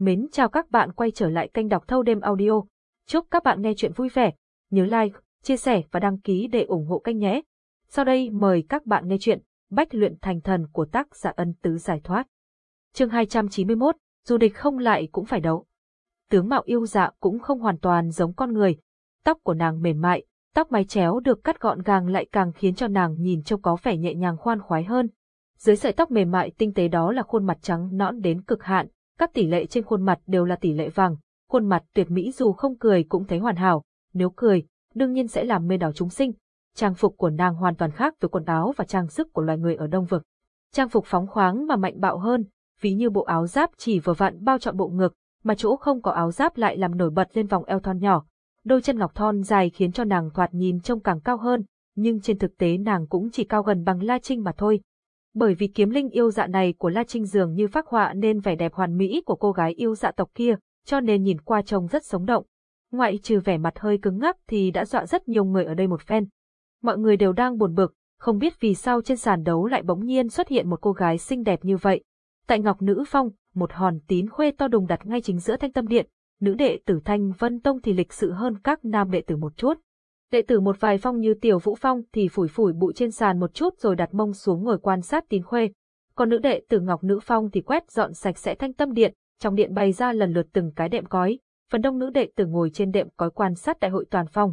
Mến chào các bạn quay trở lại kênh đọc thâu đêm audio. Chúc các bạn nghe chuyện vui vẻ. Nhớ like, chia sẻ và đăng ký để ủng hộ kênh nhé. Sau đây mời các bạn nghe chuyện Bách luyện thành thần của tác giả ân tứ giải thoát. Chương 291, dù địch không lại cũng phải đấu. Tướng mạo yêu dạ cũng không hoàn toàn giống con người. Tóc của nàng mềm mại, tóc mái chéo được cắt gọn gàng lại càng khiến cho nàng nhìn trông có vẻ nhẹ nhàng khoan khoái hơn. Dưới sợi tóc mềm mại tinh tế đó là khuôn mặt trắng nõn đến cực hạn, các tỷ lệ trên khuôn mặt đều là tỷ lệ vàng, khuôn mặt tuyệt mỹ dù không cười cũng thấy hoàn hảo, nếu cười, đương nhiên sẽ làm mê đảo chúng sinh. Trang phục của nàng hoàn toàn khác với quần áo và trang sức của loài người ở Đông Vực. Trang phục phóng khoáng mà mạnh bạo hơn, ví như bộ áo giáp chỉ vừa vặn bao trọn bộ ngực, mà chỗ không có áo giáp lại làm nổi bật lên vòng eo thon nhỏ. Đôi chân ngọc thon dài khiến cho nàng thoạt nhìn trông càng cao hơn, nhưng trên thực tế nàng cũng chỉ cao gần bằng La Trinh mà thôi, bởi vì kiếm linh yêu dạ này của La Trinh dường như phác họa nên vẻ đẹp hoàn mỹ của cô gái yêu dạ tộc kia, cho nên nhìn qua trông rất sống động. Ngoại trừ vẻ mặt hơi cứng ngắc thì đã dọa rất nhiều người ở đây một phen. Mọi người đều đang buồn bực, không biết vì sao trên sàn đấu lại bỗng nhiên xuất hiện một cô gái xinh đẹp như vậy. Tại Ngọc Nữ Phong, một hòn tín khuê to đùng đặt ngay chính giữa thanh tâm điện, nữ đệ tử Thanh Vân Tông thì lịch sự hơn các nam đệ tử một chút. Đệ tử một vài phong như Tiểu Vũ Phong thì phủi phủi bụi trên sàn một chút rồi đặt mông xuống ngồi quan sát tín khuê. Còn nữ đệ tử Ngọc Nữ Phong thì quét dọn sạch sẽ thanh tâm điện, trong điện bày ra lần lượt từng cái đệm cói, phần đông nữ đệ tử ngồi trên đệm cói quan sát đại hội toàn phong.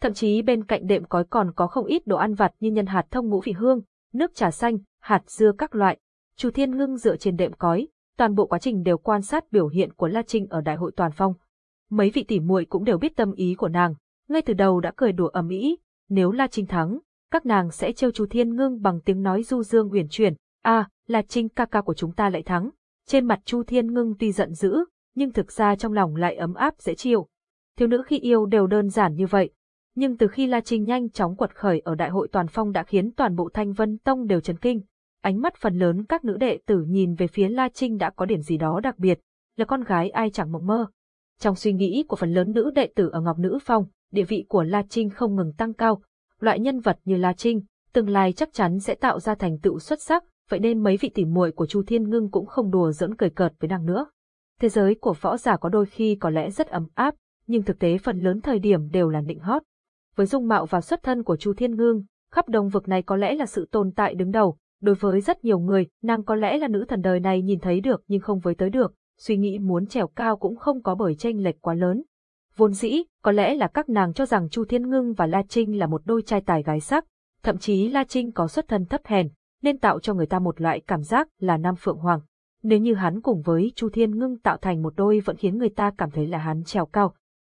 Thậm chí bên cạnh đệm cói còn có không ít đồ ăn vặt như nhân hạt thông ngũ vị hương, nước trà xanh, hạt dưa các loại. Chu Thiên ngưng dựa trên đệm cói, toàn bộ quá trình đều quan sát biểu hiện của La Trinh ở đại hội toàn phong. Mấy vị tỷ muội cũng đều biết tâm ý của nàng, ngay từ đầu đã cười đùa ầm ĩ, nếu La Trinh thắng, các nàng sẽ trêu Chu Thiên Ngưng bằng tiếng nói du dương uyển chuyển, "A, à, La Trinh ca ca của chúng ta lại thắng." Trên mặt Chu Thiên Ngưng tuy giận dữ, nhưng thực ra trong lòng lại ấm áp dễ chịu. Thiếu nữ khi yêu đều đơn giản như vậy, nhưng từ khi La Trinh nhanh chóng quật khởi ở đại hội toàn phong đã khiến toàn bộ Thanh Vân Tông đều chấn kinh. Ánh mắt phần lớn các nữ đệ tử nhìn về phía La Trinh đã có điểm gì đó đặc biệt, là con gái ai chẳng mộng mơ. Trong suy nghĩ của phần lớn nữ đệ tử ở Ngọc Nữ Phong, địa vị của La Trinh không ngừng tăng cao. Loại nhân vật như La Trinh, tương lai chắc chắn sẽ tạo ra thành tựu xuất sắc, vậy nên mấy vị tỉ muội của Chu Thiên Ngưng cũng không đùa giỡn cười cợt với nàng nữa. Thế giới của võ giả có đôi khi có lẽ rất ấm áp, nhưng thực tế phần lớn thời điểm đều là nịnh hót. Với dung mạo và xuất thân của Chu Thiên Ngưng, khắp đồng vực này có lẽ là sự tồn tại đứng đầu, đối với rất nhiều người, nàng có lẽ là nữ thần đời này nhìn thấy được nhưng không với tới được, suy nghĩ muốn trèo cao cũng không có bởi tranh lệch quá lớn. Vốn dĩ, có lẽ là các nàng cho rằng Chu Thiên Ngưng và La Trinh là một đôi trai tài gái sắc, thậm chí La Trinh có xuất thân thấp hèn, nên tạo cho người ta một loại cảm giác là Nam Phượng Hoàng. Nếu như hắn cùng với Chu Thiên Ngưng tạo thành một đôi vẫn khiến người ta cảm thấy là hắn trèo cao.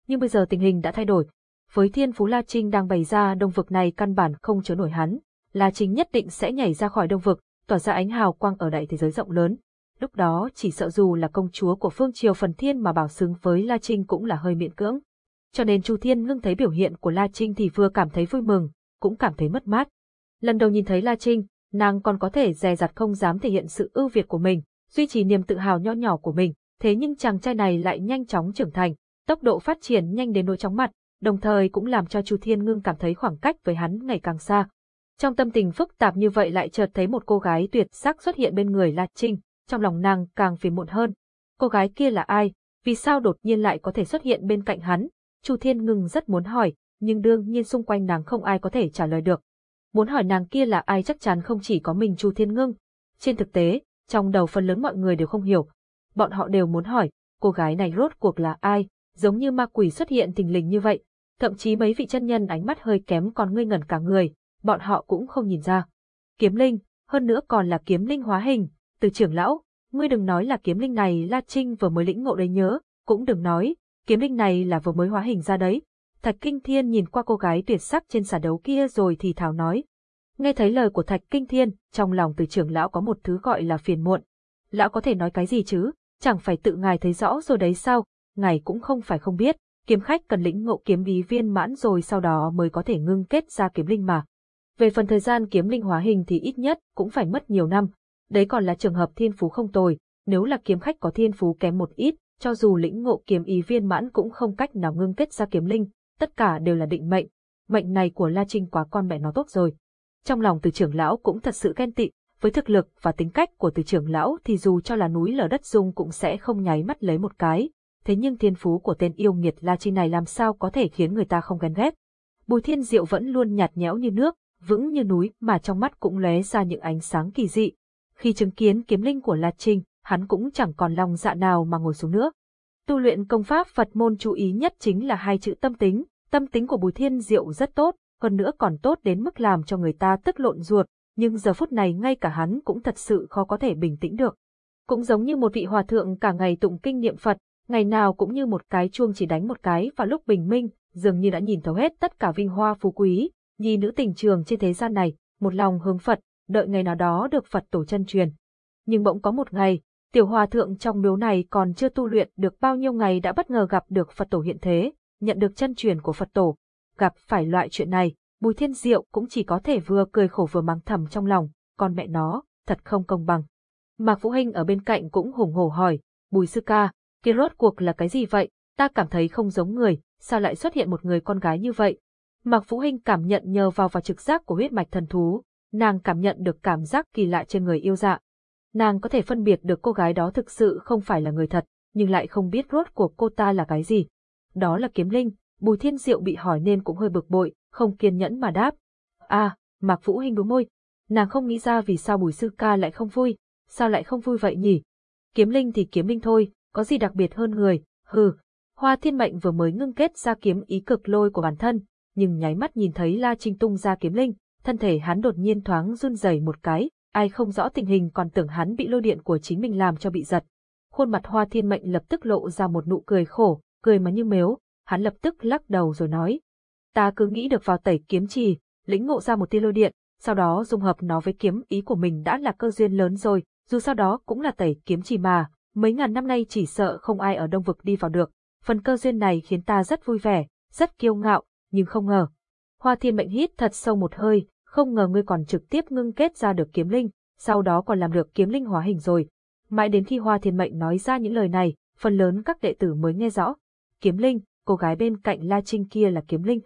Nhưng bây giờ tình hình đã thay đổi. Với thiên phú La Trinh đang bày ra đông vực này căn bản không chứa nổi hắn. La Trinh nhất định sẽ nhảy ra khỏi đông vực, tỏa ra ánh hào quang ở đại thế giới rộng lớn. Lúc đó chỉ sợ dù là công chúa của phương triều phần thiên mà bảo xứng với La Trinh cũng là hơi miễn cưỡng cho nên Chu Thiên ngưng thấy biểu hiện của La Trinh thì vừa cảm thấy vui mừng, cũng cảm thấy mất mát. Lần đầu nhìn thấy La Trinh, nàng còn có thể dè dặt không dám thể hiện sự ưu việt của mình, duy trì niềm tự hào nho nhỏ của mình, thế nhưng chàng trai này lại nhanh chóng trưởng thành, tốc độ phát triển nhanh đến nỗi chóng mặt, đồng thời cũng làm cho Chu Thiên Ngưng cảm thấy khoảng cách với hắn ngày càng xa. Trong tâm tình phức tạp như vậy lại chợt thấy một cô gái tuyệt sắc xuất hiện bên người La Trinh, trong lòng nàng càng phiền muộn hơn. Cô gái kia là ai? Vì sao đột nhiên lại có thể xuất hiện bên cạnh hắn? Chu Thiên Ngưng rất muốn hỏi, nhưng đương nhiên xung quanh nàng không ai có thể trả lời được. Muốn hỏi nàng kia là ai chắc chắn không chỉ có mình Chu Thiên Ngưng. Trên thực tế, trong đầu phần lớn mọi người đều không hiểu. Bọn họ đều muốn hỏi, cô gái này rốt cuộc là ai, giống như ma quỷ xuất hiện tình lình như vậy. Thậm chí mấy vị chân nhân ánh mắt hơi kém còn ngây ngẩn cả người, bọn họ cũng không nhìn ra. Kiếm linh, hơn nữa còn là kiếm linh hóa hình, từ trưởng lão, ngươi đừng nói là kiếm linh này La Trinh vừa mới lĩnh ngộ đấy nhớ, cũng đừng nói, kiếm linh này là vừa mới hóa hình ra đấy. Thạch Kinh Thiên nhìn qua cô gái tuyệt sắc trên xà đấu kia rồi thì thảo nói. Nghe thấy lời của Thạch Kinh Thiên, trong lòng từ trưởng lão có một thứ gọi là phiền muộn. Lão có thể nói cái gì chứ, chẳng phải tự ngài thấy rõ rồi đấy sao, ngài cũng không phải không biết, kiếm khách cần lĩnh ngộ kiếm ý viên mãn rồi sau đó mới có thể ngưng kết ra kiếm linh mà. Về phần thời gian kiếm linh hóa hình thì ít nhất cũng phải mất nhiều năm, đấy còn là trường hợp thiên phú không tồi, nếu là kiếm khách có thiên phú kém một ít, cho dù lĩnh ngộ kiếm ý viên mãn cũng không cách nào ngưng kết ra kiếm linh, tất cả đều là định mệnh. Mệnh này của La Trinh quá con mẹ nó tốt rồi. Trong lòng từ trưởng lão cũng thật sự ghen tị, với thực lực và tính cách của từ trưởng lão thì dù cho là núi lở đất rung cũng sẽ không nháy mắt lấy một cái, thế nhưng thiên phú của tên yêu nghiệt La Trinh này làm sao có thể khiến người ta không ghen ghét. Bùi Thiên Diệu vẫn luôn nhạt nhẽo như nước, vững như núi mà trong mắt cũng lóe ra những ánh sáng kỳ dị. Khi chứng kiến kiếm linh của La Trinh, hắn cũng chẳng còn lòng dạ nào mà ngồi xuống nữa. Tu luyện công pháp Phật môn chú ý nhất chính là hai chữ tâm tính, tâm tính của Bùi Thiên Diệu rất tốt, hơn nữa còn tốt đến mức làm cho người ta tức lộn ruột, nhưng giờ phút này ngay cả hắn cũng thật sự khó có thể bình tĩnh được. Cũng giống như một vị hòa thượng cả ngày tụng kinh niệm Phật, ngày nào cũng như một cái chuông chỉ đánh một cái vào lúc bình minh, dường như đã nhìn thấu hết tất cả vinh hoa phú quý, nhi nữ tình trường trên thế gian này, một lòng hướng Phật, đợi ngày nào đó được Phật tổ chân truyền. Nhưng bỗng có một ngày, tiểu hòa thượng trong miếu này còn chưa tu luyện được bao nhiêu ngày đã bất ngờ gặp được Phật tổ hiện thế, nhận được chân truyền của Phật tổ. Gặp phải loại chuyện này, Bùi Thiên Diệu cũng chỉ có thể vừa cười khổ vừa mắng thầm trong lòng, con mẹ nó, thật không công bằng. Mạc Vũ Hinh ở bên cạnh cũng hùng hổ hỏi, Bùi Sư Ca, kia rốt cuộc là cái gì vậy, ta cảm thấy không giống người, sao lại xuất hiện một người con gái như vậy. Mạc Vũ Hinh cảm nhận nhờ vào vào trực giác của huyết mạch thần thú, nàng cảm nhận được cảm giác kỳ lạ trên người yêu dạ. Nàng có thể phân biệt được cô gái đó thực sự không phải là người thật, nhưng lại không biết rốt cuộc cô ta là cái gì. Đó là kiếm linh, Bùi Thiên Diệu bị hỏi nên cũng hơi bực bội, không kiên nhẫn mà đáp. À, Mạc Vũ Hinh đú môi, nàng không nghĩ ra vì sao Bùi Sư Ca lại không vui, sao lại không vui vậy nhỉ? Kiếm linh thì kiếm linh thôi, có gì đặc biệt hơn người, hừ. Hoa Thiên Mệnh vừa mới ngưng kết ra kiếm ý cực lôi của bản thân, nhưng nháy mắt nhìn thấy La Trinh tung ra kiếm linh, thân thể hắn đột nhiên thoáng run rẩy một cái, ai không rõ tình hình còn tưởng hắn bị lôi điện của chính mình làm cho bị giật. Khuôn mặt Hoa Thiên Mệnh lập tức lộ ra một nụ cười khổ, cười mà như mếu, hắn lập tức lắc đầu rồi nói. Ta cứ nghĩ được vào tẩy kiếm trì, lĩnh ngộ ra một tia lôi điện, sau đó dung hợp nó với kiếm ý của mình đã là cơ duyên lớn rồi, dù sau đó cũng là tẩy kiếm trì mà, mấy ngàn năm nay chỉ sợ không ai ở đông vực đi vào được. Phần cơ duyên này khiến ta rất vui vẻ, rất kiêu ngạo, nhưng không ngờ. Hoa thiên mệnh hít thật sâu một hơi, không ngờ ngươi còn trực tiếp ngưng kết ra được kiếm linh, sau đó còn làm được kiếm linh hóa hình rồi. Mãi đến khi Hoa thiên mệnh nói ra những lời này, phần lớn các đệ tử mới nghe rõ. Kiếm linh, cô gái bên cạnh La Trinh kia là kiếm linh.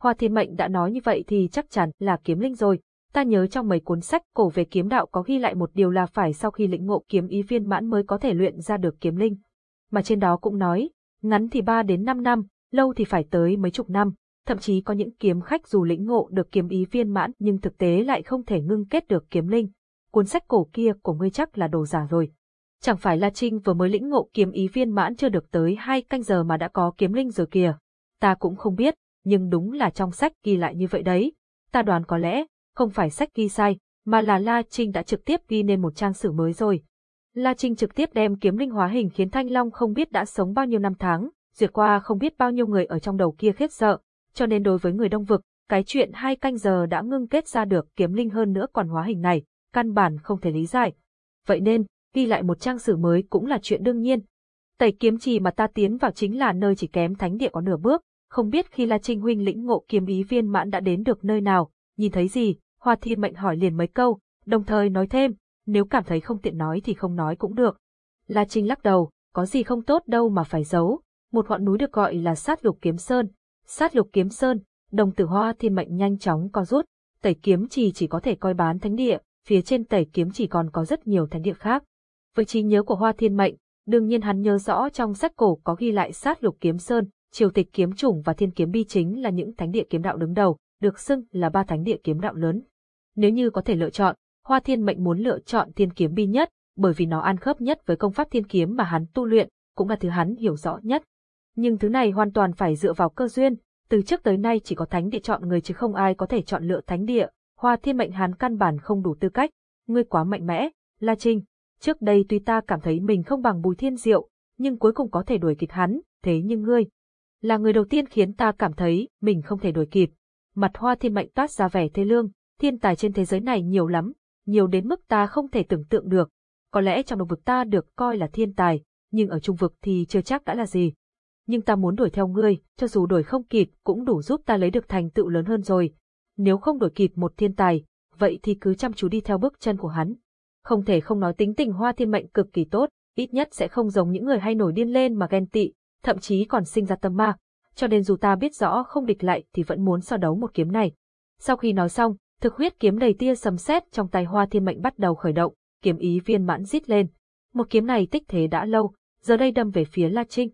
Hoa thiên mệnh đã nói như vậy thì chắc chắn là kiếm linh rồi. Ta nhớ trong mấy cuốn sách cổ về kiếm đạo có ghi lại một điều là phải sau khi lĩnh ngộ kiếm ý viên mãn mới có thể luyện ra được kiếm linh. Mà trên đó cũng nói, ngắn thì 3 đến 5 năm, lâu thì phải tới mấy chục năm, thậm chí có những kiếm khách dù lĩnh ngộ được kiếm ý viên mãn nhưng thực tế lại không thể ngưng kết được kiếm linh. Cuốn sách cổ kia của ngươi chắc là đồ giả rồi. Chẳng phải La Trinh vừa mới lĩnh ngộ kiếm ý viên mãn chưa được tới hai canh giờ mà đã có kiếm linh rồi kìa. Ta cũng không biết, nhưng đúng là trong sách ghi lại như vậy đấy. Ta đoán có lẽ, không phải sách ghi sai, mà là La Trinh đã trực tiếp ghi nên một trang sử mới rồi. La Trinh trực tiếp đem kiếm linh hóa hình khiến Thanh Long không biết đã sống bao nhiêu năm tháng, duyệt qua không biết bao nhiêu người ở trong đầu kia khiếp sợ, cho nên đối với người đông vực, cái chuyện hai canh giờ đã ngưng kết ra được kiếm linh hơn nữa còn hóa hình này, căn bản không thể lý giải. Vậy nên, ghi lại một trang sử mới cũng là chuyện đương nhiên. Tẩy kiếm trì mà ta tiến vào chính là nơi chỉ kém thánh địa có nửa bước, không biết khi La Trinh huynh lĩnh ngộ kiếm ý viên mãn đã đến được nơi nào, nhìn thấy gì, Hoa Thiên Mệnh hỏi liền mấy câu, đồng thời nói thêm, nếu cảm thấy không tiện nói thì không nói cũng được. La Trinh lắc đầu, có gì không tốt đâu mà phải giấu, một ngọn núi được gọi là sát lục kiếm sơn. Sát lục kiếm sơn, đồng tử hoa thiên mệnh nhanh chóng co rút, tẩy kiếm chỉ chỉ có thể coi bán thánh địa, phía trên tẩy kiếm chỉ còn có rất nhiều thánh địa khác. Với trí nhớ của hoa thiên mệnh, đương nhiên hắn nhớ rõ trong sách cổ có ghi lại sát lục kiếm sơn, triều tịch kiếm chủng và thiên kiếm bi chính là những thánh địa kiếm đạo đứng đầu, được xưng là ba thánh địa kiếm đạo lớn. Nếu như có thể lựa chọn, Hoa Thiên Mệnh muốn lựa chọn thiên kiếm bi nhất, bởi vì nó ăn khớp nhất với công pháp thiên kiếm mà hắn tu luyện, cũng là thứ hắn hiểu rõ nhất. Nhưng thứ này hoàn toàn phải dựa vào cơ duyên, từ trước tới nay chỉ có thánh địa chọn người chứ không ai có thể chọn lựa thánh địa, Hoa Thiên Mệnh hắn căn bản không đủ tư cách, ngươi quá mạnh mẽ, La Trinh. Trước đây tuy ta cảm thấy mình không bằng Bùi Thiên Diệu, nhưng cuối cùng có thể đuổi kịp hắn, thế nhưng ngươi là người đầu tiên khiến ta cảm thấy mình không thể đuổi kịp. Mặt Hoa Thiên Mệnh toát ra vẻ thê lương, thiên tài trên thế giới này nhiều lắm, nhiều đến mức ta không thể tưởng tượng được. Có lẽ trong đồng vực ta được coi là thiên tài, nhưng ở trung vực thì chưa chắc đã là gì. Nhưng ta muốn đuổi theo ngươi, cho dù đuổi không kịp cũng đủ giúp ta lấy được thành tựu lớn hơn rồi. Nếu không đuổi kịp một thiên tài, vậy thì cứ chăm chú đi theo bước chân của hắn. Không thể không nói tính tình hoa thiên mệnh cực kỳ tốt, ít nhất sẽ không giống những người hay nổi điên lên mà ghen tị, thậm chí còn sinh ra tâm ma. Cho nên dù ta biết rõ không địch lại thì vẫn muốn so đấu một kiếm này. Sau khi nói xong, Thực huyết kiếm đầy tia sấm sét trong tay Hoa Thiên Mệnh bắt đầu khởi động, kiếm ý viên mãn rít lên. Một kiếm này tích thế đã lâu, giờ đây đâm về phía La Trinh.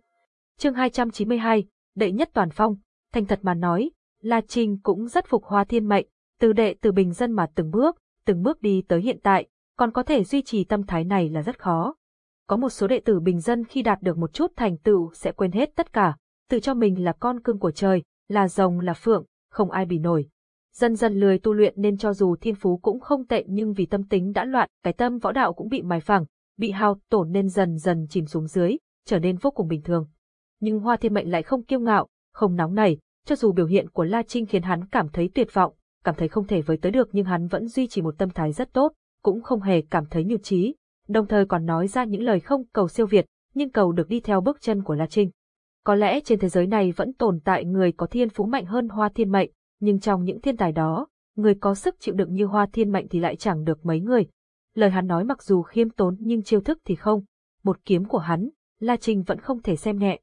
Chương 292, đệ nhất toàn phong, thành thật mà nói, La Trinh cũng rất phục Hoa Thiên Mệnh, từ đệ từ bình dân mà từng bước, từng bước đi tới hiện tại, còn có thể duy trì tâm thái này là rất khó. Có một số đệ tử bình dân khi đạt được một chút thành tựu sẽ quên hết tất cả, tự cho mình là con cưng của trời, là rồng là phượng, không ai bị nổi. Dần dần lười tu luyện nên cho dù thiên phú cũng không tệ nhưng vì tâm tính đã loạn, cái tâm võ đạo cũng bị mài phẳng, bị hao tổn nên dần dần chìm xuống dưới, trở nên vô cùng bình thường. Nhưng Hoa Thiên Mệnh lại không kiêu ngạo, không nóng nảy, cho dù biểu hiện của La Trinh khiến hắn cảm thấy tuyệt vọng, cảm thấy không thể với tới được nhưng hắn vẫn duy trì một tâm thái rất tốt, cũng không hề cảm thấy nhụt chí, đồng thời còn nói ra những lời không cầu siêu việt, nhưng cầu được đi theo bước chân của La Trinh. Có lẽ trên thế giới này vẫn tồn tại người có thiên phú mạnh hơn Hoa Thiên Mệnh, nhưng trong những thiên tài đó, người có sức chịu đựng như Hoa Thiên Mệnh thì lại chẳng được mấy người. Lời hắn nói mặc dù khiêm tốn nhưng chiêu thức thì không. Một kiếm của hắn, La Trinh vẫn không thể xem nhẹ.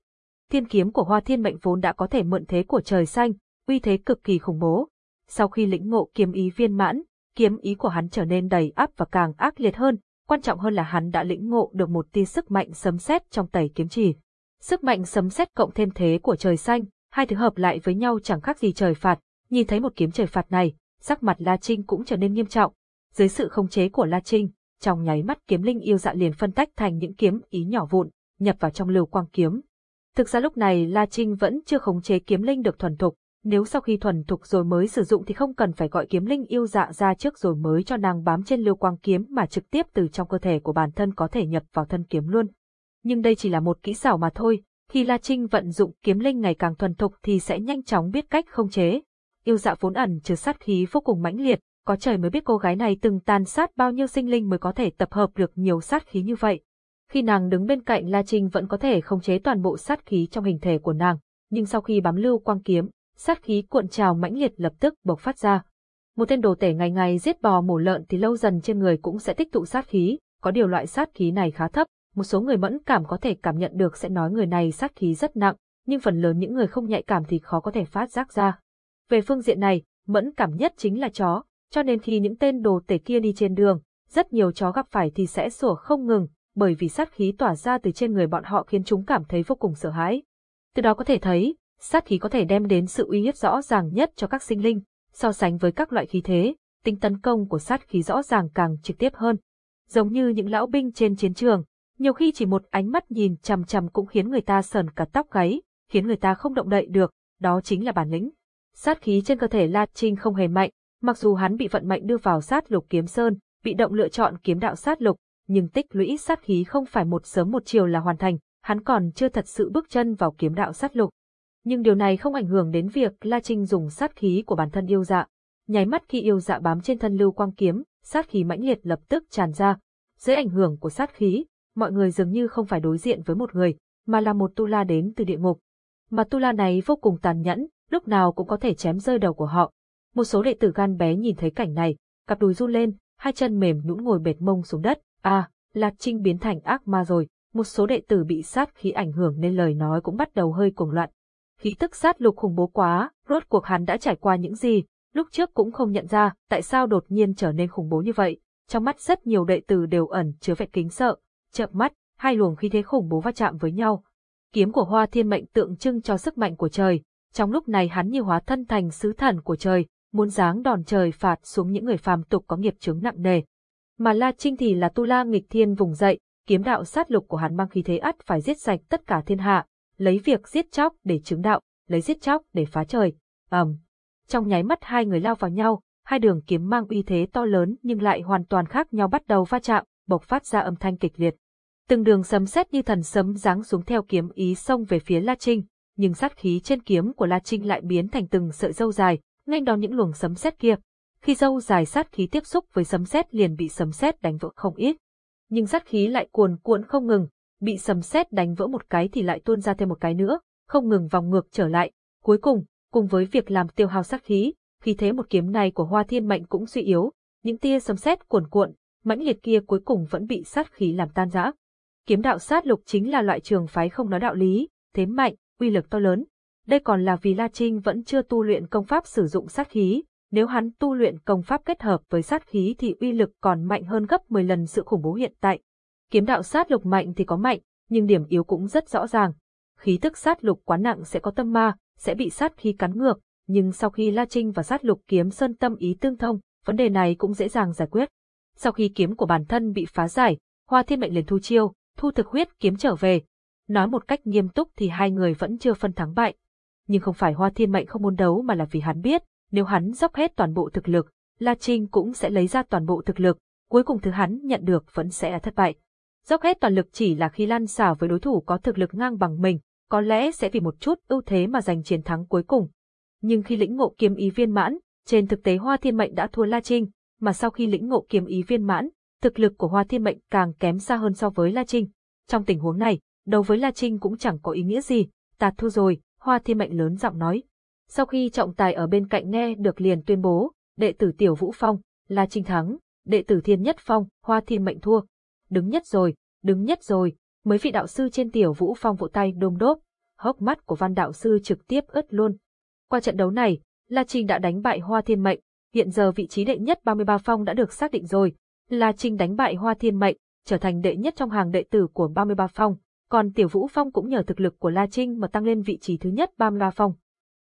Thiên kiếm của Hoa Thiên Mệnh vốn đã có thể mượn thế của trời xanh, uy thế cực kỳ khủng bố. Sau khi lĩnh ngộ kiếm ý viên mãn, kiếm ý của hắn trở nên đầy áp và càng ác liệt hơn, quan trọng hơn là hắn đã lĩnh ngộ được một tia sức mạnh sấm sét trong tẩy kiếm chỉ. Sức mạnh sấm sét cộng thêm thế của trời xanh, hai thứ hợp lại với nhau chẳng khác gì trời phạt. Nhìn thấy một kiếm trời phạt này, sắc mặt La Trinh cũng trở nên nghiêm trọng. Dưới sự khống chế của La Trinh, trong nháy mắt kiếm linh yêu dạ liền phân tách thành những kiếm ý nhỏ vụn, nhập vào trong lưu quang kiếm. Thực ra lúc này La Trinh vẫn chưa khống chế kiếm linh được thuần thục, nếu sau khi thuần thục rồi mới sử dụng thì không cần phải gọi kiếm linh yêu dạ ra trước rồi mới cho nàng bám trên lưu quang kiếm mà trực tiếp từ trong cơ thể của bản thân có thể nhập vào thân kiếm luôn. Nhưng đây chỉ là một kỹ xảo mà thôi, khi La Trinh vận dụng kiếm linh ngày càng thuần thục thì sẽ nhanh chóng biết cách không chế. Yêu dạ vốn ẩn chứa sát khí vô cùng mãnh liệt, có trời mới biết cô gái này từng tàn sát bao nhiêu sinh linh mới có thể tập hợp được nhiều sát khí như vậy. Khi nàng đứng bên cạnh La Trinh vẫn có thể khống chế toàn bộ sát khí trong hình thể của nàng, nhưng sau khi bám lưu quang kiếm, sát khí cuộn trào mãnh liệt lập tức bộc phát ra. Một tên đồ tể ngày ngày giết bò mổ lợn thì lâu dần trên người cũng sẽ tích tụ sát khí, có điều loại sát khí này khá thấp, một số người mẫn cảm có thể cảm nhận được sẽ nói người này sát khí rất nặng, nhưng phần lớn những người không nhạy cảm thì khó có thể phát giác ra. Về phương diện này, mẫn cảm nhất chính là chó, cho nên khi những tên đồ tể kia đi trên đường, rất nhiều chó gặp phải thì sẽ sủa không ngừng, bởi vì sát khí tỏa ra từ trên người bọn họ khiến chúng cảm thấy vô cùng sợ hãi. Từ đó có thể thấy, sát khí có thể đem đến sự uy hiếp rõ ràng nhất cho các sinh linh, so sánh với các loại khí thế, tính tấn công của sát khí rõ ràng càng trực tiếp hơn. Giống như những lão binh trên chiến trường, nhiều khi chỉ một ánh mắt nhìn chằm chằm cũng khiến người ta sờn cả tóc gáy, khiến người ta không động đậy được, đó chính là bản lĩnh. Sát khí trên cơ thể La Trinh không hề mạnh, mặc dù hắn bị vận mệnh đưa vào sát lục kiếm sơn, bị động lựa chọn kiếm đạo sát lục, nhưng tích lũy sát khí không phải một sớm một chiều là hoàn thành, hắn còn chưa thật sự bước chân vào kiếm đạo sát lục. Nhưng điều này không ảnh hưởng đến việc La Trinh dùng sát khí của bản thân yêu dạ. Nháy mắt khi yêu dạ bám trên thân lưu quang kiếm, sát khí mãnh liệt lập tức tràn ra. Dưới ảnh hưởng của sát khí, mọi người dường như không phải đối diện với một người, mà là một tu la đến từ địa ngục. Mà tu la này vô cùng tàn nhẫn, lúc nào cũng có thể chém rơi đầu của họ. Một số đệ tử gan bé nhìn thấy cảnh này, cặp đùi run lên, hai chân mềm nhũn ngồi bệt mông xuống đất. À, là Trinh biến thành ác ma rồi. Một số đệ tử bị sát khí ảnh hưởng nên lời nói cũng bắt đầu hơi cuồng loạn. Khí tức sát lục khủng bố quá, rốt cuộc hắn đã trải qua những gì, lúc trước cũng không nhận ra tại sao đột nhiên trở nên khủng bố như vậy. Trong mắt rất nhiều đệ tử đều ẩn chứa vẻ kính sợ, Chậm mắt, hai luồng khí thế khủng bố va chạm với nhau. Kiếm của Hoa Thiên Mệnh tượng trưng cho sức mạnh của trời, trong lúc này hắn như hóa thân thành sứ thần của trời, muốn giáng đòn trời phạt xuống những người phàm tục có nghiệp chướng nặng nề. Mà La Trinh thì là tu la nghịch thiên vùng dậy, kiếm đạo sát lục của hắn mang khí thế ắt phải giết sạch tất cả thiên hạ, lấy việc giết chóc để chứng đạo, lấy giết chóc để phá trời. ầm, um. trong nháy mắt hai người lao vào nhau, hai đường kiếm mang uy thế to lớn nhưng lại hoàn toàn khác nhau bắt đầu va chạm, bộc phát ra âm thanh kịch liệt. Từng đường sấm sét như thần sấm giáng xuống theo kiếm ý xông về phía La Trinh, nhưng sát khí trên kiếm của La Trinh lại biến thành từng sợi dâu dài, nghênh đón những luồng sấm sét kia. Khi dâu dài sát khí tiếp xúc với sấm sét liền bị sấm sét đánh vỡ không ít. Nhưng sát khí lại cuồn cuộn không ngừng, bị sấm sét đánh vỡ một cái thì lại tuôn ra thêm một cái nữa, không ngừng vòng ngược trở lại. Cuối cùng, cùng với việc làm tiêu hao sát khí, khi thế một kiếm này của Hoa Thiên Mệnh cũng suy yếu, những tia sấm sét cuồn cuộn, mãnh liệt kia cuối cùng vẫn bị sát khí làm tan rã. Kiếm đạo sát lục chính là loại trường phái không nói đạo lý, thế mạnh, uy lực to lớn. Đây còn là vì La Trinh vẫn chưa tu luyện công pháp sử dụng sát khí, nếu hắn tu luyện công pháp kết hợp với sát khí thì uy lực còn mạnh hơn gấp 10 lần sự khủng bố hiện tại. Kiếm đạo sát lục mạnh thì có mạnh, nhưng điểm yếu cũng rất rõ ràng. Khí tức sát lục quá nặng sẽ có tâm ma, sẽ bị sát khí cắn ngược, nhưng sau khi La Trinh và sát lục kiếm sơn tâm ý tương thông, vấn đề này cũng dễ dàng giải quyết. Sau khi kiếm của bản thân bị phá giải, Hoa Thiên Mệnh liền thu chiêu, thu thực huyết kiếm trở về. Nói một cách nghiêm túc thì hai người vẫn chưa phân thắng bại. Nhưng không phải Hoa Thiên Mệnh không muốn đấu mà là vì hắn biết, nếu hắn dốc hết toàn bộ thực lực, La Trinh cũng sẽ lấy ra toàn bộ thực lực, cuối cùng thứ hắn nhận được vẫn sẽ là thất bại. Dốc hết toàn lực chỉ là khi lan xảo với đối thủ có thực lực ngang bằng mình, có lẽ sẽ vì một chút ưu thế mà giành chiến thắng cuối cùng. Nhưng khi lĩnh ngộ kiếm ý viên mãn, trên thực tế Hoa Thiên Mệnh đã thua La Trinh, mà sau khi lĩnh ngộ kiếm ý viên mãn, thực lực của Hoa Thiên Mệnh càng kém xa hơn so với La Trinh. Trong tình huống này, đấu với La Trinh cũng chẳng có ý nghĩa gì, ta thua rồi, Hoa Thiên Mệnh lớn giọng nói. Sau khi trọng tài ở bên cạnh nghe được liền tuyên bố, đệ tử Tiểu Vũ Phong, La Trinh thắng, đệ tử Thiên Nhất Phong, Hoa Thiên Mệnh thua. Đứng nhất rồi, đứng nhất rồi, mấy vị đạo sư trên Tiểu Vũ Phong vỗ tay đôm đốp, hốc mắt của văn đạo sư trực tiếp ướt luôn. Qua trận đấu này, La Trinh đã đánh bại Hoa Thiên Mệnh, hiện giờ vị trí đệ nhất 33 phong đã được xác định rồi. La Trinh đánh bại Hoa Thiên Mệnh, trở thành đệ nhất trong hàng đệ tử của 33 phong, còn Tiểu Vũ Phong cũng nhờ thực lực của La Trinh mà tăng lên vị trí thứ nhất 33 phong.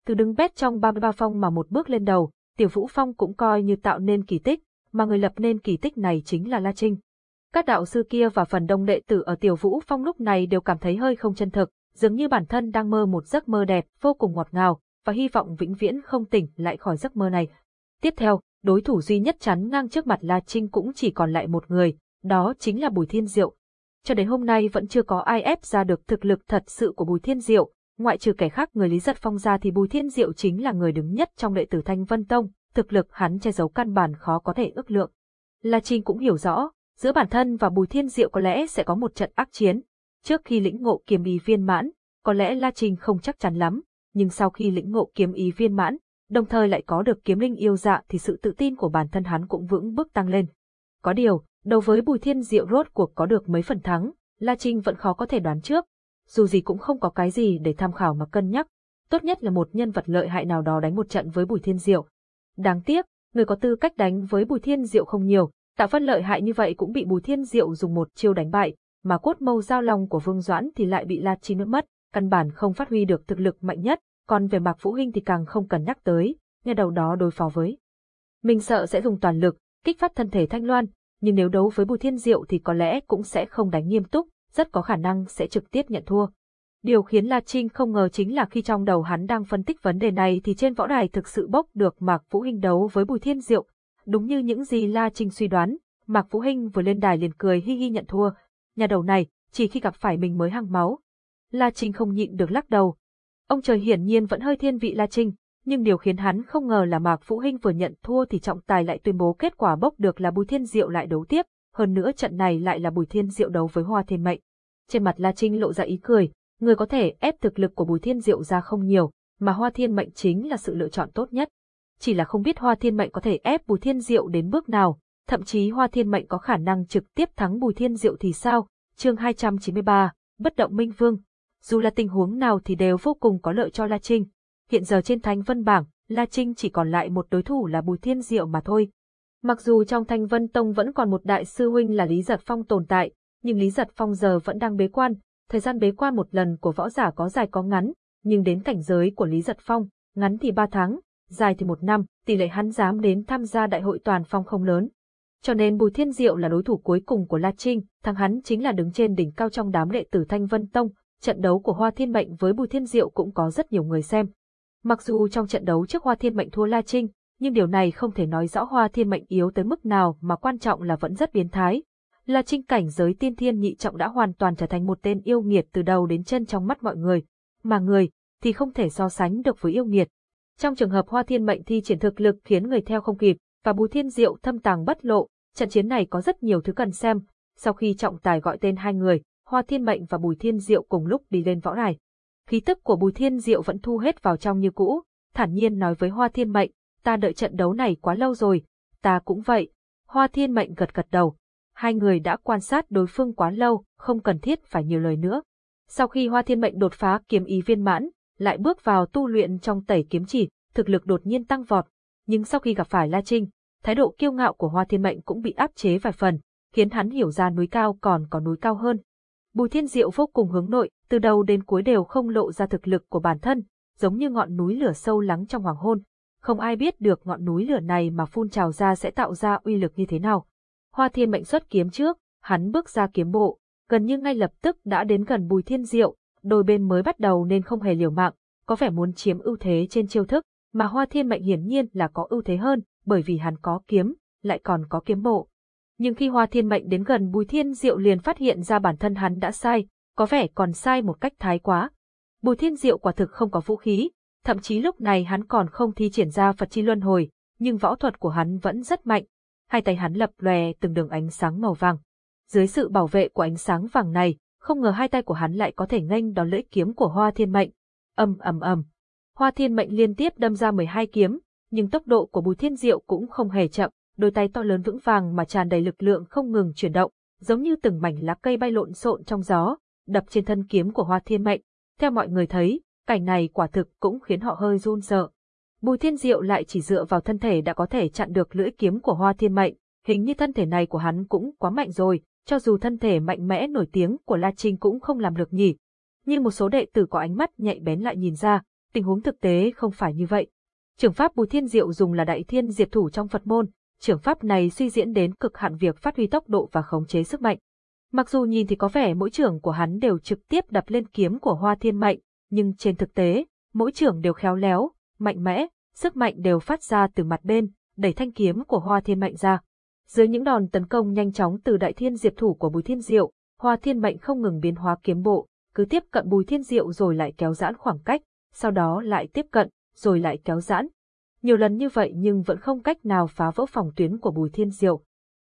Từ đứng bét trong 33 phong mà một bước lên đầu, Tiểu Vũ Phong cũng coi như tạo nên kỳ tích, mà người lập nên kỳ tích này chính là La Trinh. Các đạo sư kia và phần đông đệ tử ở Tiểu Vũ Phong lúc này đều cảm thấy hơi không chân thực, dường như bản thân đang mơ một giấc mơ đẹp, vô cùng ngọt ngào, và hy vọng vĩnh viễn không tỉnh lại khỏi giấc mơ này. Tiếp theo, đối thủ duy nhất chắn ngang trước mặt La Trinh cũng chỉ còn lại một người, đó chính là Bùi Thiên Diệu. Cho đến hôm nay vẫn chưa có ai ép ra được thực lực thật sự của Bùi Thiên Diệu, ngoại trừ kẻ khác người Lý Giật Phong ra thì Bùi Thiên Diệu chính là người đứng nhất trong đệ tử Thanh Vân Tông, thực lực hắn che giấu căn bản khó có thể ước lượng. La Trinh cũng hiểu rõ, giữa bản thân và Bùi Thiên Diệu có lẽ sẽ có một trận ác chiến. Trước khi lĩnh ngộ kiếm ý viên mãn, có lẽ La Trinh không chắc chắn lắm, nhưng sau khi lĩnh ngộ kiếm ý viên mãn, đồng thời lại có được kiếm linh yêu dạ thì sự tự tin của bản thân hắn cũng vững bước tăng lên. Có điều, đối với Bùi Thiên Diệu rốt cuộc có được mấy phần thắng, La Trinh vẫn khó có thể đoán trước, dù gì cũng không có cái gì để tham khảo mà cân nhắc, tốt nhất là một nhân vật lợi hại nào đó đánh một trận với Bùi Thiên Diệu. Đáng tiếc, người có tư cách đánh với Bùi Thiên Diệu không nhiều, Tạ Vân lợi hại như vậy cũng bị Bùi Thiên Diệu dùng một chiêu đánh bại, mà cốt mâu giao long của Vương Doãn thì lại bị La Chi nước mất, căn bản không phát huy được thực lực mạnh nhất, còn về Mạc Vũ Hinh thì càng không cần nhắc tới, nghe đầu đó đối phó với. Mình sợ sẽ dùng toàn lực, kích phát thân thể Thanh Loan, nhưng nếu đấu với Bùi Thiên Diệu thì có lẽ cũng sẽ không đánh nghiêm túc, rất có khả năng sẽ trực tiếp nhận thua. Điều khiến La Trinh không ngờ chính là khi trong đầu hắn đang phân tích vấn đề này thì trên võ đài thực sự bốc được Mạc Vũ Hinh đấu với Bùi Thiên Diệu. Đúng như những gì La Trinh suy đoán, Mạc Vũ Hinh vừa lên đài liền cười hi hi nhận thua. Nhà đầu này, chỉ khi gặp phải mình mới hăng máu. La Trinh không nhịn được lắc đầu. Ông trời hiển nhiên vẫn hơi thiên vị La Trinh, nhưng điều khiến hắn không ngờ là Mạc Vũ Hinh vừa nhận thua thì trọng tài lại tuyên bố kết quả bốc được là Bùi Thiên Diệu lại đấu tiếp, hơn nữa trận này lại là Bùi Thiên Diệu đấu với Hoa Thiên Mệnh. Trên mặt La Trinh lộ ra ý cười, người có thể ép thực lực của Bùi Thiên Diệu ra không nhiều, mà Hoa Thiên Mệnh chính là sự lựa chọn tốt nhất. Chỉ là không biết Hoa Thiên Mệnh có thể ép Bùi Thiên Diệu đến bước nào, thậm chí Hoa Thiên Mệnh có khả năng trực tiếp thắng Bùi Thiên Diệu thì sao? Chương 293, Bất động Minh Vương. Dù là tình huống nào thì đều vô cùng có lợi cho La Trinh. Hiện giờ trên Thánh Vân bảng, La Trinh chỉ còn lại một đối thủ là Bùi Thiên Diệu mà thôi. Mặc dù trong Thanh Vân Tông vẫn còn một đại sư huynh là Lý Giật Phong tồn tại, nhưng Lý Giật Phong giờ vẫn đang bế quan, thời gian bế quan một lần của võ giả có dài có ngắn, nhưng đến cảnh giới của Lý Giật Phong, ngắn thì ba tháng, dài thì một năm, tỷ lệ hắn dám đến tham gia đại hội toàn phong không lớn. Cho nên Bùi Thiên Diệu là đối thủ cuối cùng của La Trinh, thằng hắn chính là đứng trên đỉnh cao trong đám đệ tử Thanh Vân Tông, trận đấu của Hoa Thiên Mệnh với Bùi Thiên Diệu cũng có rất nhiều người xem. Mặc dù trong trận đấu trước Hoa Thiên Mệnh thua La Trinh, nhưng điều này không thể nói rõ Hoa Thiên Mệnh yếu tới mức nào mà quan trọng là vẫn rất biến thái, là trinh cảnh giới tiên thiên nhị trọng đã hoàn toàn trở thành một tên yêu nghiệt từ đầu đến chân trong mắt mọi người, mà người thì không thể so sánh được với yêu nghiệt. Trong trường hợp Hoa Thiên Mệnh thi triển thực lực khiến người theo không kịp, và Bùi Thiên Diệu thâm tàng bất lộ, trận chiến này có rất nhiều thứ cần xem. Sau khi trọng tài gọi tên hai người, Hoa Thiên Mệnh và Bùi Thiên Diệu cùng lúc đi lên võ đài. Khí tức của Bùi Thiên Diệu vẫn thu hết vào trong như cũ, thản nhiên nói với Hoa Thiên Mệnh, ta đợi trận đấu này quá lâu rồi, ta cũng vậy. Hoa Thiên Mệnh gật gật đầu, hai người đã quan sát đối phương quá lâu, không cần thiết phải nhiều lời nữa. Sau khi Hoa Thiên Mệnh đột phá kiếm ý viên mãn, lại bước vào tu luyện trong tẩy kiếm chỉ, thực lực đột nhiên tăng vọt. Nhưng sau khi gặp phải La Trinh, thái độ kiêu ngạo của Hoa Thiên Mệnh cũng bị áp chế vài phần, khiến hắn hiểu ra núi cao còn có núi cao hơn. Bùi Thiên Diệu vô cùng hướng nội, từ đầu đến cuối đều không lộ ra thực lực của bản thân, giống như ngọn núi lửa sâu lắng trong hoàng hôn. Không ai biết được ngọn núi lửa này mà phun trào ra sẽ tạo ra uy lực như thế nào. Hoa Thiên Mệnh xuất kiếm trước, hắn bước ra kiếm bộ, gần như ngay lập tức đã đến gần Bùi Thiên Diệu, đôi bên mới bắt đầu nên không hề liều mạng, có vẻ muốn chiếm ưu thế trên chiêu thức, mà Hoa Thiên Mệnh hiển nhiên là có ưu thế hơn, bởi vì hắn có kiếm, lại còn có kiếm bộ. Nhưng khi Hoa Thiên Mệnh đến gần Bùi Thiên Diệu liền phát hiện ra bản thân hắn đã sai, có vẻ còn sai một cách thái quá. Bùi Thiên Diệu quả thực không có vũ khí, thậm chí lúc này hắn còn không thi triển ra Phật chi luân hồi, nhưng võ thuật của hắn vẫn rất mạnh. Hai tay hắn lập lòe từng đường ánh sáng màu vàng. Dưới sự bảo vệ của ánh sáng vàng này, không ngờ hai tay của hắn lại có thể nghênh đón lưỡi kiếm của Hoa Thiên Mệnh. Ầm ầm ầm. Hoa Thiên Mệnh liên tiếp đâm ra 12 kiếm, nhưng tốc độ của Bùi Thiên Diệu cũng không hề chậm, đôi tay to lớn vững vàng mà tràn đầy lực lượng không ngừng chuyển động, giống như từng mảnh lá cây bay lộn xộn trong gió, đập trên thân kiếm của Hoa Thiên Mệnh. Theo mọi người thấy, cảnh này quả thực cũng khiến họ hơi run sợ. Bùi Thiên Diệu lại chỉ dựa vào thân thể đã có thể chặn được lưỡi kiếm của Hoa Thiên Mệnh, hình như thân thể này của hắn cũng quá mạnh rồi, cho dù thân thể mạnh mẽ nổi tiếng của La Trinh cũng không làm được nhỉ. Nhưng một số đệ tử có ánh mắt nhạy bén lại nhìn ra, tình huống thực tế không phải như vậy. Trưởng pháp Bùi Thiên Diệu dùng là đại thiên diệt thủ trong Phật môn, trưởng pháp này suy diễn đến cực hạn việc phát huy tốc độ và khống chế sức mạnh. Mặc dù nhìn thì có vẻ mỗi trưởng của hắn đều trực tiếp đập lên kiếm của Hoa Thiên Mệnh, nhưng trên thực tế, mỗi trưởng đều khéo léo, mạnh mẽ, sức mạnh đều phát ra từ mặt bên, đẩy thanh kiếm của Hoa Thiên Mệnh ra. Dưới những đòn tấn công nhanh chóng từ đại thiên diệp thủ của Bùi Thiên Diệu, Hoa Thiên Mệnh không ngừng biến hóa kiếm bộ, cứ tiếp cận Bùi Thiên Diệu rồi lại kéo giãn khoảng cách, sau đó lại tiếp cận, rồi lại kéo giãn. Nhiều lần như vậy nhưng vẫn không cách nào phá vỡ phòng tuyến của Bùi Thiên Diệu.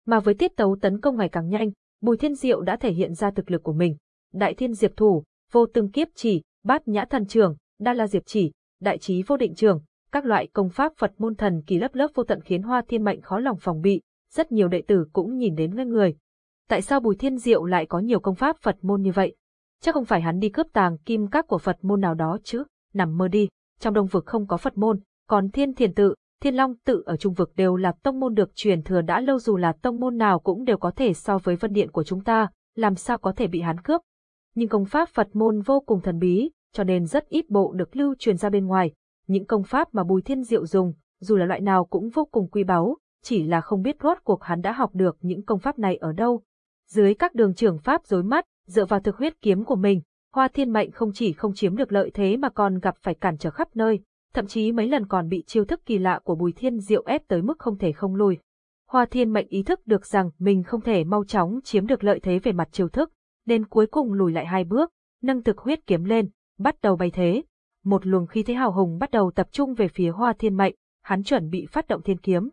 Mà với tiết tấu tấn công ngày càng nhanh, Bùi Thiên Diệu đã thể hiện ra thực lực của mình. Đại Thiên Diệp Thủ, Vô Tương Kiếp Chỉ, Bát Nhã Thần Trường, Đa La Diệp Chỉ, Đại Trí Vô Định Trường, các loại công pháp Phật môn thần kỳ lớp lớp vô tận khiến Hoa Thiên Mệnh khó lòng phòng bị, rất nhiều đệ tử cũng nhìn đến ngây người. Tại sao Bùi Thiên Diệu lại có nhiều công pháp Phật môn như vậy? Chắc không phải hắn đi cướp tàng kim các của Phật môn nào đó chứ, nằm mơ đi, trong đông vực không có Phật môn, còn Thiên Thiền Tự, Thiên Long Tự ở trung vực đều là tông môn được truyền thừa đã lâu dù là tông môn nào cũng đều có thể so với vân điện của chúng ta, làm sao có thể bị hắn cướp. Nhưng công pháp Phật môn vô cùng thần bí, cho nên rất ít bộ được lưu truyền ra bên ngoài. Những công pháp mà Bùi Thiên Diệu dùng, dù là loại nào cũng vô cùng quý báu, chỉ là không biết rốt cuộc hắn đã học được những công pháp này ở đâu. Dưới các đường trưởng pháp rối mắt, dựa vào thực huyết kiếm của mình, Hoa Thiên Mệnh không chỉ không chiếm được lợi thế mà còn gặp phải cản trở khắp nơi, thậm chí mấy lần còn bị chiêu thức kỳ lạ của Bùi Thiên Diệu ép tới mức không thể không lùi. Hoa Thiên Mệnh ý thức được rằng mình không thể mau chóng chiếm được lợi thế về mặt chiêu thức, nên cuối cùng lùi lại hai bước, nâng thực huyết kiếm lên, bắt đầu bay thế. Một luồng khí thế hào hùng bắt đầu tập trung về phía Hoa Thiên Mệnh, hắn chuẩn bị phát động thiên kiếm.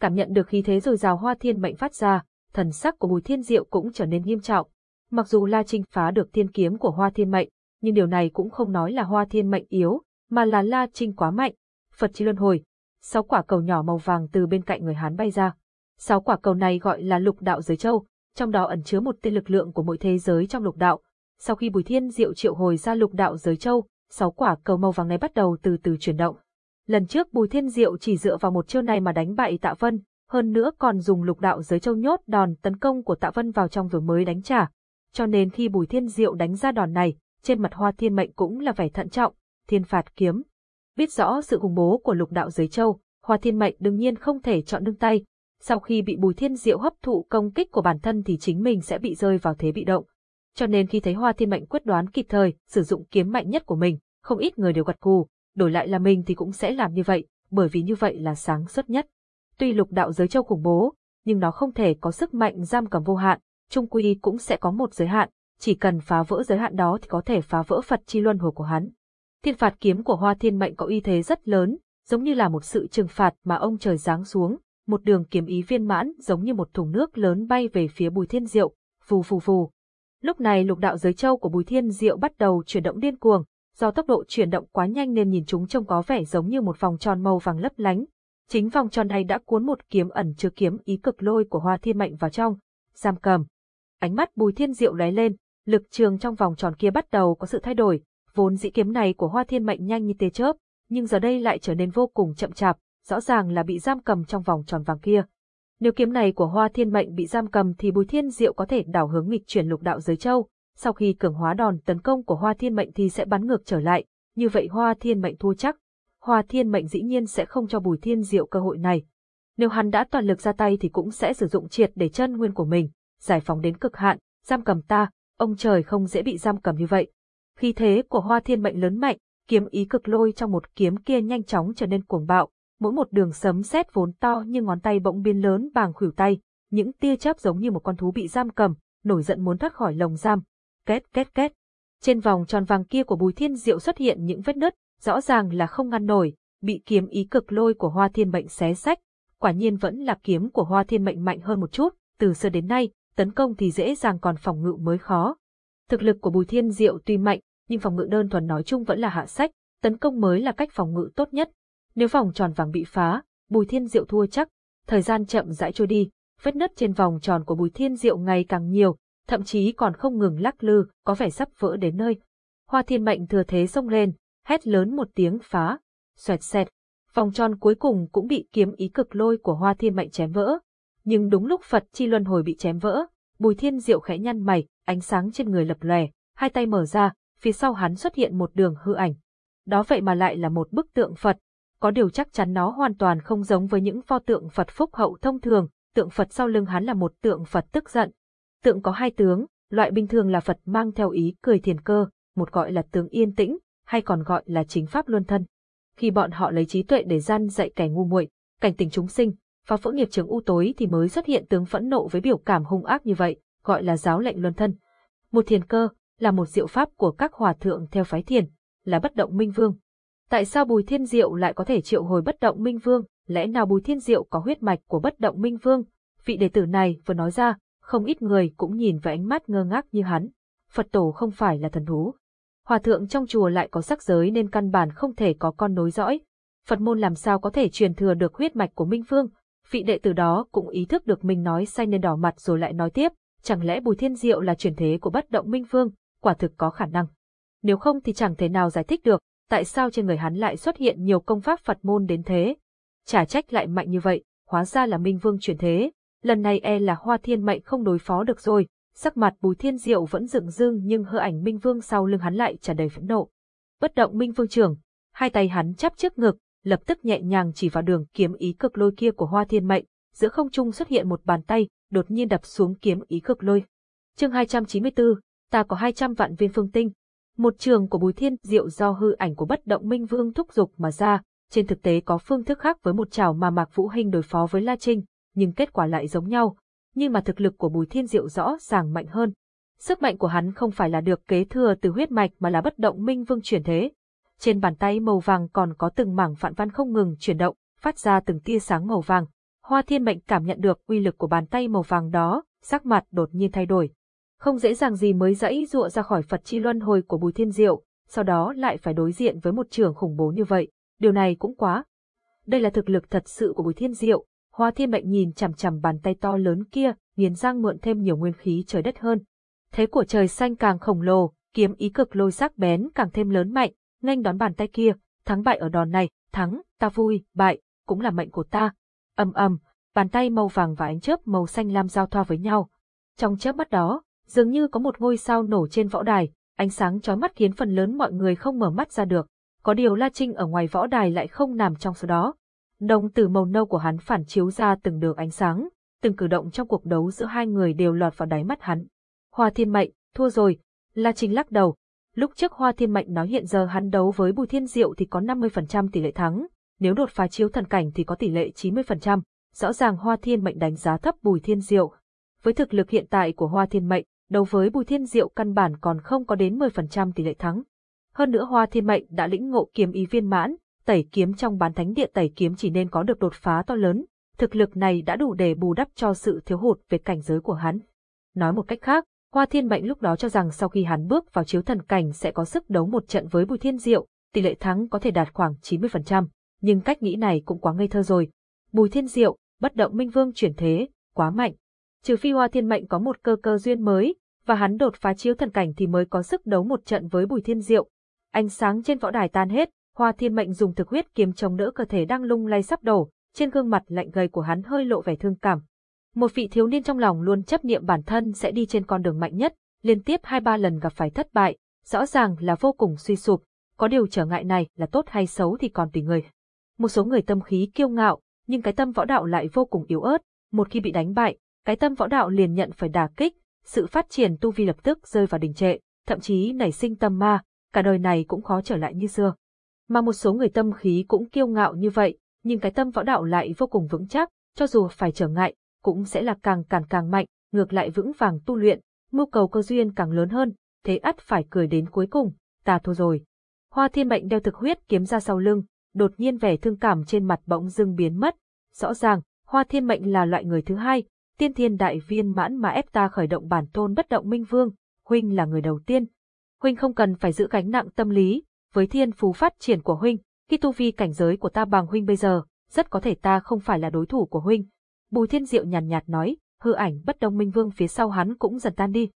Cảm nhận được khí thế rồi rào Hoa Thiên Mệnh phát ra, thần sắc của Bùi Thiên Diệu cũng trở nên nghiêm trọng. Mặc dù La Trinh phá được thiên kiếm của Hoa Thiên Mệnh, nhưng điều này cũng không nói là Hoa Thiên Mệnh yếu, mà là La Trinh quá mạnh. Phật chi luân hồi, sáu quả cầu nhỏ màu vàng từ bên cạnh người Hán bay ra. Sáu quả cầu này gọi là lục đạo giới châu, trong đó ẩn chứa một tên lực lượng của mỗi thế giới trong lục đạo. Sau khi Bùi Thiên Diệu triệu hồi ra lục đạo giới châu, sáu quả cầu màu vàng này bắt đầu từ từ chuyển động. Lần trước Bùi Thiên Diệu chỉ dựa vào một chiêu này mà đánh bại Tạ Vân, hơn nữa còn dùng lục đạo giới châu nhốt đòn tấn công của Tạ Vân vào trong vừa mới đánh trả. Cho nên khi Bùi Thiên Diệu đánh ra đòn này, trên mặt Hoa Thiên Mệnh cũng là vẻ thận trọng, thiên phạt kiếm. Biết rõ sự khủng bố của lục đạo giới châu, Hoa Thiên Mệnh đương nhiên không thể chọn nương tay. Sau khi bị Bùi Thiên Diệu hấp thụ công kích của bản thân thì chính mình sẽ bị rơi vào thế bị động. Cho nên khi thấy Hoa Thiên Mệnh quyết đoán kịp thời, sử dụng kiếm mạnh nhất của mình, không ít người đều gật gù, đổi lại là mình thì cũng sẽ làm như vậy, bởi vì như vậy là sáng suốt nhất. Tuy lục đạo giới châu khủng bố, nhưng nó không thể có sức mạnh giam cầm vô hạn, trung quy cũng sẽ có một giới hạn, chỉ cần phá vỡ giới hạn đó thì có thể phá vỡ Phật chi luân hồi của hắn. Thiên phạt kiếm của Hoa Thiên Mệnh có uy thế rất lớn, giống như là một sự trừng phạt mà ông trời giáng xuống, một đường kiếm ý viên mãn giống như một thùng nước lớn bay về phía Bùi Thiên Diệu, phù phù phù. Lúc này lục đạo giới châu của Bùi Thiên Diệu bắt đầu chuyển động điên cuồng, do tốc độ chuyển động quá nhanh nên nhìn chúng trông có vẻ giống như một vòng tròn màu vàng lấp lánh. Chính vòng tròn này đã cuốn một kiếm ẩn chứa kiếm ý cực lôi của Hoa Thiên Mệnh vào trong, giam cầm. Ánh mắt Bùi Thiên Diệu lóe lên, lực trường trong vòng tròn kia bắt đầu có sự thay đổi, vốn dĩ kiếm này của Hoa Thiên Mệnh nhanh như tia chớp, nhưng giờ đây lại trở nên vô cùng chậm chạp, rõ ràng là bị giam cầm trong vòng tròn vàng kia. Nếu kiếm này của Hoa Thiên Mệnh bị giam cầm thì Bùi Thiên Diệu có thể đảo hướng nghịch chuyển lục đạo giới châu, sau khi cường hóa đòn tấn công của Hoa Thiên Mệnh thì sẽ bắn ngược trở lại, như vậy Hoa Thiên Mệnh thua chắc. Hoa Thiên Mệnh dĩ nhiên sẽ không cho Bùi Thiên Diệu cơ hội này. Nếu hắn đã toàn lực ra tay thì cũng sẽ sử dụng triệt để chân nguyên của mình, giải phóng đến cực hạn, giam cầm ta, ông trời không dễ bị giam cầm như vậy. Khi thế của Hoa Thiên Mệnh lớn mạnh, kiếm ý cực lôi trong một kiếm kia nhanh chóng trở nên cuồng bạo, mỗi một đường sấm sét vốn to như ngón tay bỗng biến lớn bằng khuỷu tay, những tia chớp giống như một con thú bị giam cầm, nổi giận muốn thoát khỏi lồng giam. Két két két. Trên vòng tròn vàng kia của Bùi Thiên Diệu xuất hiện những vết nứt, rõ ràng là không ngăn nổi, bị kiếm ý cực lôi của Hoa Thiên Mệnh xé sách. Quả nhiên vẫn là kiếm của Hoa Thiên Mệnh mạnh hơn một chút, từ xưa đến nay, tấn công thì dễ dàng còn phòng ngự mới khó. Thực lực của Bùi Thiên Diệu tuy mạnh, nhưng phòng ngự đơn thuần nói chung vẫn là hạ sách, tấn công mới là cách phòng ngự tốt nhất. Nếu vòng tròn vàng bị phá, Bùi Thiên Diệu thua chắc, thời gian chậm rãi trôi đi, vết nứt trên vòng tròn của Bùi Thiên Diệu ngày càng nhiều, thậm chí còn không ngừng lắc lư, có vẻ sắp vỡ đến nơi. Hoa Thiên Mệnh thừa thế xông lên, hét lớn một tiếng phá, xoẹt xẹt. Vòng tròn cuối cùng cũng bị kiếm ý cực lôi của Hoa Thiên Mệnh chém vỡ. Nhưng đúng lúc Phật chi luân hồi bị chém vỡ, Bùi Thiên Diệu khẽ nhăn mày, ánh sáng trên người lập lòe, hai tay mở ra, phía sau hắn xuất hiện một đường hư ảnh. Đó vậy mà lại là một bức tượng Phật, có điều chắc chắn nó hoàn toàn không giống với những pho tượng Phật phúc hậu thông thường, tượng Phật sau lưng hắn là một tượng Phật tức giận. Tượng có hai tướng, loại bình thường là Phật mang theo ý cười thiền cơ, một gọi là tướng yên tĩnh, hay còn gọi là chính pháp luân thân. Khi bọn họ lấy trí tuệ để gian dạy kẻ ngu muội, cảnh tình chúng sinh, phá vỡ nghiệp trường u tối thì mới xuất hiện tướng phẫn nộ với biểu cảm hung ác như vậy, gọi là giáo lệnh luân thân. Một thiền cơ là một diệu pháp của các hòa thượng theo phái thiền, là bất động minh vương. Tại sao Bùi Thiên Diệu lại có thể triệu hồi bất động minh vương? Lẽ nào Bùi Thiên Diệu có huyết mạch của bất động minh vương? Vị đệ tử này vừa nói ra, không ít người cũng nhìn với ánh mắt ngơ ngác như hắn. Phật tổ không phải là thần thú. Hòa thượng trong chùa lại có sắc giới nên căn bản không thể có con nối dõi. Phật môn làm sao có thể truyền thừa được huyết mạch của Minh Vương? Vị đệ tử đó cũng ý thức được mình nói sai nên đỏ mặt rồi lại nói tiếp, chẳng lẽ Bùi Thiên Diệu là truyền thế của bất động Minh Vương? Quả thực có khả năng. Nếu không thì chẳng thể nào giải thích được, tại sao trên người hắn lại xuất hiện nhiều công pháp Phật môn đến thế. Chả trách lại mạnh như vậy, hóa ra là Minh Vương chuyển thế. Lần này e là Hoa Thiên Mệnh không đối phó được rồi, sắc mặt Bùi Thiên Diệu vẫn dựng dưng nhưng hơ ảnh Minh Vương sau lưng hắn lại tràn đầy phẫn nộ. Bất động Minh Vương trưởng, hai tay hắn chắp trước ngực, lập tức nhẹ nhàng chỉ vào đường kiếm ý cực lôi kia của Hoa Thiên Mệnh, giữa không trung xuất hiện một bàn tay, đột nhiên đập xuống kiếm ý cực lôi. Chương 294, ta có 200 vạn viên phương tinh, một trường của Bùi Thiên Diệu do hư ảnh của bất động minh vương thúc giục mà ra, trên thực tế có phương thức khác với một trảo mà Mạc Vũ Hinh đối phó với La Trinh, nhưng kết quả lại giống nhau, nhưng mà thực lực của Bùi Thiên Diệu rõ ràng mạnh hơn. Sức mạnh của hắn không phải là được kế thừa từ huyết mạch mà là bất động minh vương chuyển thế. Trên bàn tay màu vàng còn có từng mảng phản văn không ngừng chuyển động, phát ra từng tia sáng màu vàng. Hoa Thiên Mệnh cảm nhận được uy lực của bàn tay màu vàng đó, sắc mặt đột nhiên thay đổi, không dễ dàng gì mới dãy dụa ra khỏi Phật chi luân hồi của Bùi Thiên Diệu, sau đó lại phải đối diện với một trường khủng bố như vậy, điều này cũng quá. Đây là thực lực thật sự của Bùi Thiên Diệu, Hoa Thiên Mệnh nhìn chằm chằm bàn tay to lớn kia, nghiến răng mượn thêm nhiều nguyên khí trời đất hơn. Thế của trời xanh càng khổng lồ, kiếm ý cực lôi sắc bén càng thêm lớn mạnh, nhanh đón bàn tay kia, thắng bại ở đòn này, thắng, ta vui, bại, cũng là mệnh của ta. Ầm ầm, bàn tay màu vàng và ánh chớp màu xanh lam giao thoa với nhau. Trong chớp mắt đó, dường như có một ngôi sao nổ trên võ đài, ánh sáng chói mắt khiến phần lớn mọi người không mở mắt ra được. Có điều La Trinh ở ngoài võ đài lại không nằm trong số đó. Đồng tử màu nâu của hắn phản chiếu ra từng đường ánh sáng, từng cử động trong cuộc đấu giữa hai người đều lọt vào đáy mắt hắn. Hoa Thiên Mệnh, thua rồi. La Trinh lắc đầu. Lúc trước Hoa Thiên Mệnh nói hiện giờ hắn đấu với Bùi Thiên Diệu thì có 50% tỷ lệ thắng, nếu đột phá chiếu thần cảnh thì có tỷ lệ 90%. Rõ ràng Hoa Thiên Mệnh đánh giá thấp Bùi Thiên Diệu. Với thực lực hiện tại của Hoa Thiên Mệnh, đấu với Bùi Thiên Diệu căn bản còn không có đến 10% tỷ lệ thắng. Hơn nữa Hoa Thiên Mệnh đã lĩnh ngộ kiếm ý viên mãn, tẩy kiếm trong bán thánh địa tẩy kiếm chỉ nên có được đột phá to lớn, thực lực này đã đủ để bù đắp cho sự thiếu hụt về cảnh giới của hắn. Nói một cách khác, Hoa Thiên Mệnh lúc đó cho rằng sau khi hắn bước vào chiếu thần cảnh sẽ có sức đấu một trận với Bùi Thiên Diệu, tỷ lệ thắng có thể đạt khoảng 90%, nhưng cách nghĩ này cũng quá ngây thơ rồi. Bùi Thiên Diệu, bất động minh vương chuyển thế, quá mạnh, trừ phi Hoa Thiên Mệnh có một cơ cơ duyên mới, và hắn đột phá chiếu thần cảnh thì mới có sức đấu một trận với Bùi Thiên Diệu. Ánh sáng trên võ đài tan hết, Hoa Thiên Mệnh dùng thực huyết kiếm chống đỡ cơ thể đang lung lay sắp đổ, trên gương mặt lạnh gầy của hắn hơi lộ vẻ thương cảm. Một vị thiếu niên trong lòng luôn chấp niệm bản thân sẽ đi trên con đường mạnh nhất, liên tiếp hai ba lần gặp phải thất bại, rõ ràng là vô cùng suy sụp, có điều trở ngại này là tốt hay xấu thì còn tùy người. Một số người tâm khí kiêu ngạo, nhưng cái tâm võ đạo lại vô cùng yếu ớt, một khi bị đánh bại, cái tâm võ đạo liền nhận phải đả kích, sự phát triển tu vi lập tức rơi vào đình trệ, thậm chí nảy sinh tâm ma, cả đời này cũng khó trở lại như xưa. Mà một số người tâm khí cũng kiêu ngạo như vậy, nhưng cái tâm võ đạo lại vô cùng vững chắc, cho dù phải trở ngại, cũng sẽ là càng càng càng mạnh, ngược lại vững vàng tu luyện, mưu cầu cơ duyên càng lớn hơn, thế ắt phải cười đến cuối cùng, ta thua rồi. Hoa thiên mệnh đeo thực huyết kiếm ra sau lưng, đột nhiên vẻ thương cảm trên mặt bỗng dưng biến mất. Rõ ràng, hoa thiên mệnh là loại người thứ hai, tiên thiên đại viên mãn mà ép ta khởi động bản tôn bất động minh vương, huynh là người đầu tiên. Huynh không cần phải giữ gánh nặng tâm lý, với thiên phú phát triển của huynh, khi tu vi cảnh giới của ta bằng huynh bây giờ, rất có thể ta không phải là đối thủ của huynh. Bùi thiên diệu nhàn nhạt, nhạt nói, hư ảnh bất động minh vương phía sau hắn cũng dần tan đi.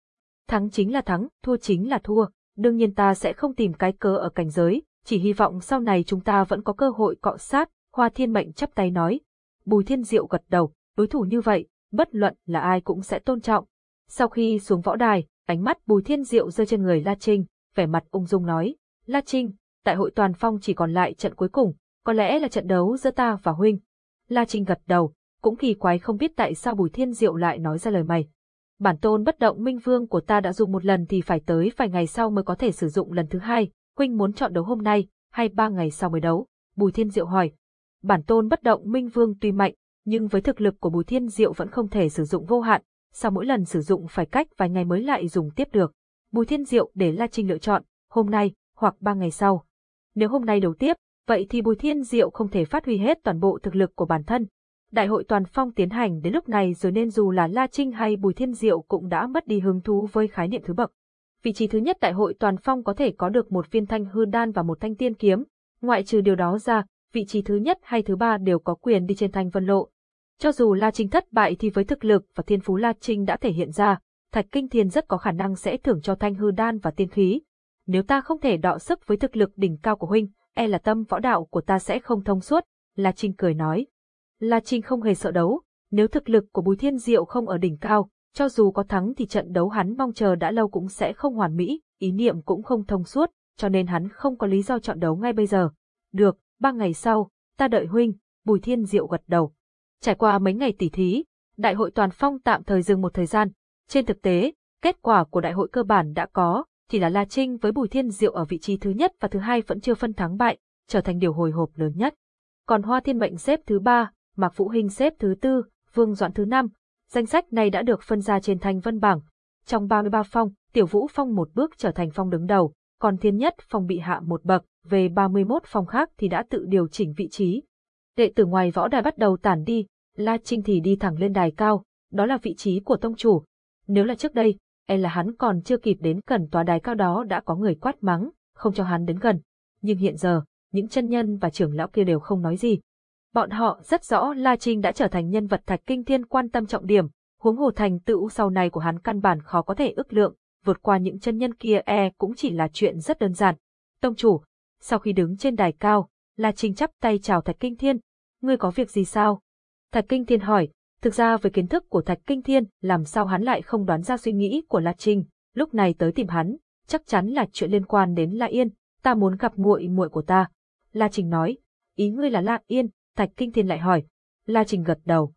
Thắng chính là thắng, thua chính là thua, đương nhiên ta sẽ không tìm cái cớ ở cảnh giới, chỉ hy vọng sau này chúng ta vẫn có cơ hội cọ sát, Hoa Thiên Mệnh chắp tay nói. Bùi Thiên Diệu gật đầu, đối thủ như vậy, bất luận là ai cũng sẽ tôn trọng. Sau khi xuống võ đài, ánh mắt Bùi Thiên Diệu rơi trên người La Trinh, vẻ mặt ung dung nói, La Trinh, tại hội toàn phong chỉ còn lại trận cuối cùng, có lẽ là trận đấu giữa ta và huynh. La Trinh gật đầu, cũng kỳ quái không biết tại sao Bùi Thiên Diệu lại nói ra lời mày. Bản tôn bất động minh vương của ta đã dùng một lần thì phải tới vài ngày sau mới có thể sử dụng lần thứ hai, huynh muốn chọn đấu hôm nay, hay ba ngày sau mới đấu? Bùi Thiên Diệu hỏi. Bản tôn bất động minh vương tuy mạnh, nhưng với thực lực của Bùi Thiên Diệu vẫn không thể sử dụng vô hạn, sau mỗi lần sử dụng phải cách vài ngày mới lại dùng tiếp được. Bùi Thiên Diệu để La Trinh lựa chọn, hôm nay, hoặc ba ngày sau. Nếu hôm nay đấu tiếp, vậy thì Bùi Thiên Diệu không thể phát huy hết toàn bộ thực lực của bản thân. Đại hội toàn phong tiến hành đến lúc này rồi nên dù là La Trinh hay Bùi Thiên Diệu cũng đã mất đi hứng thú với khái niệm thứ bậc. Vị trí thứ nhất đại hội toàn phong có thể có được một viên thanh hư đan và một thanh tiên kiếm, ngoại trừ điều đó ra, vị trí thứ nhất hay thứ ba đều có quyền đi trên thanh vân lộ. Cho dù La Trinh thất bại thì với thực lực và thiên phú La Trinh đã thể hiện ra, Thạch Kinh Thiên rất có khả năng sẽ thưởng cho thanh hư đan và tiên khí. Nếu ta không thể đọ sức với thực lực đỉnh cao của huynh, e là tâm võ đạo của ta sẽ không thông suốt, La Trinh cười nói. La Trinh không hề sợ đấu, nếu thực lực của Bùi Thiên Diệu không ở đỉnh cao, cho dù có thắng thì trận đấu hắn mong chờ đã lâu cũng sẽ không hoàn mỹ, ý niệm cũng không thông suốt, cho nên hắn không có lý do chọn đấu ngay bây giờ. Được, ba ngày sau, ta đợi huynh, Bùi Thiên Diệu gật đầu. Trải qua mấy ngày tỉ thí, đại hội toàn phong tạm thời dừng một thời gian. Trên thực tế, kết quả của đại hội cơ bản đã có, chỉ là La Trinh với Bùi Thiên Diệu ở vị trí thứ nhất và thứ hai vẫn chưa phân thắng bại, trở thành điều hồi hộp lớn nhất. Còn Hoa Thiên Mệnh xếp thứ ba, Mạc Vũ Hình xếp thứ tư, Vương Doãn thứ năm. Danh sách này đã được phân ra trên thanh vân bảng. Trong 33 phong, Tiểu Vũ Phong một bước trở thành phong đứng đầu, còn Thiên Nhất Phong bị hạ một bậc, về 31 phòng khác thì đã tự điều chỉnh vị trí. Đệ tử ngoài võ đài bắt đầu tản đi, La Trinh thì đi thẳng lên đài cao, đó là vị trí của tông chủ. Nếu là trước đây, e là hắn còn chưa kịp đến gần tòa đài cao đó đã có người quát mắng, không cho hắn đến gần. Nhưng hiện giờ, những chân nhân và trưởng lão kia đều không nói gì, Bọn họ rất rõ La Trinh đã trở thành nhân vật thạch kinh thiên quan tâm trọng điểm, huống hồ thành tựu sau này của hắn căn bản khó có thể ước lượng, vượt qua những chân nhân kia e cũng chỉ là chuyện rất đơn giản. Tông chủ, sau khi đứng trên đài cao, La Trinh chắp tay chào Thạch Kinh Thiên, ngươi có việc gì sao? Thạch Kinh Thiên hỏi, thực ra với kiến thức của Thạch Kinh Thiên, làm sao hắn lại không đoán ra suy nghĩ của La Trinh, lúc này tới tìm hắn, chắc chắn là chuyện liên quan đến La Yên, ta muốn gặp muội muội của ta. La Trinh nói, ý ngươi là La Yên, Thạch Kinh Thiên lại hỏi. La Trình gật đầu.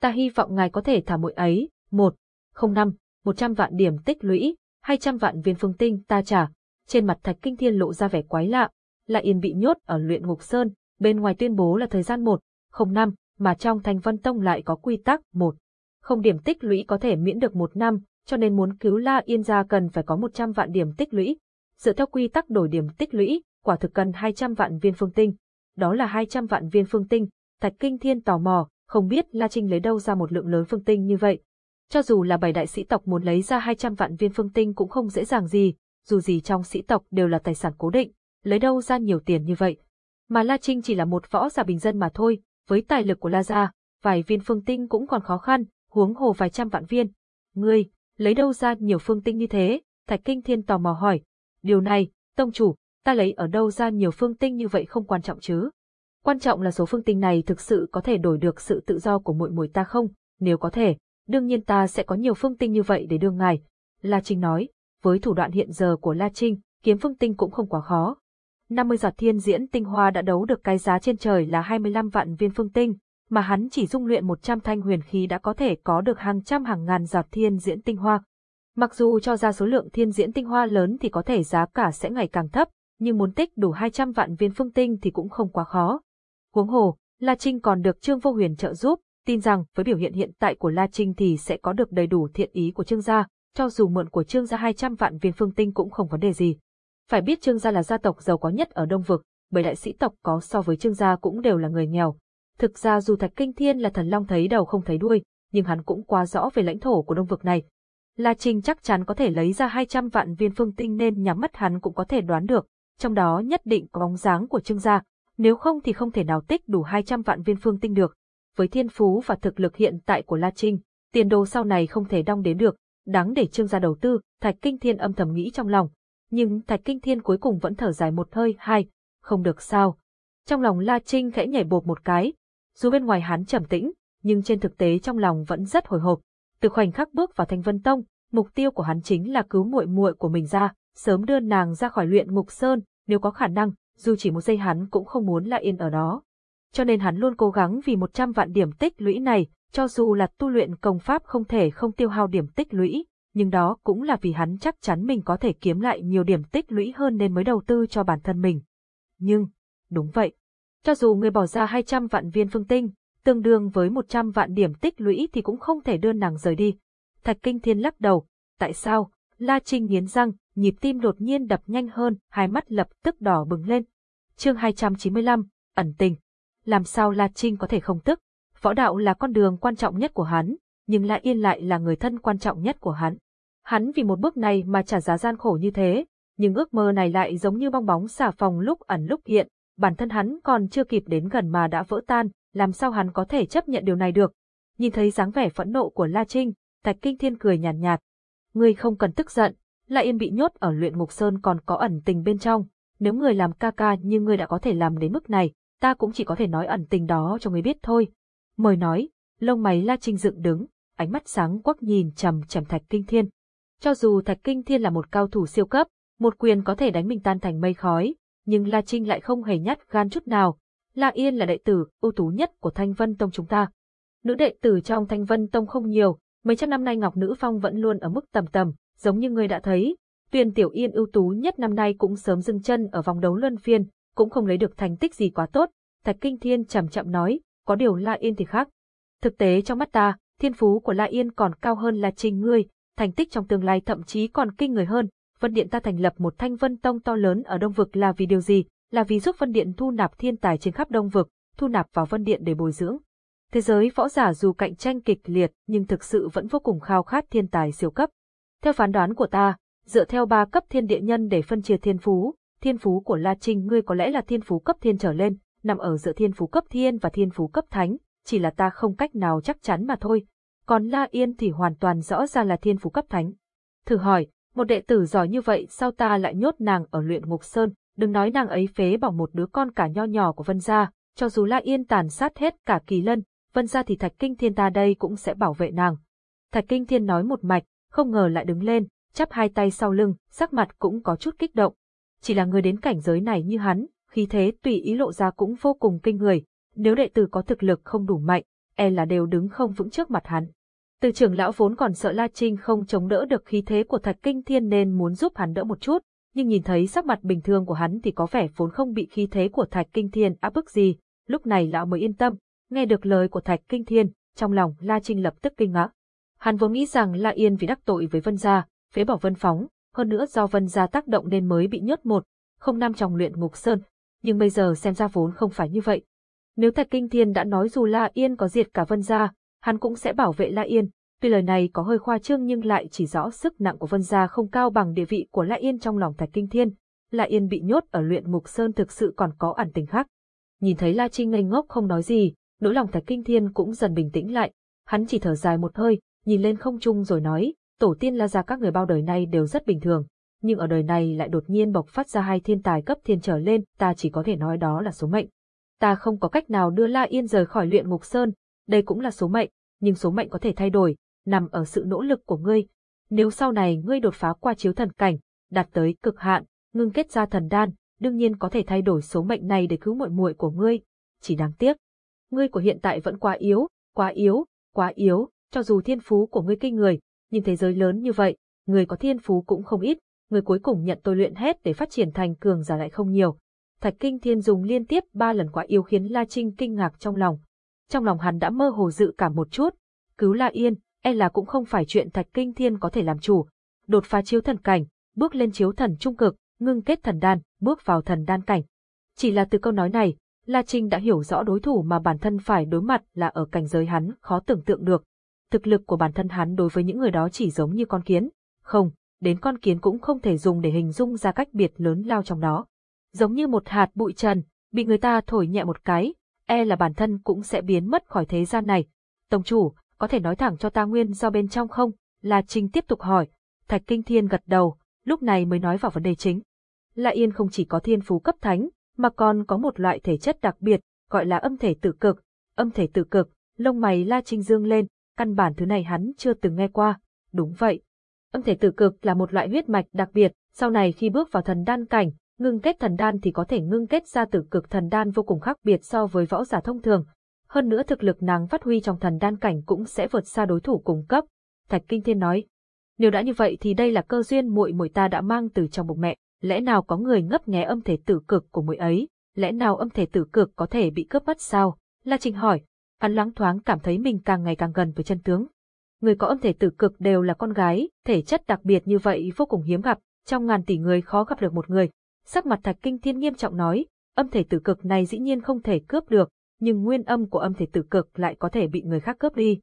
Ta hy vọng ngài có thể thả muội ấy, một, không năm, một trăm vạn điểm tích lũy, hai trăm vạn viên phương tinh ta trả. Trên mặt Thạch Kinh Thiên lộ ra vẻ quái lạ. Lại yên bị nhốt ở luyện ngục sơn, bên ngoài tuyên bố là thời gian một, không năm, mà trong Thanh Vân Tông lại có quy tắc một. Không điểm tích lũy có thể miễn được một năm, cho nên muốn cứu La Yên ra cần phải có một trăm vạn điểm tích lũy. Dựa theo quy tắc đổi điểm tích lũy, quả thực cần hai trăm vạn viên phương tinh đó là 200 vạn viên phương tinh. Thạch Kinh Thiên tò mò, không biết La Trinh lấy đâu ra một lượng lớn phương tinh như vậy. Cho dù là bảy đại sĩ tộc muốn lấy ra 200 vạn viên phương tinh cũng không dễ dàng gì, dù gì trong sĩ tộc đều là tài sản cố định, lấy đâu ra nhiều tiền như vậy. Mà La Trinh chỉ là một võ giả bình dân mà thôi, với tài lực của La Gia, vài viên phương tinh cũng còn khó khăn, huống hồ vài trăm vạn viên. Ngươi, lấy đâu ra nhiều phương tinh như thế? Thạch Kinh Thiên tò mò hỏi. Điều này, tông chủ, ta lấy ở đâu ra nhiều phương tinh như vậy không quan trọng chứ. Quan trọng là số phương tinh này thực sự có thể đổi được sự tự do của muội muội ta không, nếu có thể, đương nhiên ta sẽ có nhiều phương tinh như vậy để đương ngài. La Trinh nói, với thủ đoạn hiện giờ của La Trinh, kiếm phương tinh cũng không quá khó. 50 giọt thiên diễn tinh hoa đã đấu được cái giá trên trời là 25 vạn viên phương tinh, mà hắn chỉ dung luyện 100 thanh huyền khí đã có thể có được hàng trăm hàng ngàn giọt thiên diễn tinh hoa. Mặc dù cho ra số lượng thiên diễn tinh hoa lớn thì có thể giá cả sẽ ngày càng thấp, nhưng muốn tích đủ 200 vạn viên phương tinh thì cũng không quá khó. Huống hồ, La Trinh còn được Trương Vô Huyền trợ giúp, tin rằng với biểu hiện hiện tại của La Trinh thì sẽ có được đầy đủ thiện ý của Trương gia, cho dù mượn của Trương gia 200 vạn viên phương tinh cũng không vấn đề gì. Phải biết Trương gia là gia tộc giàu có nhất ở Đông Vực, bởi đại sĩ tộc có so với Trương gia cũng đều là người nghèo. Thực ra dù Thạch Kinh Thiên là thần long thấy đầu không thấy đuôi, nhưng hắn cũng quá rõ về lãnh thổ của Đông Vực này. La Trinh chắc chắn có thể lấy ra 200 vạn viên phương tinh nên nhắm mắt hắn cũng có thể đoán được, trong đó nhất định có bóng dáng của Trương gia, nếu không thì không thể nào tích đủ 200 vạn viên phương tinh được. Với thiên phú và thực lực hiện tại của La Trinh, tiền đồ sau này không thể đong đến được, đáng để Trương gia đầu tư, Thạch Kinh Thiên âm thầm nghĩ trong lòng. Nhưng Thạch Kinh Thiên cuối cùng vẫn thở dài một hơi, hai, không được sao. Trong lòng La Trinh khẽ nhảy bột một cái, dù bên ngoài hắn trầm tĩnh, nhưng trên thực tế trong lòng vẫn rất hồi hộp. Từ khoảnh khắc bước vào Thanh Vân Tông, mục tiêu của hắn chính là cứu muội muội của mình ra, sớm đưa nàng ra khỏi luyện ngục sơn, nếu có khả năng, dù chỉ một giây hắn cũng không muốn lại yên ở đó. Cho nên hắn luôn cố gắng vì 100 vạn điểm tích lũy này, cho dù là tu luyện công pháp không thể không tiêu hao điểm tích lũy, nhưng đó cũng là vì hắn chắc chắn mình có thể kiếm lại nhiều điểm tích lũy hơn nên mới đầu tư cho bản thân mình. Nhưng, đúng vậy, cho dù người bỏ ra 200 vạn viên phương tinh, tương đương với 100 vạn điểm tích lũy thì cũng không thể đưa nàng rời đi. Thạch Kinh Thiên lắc đầu, tại sao? La Trinh nghiến răng, nhịp tim đột nhiên đập nhanh hơn, hai mắt lập tức đỏ bừng lên. Chương 295, ẩn tình. Làm sao La Trinh có thể không tức? Võ đạo là con đường quan trọng nhất của hắn, nhưng La Yên lại là người thân quan trọng nhất của hắn. Hắn vì một bước này mà trả giá gian khổ như thế, nhưng ước mơ này lại giống như bong bóng xà phòng lúc ẩn lúc hiện, bản thân hắn còn chưa kịp đến gần mà đã vỡ tan, làm sao hắn có thể chấp nhận điều này được. Nhìn thấy dáng vẻ phẫn nộ của La Trinh, Thạch Kinh Thiên cười nhàn nhạt, nhạt. Ngươi không cần tức giận, La Yên bị nhốt ở luyện ngục sơn còn có ẩn tình bên trong, nếu người làm ca ca như ngươi đã có thể làm đến mức này, ta cũng chỉ có thể nói ẩn tình đó cho ngươi biết thôi. Mời nói, lông mày La Trinh dựng đứng, ánh mắt sáng quắc nhìn chằm chằm Thạch Kinh Thiên. Cho dù Thạch Kinh Thiên là một cao thủ siêu cấp, một quyền có thể đánh mình tan thành mây khói, nhưng La Trinh lại không hề nhát gan chút nào. La Yên là đệ tử ưu tú nhất của Thanh Vân Tông chúng ta. Nữ đệ tử trong Thanh Vân Tông không nhiều, mấy trăm năm nay Ngọc Nữ Phong vẫn luôn ở mức tầm tầm, giống như người đã thấy. Tuyền Tiểu Yên ưu tú nhất năm nay cũng sớm dừng chân ở vòng đấu luân phiên, cũng không lấy được thành tích gì quá tốt. Thạch Kinh Thiên chậm chậm nói, có điều La Yên thì khác. Thực tế trong mắt ta, thiên phú của La Yên còn cao hơn La Trinh ngươi, thành tích trong tương lai thậm chí còn kinh người hơn, Vân Điện ta thành lập một thanh vân tông to lớn ở Đông Vực là vì điều gì? Là vì giúp Vân Điện thu nạp thiên tài trên khắp Đông Vực, thu nạp vào Vân Điện để bồi dưỡng. Thế giới võ giả dù cạnh tranh kịch liệt nhưng thực sự vẫn vô cùng khao khát thiên tài siêu cấp. Theo phán đoán của ta, dựa theo ba cấp thiên địa nhân để phân chia thiên phú, thiên phú của La Trinh ngươi có lẽ là thiên phú cấp thiên trở lên, nằm ở giữa thiên phú cấp thiên và thiên phú cấp thánh, chỉ là ta không cách nào chắc chắn mà thôi. Còn La Yên thì hoàn toàn rõ ràng là thiên phú cấp thánh. Thử hỏi, một đệ tử giỏi như vậy sao ta lại nhốt nàng ở luyện ngục sơn, đừng nói nàng ấy phế bỏ một đứa con cả nho nhỏ của Vân Gia, cho dù La Yên tàn sát hết cả kỳ lân, Vân Gia thì Thạch Kinh Thiên ta đây cũng sẽ bảo vệ nàng. Thạch Kinh Thiên nói một mạch, không ngờ lại đứng lên, chắp hai tay sau lưng, sắc mặt cũng có chút kích động. Chỉ là người đến cảnh giới này như hắn, khí thế tùy ý lộ ra cũng vô cùng kinh người, nếu đệ tử có thực lực không đủ mạnh, e là đều đứng không vững trước mặt hắn. Từ trưởng lão vốn còn sợ La Trinh không chống đỡ được khí thế của Thạch Kinh Thiên nên muốn giúp hắn đỡ một chút, nhưng nhìn thấy sắc mặt bình thường của hắn thì có vẻ vốn không bị khí thế của Thạch Kinh Thiên áp bức gì, lúc này lão mới yên tâm, nghe được lời của Thạch Kinh Thiên, trong lòng La Trinh lập tức kinh ngạc. Hắn vốn nghĩ rằng La Yên vì đắc tội với Vân Gia, phế bỏ Vân Phóng, hơn nữa do Vân Gia tác động nên mới bị nhốt một, không năm trong luyện ngục sơn, nhưng bây giờ xem ra vốn không phải như vậy. Nếu Thạch Kinh Thiên đã nói dù La Yên có diệt cả Vân Gia, hắn cũng sẽ bảo vệ La Yên. Tuy lời này có hơi khoa trương nhưng lại chỉ rõ sức nặng của Vân Gia không cao bằng địa vị của La Yên trong lòng Thạch Kinh Thiên. La Yên bị nhốt ở luyện ngục sơn thực sự còn có ẩn tình khác. Nhìn thấy La Trinh ngây ngốc không nói gì, nỗi lòng Thạch Kinh Thiên cũng dần bình tĩnh lại. Hắn chỉ thở dài một hơi, nhìn lên không trung rồi nói, tổ tiên La Gia các người bao đời nay đều rất bình thường. nhưng ở đời này lại đột nhiên bộc phát ra hai thiên tài cấp thiên trở lên, ta chỉ có thể nói đó là số mệnh. Ta không có cách nào đưa La Yên rời khỏi luyện ngục sơn, đây cũng là số mệnh, nhưng số mệnh có thể thay đổi, nằm ở sự nỗ lực của ngươi. Nếu sau này ngươi đột phá qua chiếu thần cảnh, đạt tới cực hạn, ngưng kết ra thần đan, đương nhiên có thể thay đổi số mệnh này để cứu muội muội của ngươi. Chỉ đáng tiếc, ngươi của hiện tại vẫn quá yếu, quá yếu, quá yếu, cho dù thiên phú của ngươi kinh người, nhưng thế giới lớn như vậy, người có thiên phú cũng không ít, người cuối cùng nhận tôi luyện hết để phát triển thành cường giả lại không nhiều. Thạch Kinh Thiên dùng liên tiếp ba lần quả yêu khiến La Trinh kinh ngạc trong lòng. Trong lòng hắn đã mơ hồ dự cảm một chút, cứu La Yên, e là cũng không phải chuyện Thạch Kinh Thiên có thể làm chủ. Đột phá chiếu thần cảnh, bước lên chiếu thần trung cực, ngưng kết thần đan, bước vào thần đan cảnh. Chỉ là từ câu nói này, La Trinh đã hiểu rõ đối thủ mà bản thân phải đối mặt là ở cảnh giới hắn khó tưởng tượng được. Thực lực của bản thân hắn đối với những người đó chỉ giống như con kiến. Không, đến con kiến cũng không thể dùng để hình dung ra cách biệt lớn lao trong đó. Giống như một hạt bụi trần, bị người ta thổi nhẹ một cái, e là bản thân cũng sẽ biến mất khỏi thế gian này. Tổng chủ, có thể nói thẳng cho ta nguyên do bên trong không? La Trinh tiếp tục hỏi. Thạch Kinh Thiên gật đầu, lúc này mới nói vào vấn đề chính. La Yên không chỉ có thiên phú cấp thánh, mà còn có một loại thể chất đặc biệt, gọi là âm thể tự cực. Âm thể tự cực, lông mày La Trinh dương lên, căn bản thứ này hắn chưa từng nghe qua. Đúng vậy. Âm thể tự cực là một loại huyết mạch đặc biệt, sau này khi bước vào thần đan cảnh, ngưng kết thần đan thì có thể ngưng kết ra tử cực thần đan vô cùng khác biệt so với võ giả thông thường. Hơn nữa thực lực nàng phát huy trong thần đan cảnh cũng sẽ vượt xa đối thủ cùng cấp. Thạch Kinh Thiên nói, nếu đã như vậy thì đây là cơ duyên muội muội ta đã mang từ trong bụng mẹ, lẽ nào có người ngấp nghé âm thể tử cực của muội ấy, lẽ nào âm thể tử cực có thể bị cướp mất sao? La Trình hỏi, hắn loáng thoáng cảm thấy mình càng ngày càng gần với chân tướng. Người có âm thể tử cực đều là con gái, thể chất đặc biệt như vậy vô cùng hiếm gặp, trong ngàn tỷ người khó gặp được một người. Sắc mặt Thạch Kinh Thiên nghiêm trọng nói, âm thể tử cực này dĩ nhiên không thể cướp được, nhưng nguyên âm của âm thể tử cực lại có thể bị người khác cướp đi.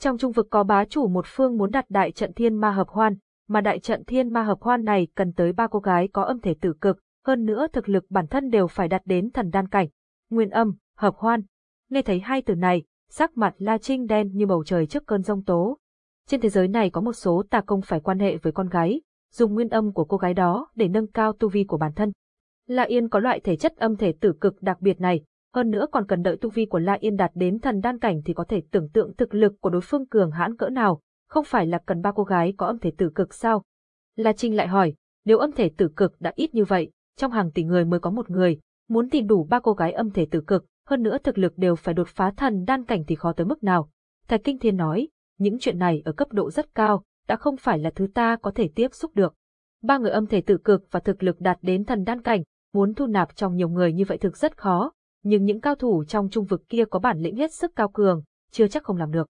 Trong trung vực có bá chủ một phương muốn đặt đại trận thiên ma hợp hoan, mà đại trận thiên ma hợp hoan này cần tới ba cô gái có âm thể tử cực, hơn nữa thực lực bản thân đều phải đạt đến thần đan cảnh. Nguyên âm, hợp hoan. Nghe thấy hai từ này, sắc mặt La Trinh đen như bầu trời trước cơn rông tố. Trên thế giới này có một số tà công phải quan hệ với con gái, dùng nguyên âm của cô gái đó để nâng cao tu vi của bản thân. La Yên có loại thể chất âm thể tử cực đặc biệt này, hơn nữa còn cần đợi tu vi của La Yên đạt đến thần đan cảnh thì có thể tưởng tượng thực lực của đối phương cường hãn cỡ nào, không phải là cần ba cô gái có âm thể tử cực sao? La Trinh lại hỏi, nếu âm thể tử cực đã ít như vậy, trong hàng tỷ người mới có một người, muốn tìm đủ ba cô gái âm thể tử cực, hơn nữa thực lực đều phải đột phá thần đan cảnh thì khó tới mức nào. Thạch Kinh Thiên nói, những chuyện này ở cấp độ rất cao, đã không phải là thứ ta có thể tiếp xúc được. Ba người âm thể tự cực và thực lực đạt đến thần đan cảnh, muốn thu nạp trong nhiều người như vậy thực rất khó, nhưng những cao thủ trong trung vực kia có bản lĩnh hết sức cao cường, chưa chắc không làm được.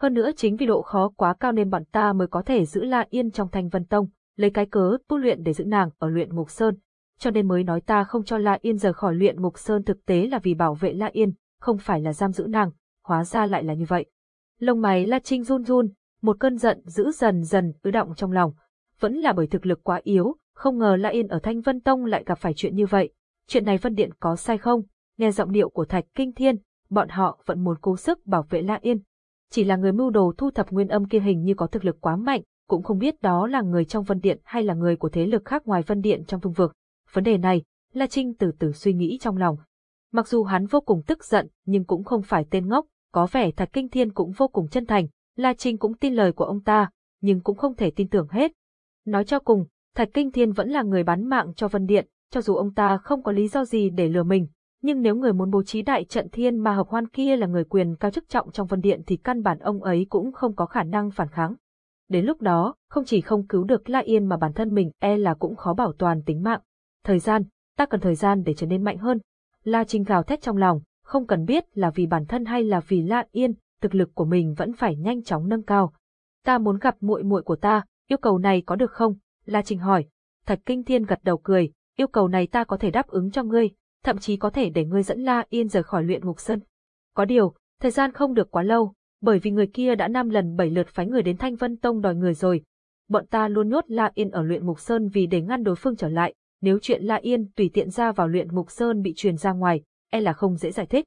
Hơn nữa chính vì độ khó quá cao nên bọn ta mới có thể giữ La Yên trong Thanh Vân Tông, lấy cái cớ tu luyện để giữ nàng ở luyện Ngục Sơn, cho nên mới nói ta không cho La Yên rời khỏi luyện Ngục Sơn thực tế là vì bảo vệ La Yên, không phải là giam giữ nàng, hóa ra lại là như vậy. Lông mày La Trinh run run, một cơn giận dữ dần dần ứ động trong lòng, vẫn là bởi thực lực quá yếu, không ngờ La Yên ở Thanh Vân Tông lại gặp phải chuyện như vậy. Chuyện này Vân Điện có sai không? Nghe giọng điệu của Thạch Kinh Thiên, bọn họ vẫn muốn cố sức bảo vệ La Yên. Chỉ là người mưu đồ thu thập nguyên âm kia hình như có thực lực quá mạnh, cũng không biết đó là người trong Vân Điện hay là người của thế lực khác ngoài Vân Điện trong thung vực. Vấn đề này, La Trinh từ từ suy nghĩ trong lòng. Mặc dù hắn vô cùng tức giận, nhưng cũng không phải tên ngốc, có vẻ Thạch Kinh Thiên cũng vô cùng chân thành, La Trinh cũng tin lời của ông ta, nhưng cũng không thể tin tưởng hết. Nói cho cùng, Thạch Kinh Thiên vẫn là người bán mạng cho Vân Điện, cho dù ông ta không có lý do gì để lừa mình, nhưng nếu người muốn bố trí đại trận thiên mà hợp hoan kia là người quyền cao chức trọng trong Vân Điện thì căn bản ông ấy cũng không có khả năng phản kháng. Đến lúc đó, không chỉ không cứu được La Yên mà bản thân mình e là cũng khó bảo toàn tính mạng. Thời gian, ta cần thời gian để trở nên mạnh hơn. La Trinh gào thét trong lòng, không cần biết là vì bản thân hay là vì La Yên, thực lực của mình vẫn phải nhanh chóng nâng cao. Ta muốn gặp muội muội của ta, yêu cầu này có được không? La Trình hỏi. Thạch Kinh Thiên gật đầu cười, yêu cầu này ta có thể đáp ứng cho ngươi, thậm chí có thể để ngươi dẫn La Yên rời khỏi luyện ngục sơn. Có điều, thời gian không được quá lâu, bởi vì người kia đã năm lần bảy lượt phái người đến Thanh Vân Tông đòi người rồi. Bọn ta luôn nhốt La Yên ở luyện ngục sơn vì để ngăn đối phương trở lại, nếu chuyện La Yên tùy tiện ra vào luyện ngục sơn bị truyền ra ngoài, e là không dễ giải thích.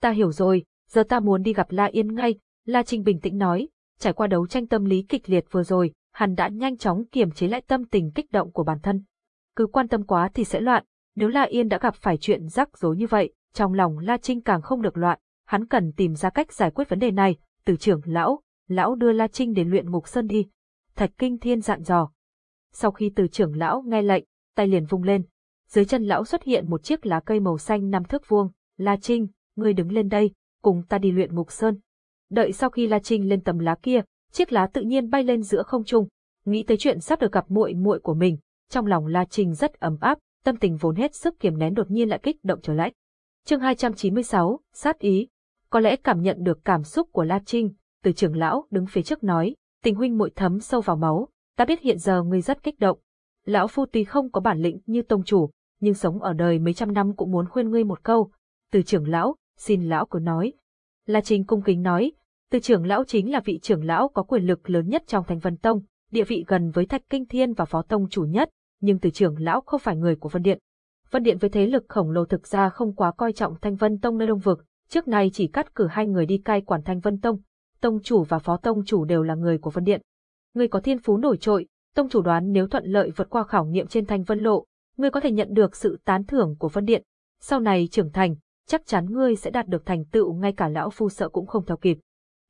Ta hiểu rồi, giờ ta muốn đi gặp La Yên ngay, La Trinh bình tĩnh nói, trải qua đấu tranh tâm lý kịch liệt vừa rồi, hắn đã nhanh chóng kiềm chế lại tâm tình kích động của bản thân. Cứ quan tâm quá thì sẽ loạn, nếu La Yên đã gặp phải chuyện rắc rối như vậy, trong lòng La Trinh càng không được loạn, hắn cần tìm ra cách giải quyết vấn đề này, từ trưởng lão, lão đưa La Trinh đến luyện ngục sơn đi. Thạch Kinh Thiên dặn dò. Sau khi từ trưởng lão nghe lệnh, tay liền vung lên. Dưới chân lão xuất hiện một chiếc lá cây màu xanh năm thước vuông. La Trinh, ngươi đứng lên đây, cùng ta đi luyện ngục sơn. Đợi sau khi La Trinh lên tầm lá kia, chiếc lá tự nhiên bay lên giữa không trung. Nghĩ tới chuyện sắp được gặp muội muội của mình, trong lòng La Trinh rất ấm áp, tâm tình vốn hết sức kiềm nén đột nhiên lại kích động trở lại. Chương 296, sát ý. Có lẽ cảm nhận được cảm xúc của La Trinh, từ trưởng lão đứng phía trước nói, tình huynh muội thấm sâu vào máu, ta biết hiện giờ ngươi rất kích động. Lão phu tuy không có bản lĩnh như tông chủ, nhưng sống ở đời mấy trăm năm cũng muốn khuyên ngươi một câu. Từ trưởng lão, xin lão cứ nói. La Trinh cung kính nói, từ trưởng lão chính là vị trưởng lão có quyền lực lớn nhất trong Thành Vân Tông, địa vị gần với Thạch Kinh Thiên và Phó Tông chủ nhất, nhưng từ trưởng lão không phải người của Vân Điện. Vân Điện với thế lực khổng lồ thực ra không quá coi trọng Thanh Vân Tông nơi Đông Vực, trước nay chỉ cắt cử hai người đi cai quản Thanh Vân Tông, tông chủ và phó tông chủ đều là người của Vân Điện. Người có thiên phú nổi trội, tông chủ đoán nếu thuận lợi vượt qua khảo nghiệm trên Thanh Vân Lộ, người có thể nhận được sự tán thưởng của Vân Điện. Sau này trưởng thành, chắc chắn ngươi sẽ đạt được thành tựu ngay cả lão phu sợ cũng không theo kịp.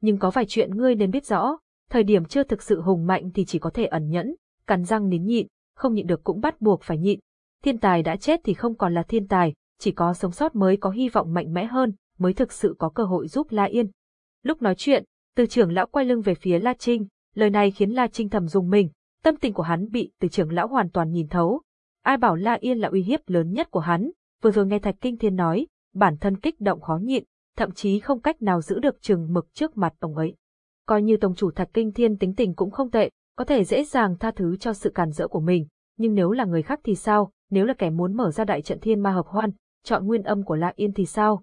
Nhưng có vài chuyện ngươi nên biết rõ, thời điểm chưa thực sự hùng mạnh thì chỉ có thể ẩn nhẫn, cắn răng nín nhịn, không nhịn được cũng bắt buộc phải nhịn. Thiên tài đã chết thì không còn là thiên tài, chỉ có sống sót mới có hy vọng mạnh mẽ hơn, mới thực sự có cơ hội giúp La Yên. Lúc nói chuyện, từ trưởng lão quay lưng về phía La Trinh, lời này khiến La Trinh thầm dùng mình, tâm tình của hắn bị từ trưởng lão hoàn toàn nhìn thấu. Ai bảo La Yên là uy hiếp lớn nhất của hắn, vừa rồi nghe Thạch Kinh Thiên nói, bản thân kích động khó nhịn, thậm chí không cách nào giữ được chừng mực trước mặt ông ấy. Coi như tổng chủ Thạch Kinh Thiên tính tình cũng không tệ, có thể dễ dàng tha thứ cho sự cản rỡ của mình, nhưng nếu là người khác thì sao, nếu là kẻ muốn mở ra đại trận thiên ma hợp hoan, chọn nguyên âm của La Yên thì sao?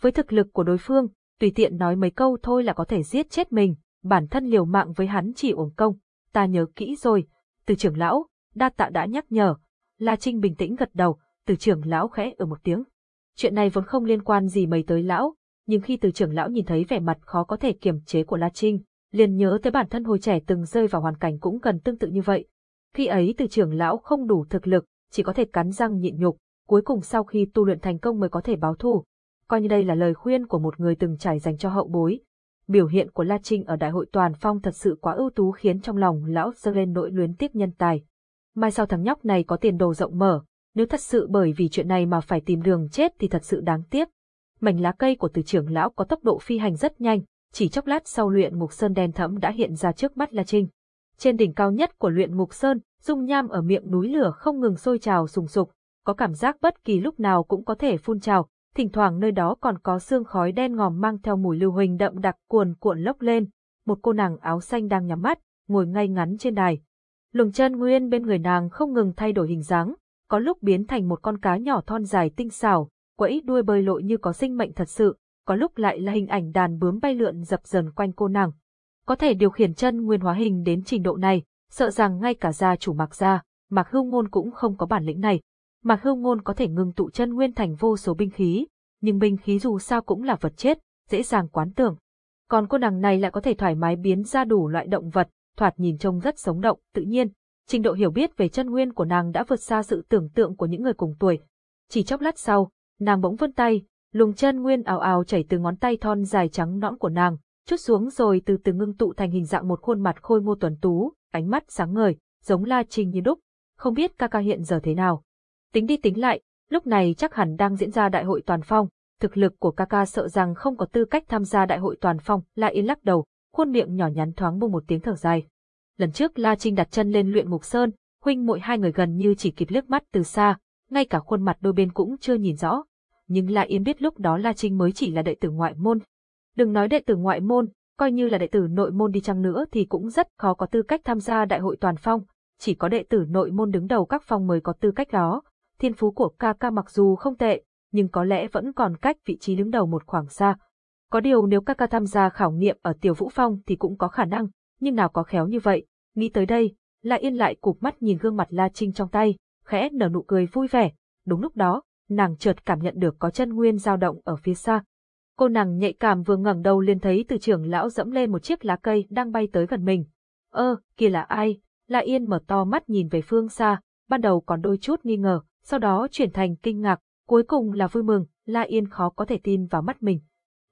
Với thực lực của đối phương, tùy tiện nói mấy câu thôi là có thể giết chết mình, bản thân liều mạng với hắn chỉ uổng công, ta nhớ kỹ rồi, từ trưởng lão, đa tạ đã nhắc nhở, La Trinh bình tĩnh gật đầu, từ trưởng lão khẽ ở một tiếng. Chuyện này vốn không liên quan gì mấy tới lão, nhưng khi từ trưởng lão nhìn thấy vẻ mặt khó có thể kiềm chế của La Trinh, liền nhớ tới bản thân hồi trẻ từng rơi vào hoàn cảnh cũng gần tương tự như vậy. Khi ấy từ trưởng lão không đủ thực lực, chỉ có thể cắn răng nhịn nhục, cuối cùng sau khi tu luyện thành công mới có thể báo thù. Coi như đây là lời khuyên của một người từng trải dành cho hậu bối. Biểu hiện của La Trinh ở đại hội toàn phong thật sự quá ưu tú khiến trong lòng lão dâng lên nỗi luyến tiếc nhân tài. Mai sau thằng nhóc này có tiền đồ rộng mở, nếu thật sự bởi vì chuyện này mà phải tìm đường chết thì thật sự đáng tiếc. Mảnh lá cây của từ trưởng lão có tốc độ phi hành rất nhanh, chỉ chốc lát sau luyện ngục sơn đen thẫm đã hiện ra trước mắt La Trinh. Trên đỉnh cao nhất của luyện ngục sơn, dung nham ở miệng núi lửa không ngừng sôi trào sùng sục, có cảm giác bất kỳ lúc nào cũng có thể phun trào, thỉnh thoảng nơi đó còn có sương khói đen ngòm mang theo mùi lưu huỳnh đậm đặc cuồn cuộn lốc lên. Một cô nàng áo xanh đang nhắm mắt, ngồi ngay ngắn trên đài. Luồng chân nguyên bên người nàng không ngừng thay đổi hình dáng, có lúc biến thành một con cá nhỏ thon dài tinh xảo, quẫy đuôi bơi lội như có sinh mệnh thật sự, có lúc lại là hình ảnh đàn bướm bay lượn dập dần quanh cô nàng. Có thể điều khiển chân nguyên hóa hình đến trình độ này, sợ rằng ngay cả gia chủ Mạc gia, Mạc Hưu Ngôn cũng không có bản lĩnh này. Mạc Hưu Ngôn có thể ngưng tụ chân nguyên thành vô số binh khí, nhưng binh khí dù sao cũng là vật chết, dễ dàng quán tưởng. Còn cô nàng này lại có thể thoải mái biến ra đủ loại động vật, thoạt nhìn trông rất sống động, tự nhiên. Trình độ hiểu biết về chân nguyên của nàng đã vượt xa sự tưởng tượng của những người cùng tuổi. Chỉ chốc lát sau, nàng bỗng vươn tay, luồng chân nguyên ào ào chảy từ ngón tay thon dài trắng nõn của nàng, chút xuống rồi từ từ ngưng tụ thành hình dạng một khuôn mặt khôi ngô tuấn tú, ánh mắt sáng ngời, giống La Trinh như đúc. Không biết ca ca hiện giờ thế nào. Tính đi tính lại, lúc này chắc hẳn đang diễn ra đại hội toàn phong, thực lực của ca ca sợ rằng không có tư cách tham gia đại hội toàn phong, La Yên lắc đầu, khuôn miệng nhỏ nhắn thoáng buông một tiếng thở dài. Lần trước La Trinh đặt chân lên luyện ngục sơn, huynh muội hai người gần như chỉ kịp liếc mắt từ xa, ngay cả khuôn mặt đôi bên cũng chưa nhìn rõ. Nhưng La Yên biết lúc đó La Trinh mới chỉ là đệ tử ngoại môn. Đừng nói đệ tử ngoại môn, coi như là đệ tử nội môn đi chăng nữa thì cũng rất khó có tư cách tham gia đại hội toàn phong, chỉ có đệ tử nội môn đứng đầu các phong mới có tư cách đó. Thiên phú của ca ca mặc dù không tệ, nhưng có lẽ vẫn còn cách vị trí đứng đầu một khoảng xa. Có điều nếu ca ca tham gia khảo nghiệm ở tiểu vũ phong thì cũng có khả năng, nhưng nào có khéo như vậy. Nghĩ tới đây, La Yên lại cụp mắt nhìn gương mặt La Trinh trong tay, khẽ nở nụ cười vui vẻ. Đúng lúc đó, nàng chợt cảm nhận được có chân nguyên dao động ở phía xa. Cô nàng nhạy cảm vừa ngẩng đầu liền thấy từ trưởng lão dẫm lên một chiếc lá cây đang bay tới gần mình. Ơ, kia là ai? La Yên mở to mắt nhìn về phương xa, ban đầu còn đôi chút nghi ngờ, sau đó chuyển thành kinh ngạc, cuối cùng là vui mừng, La Yên khó có thể tin vào mắt mình.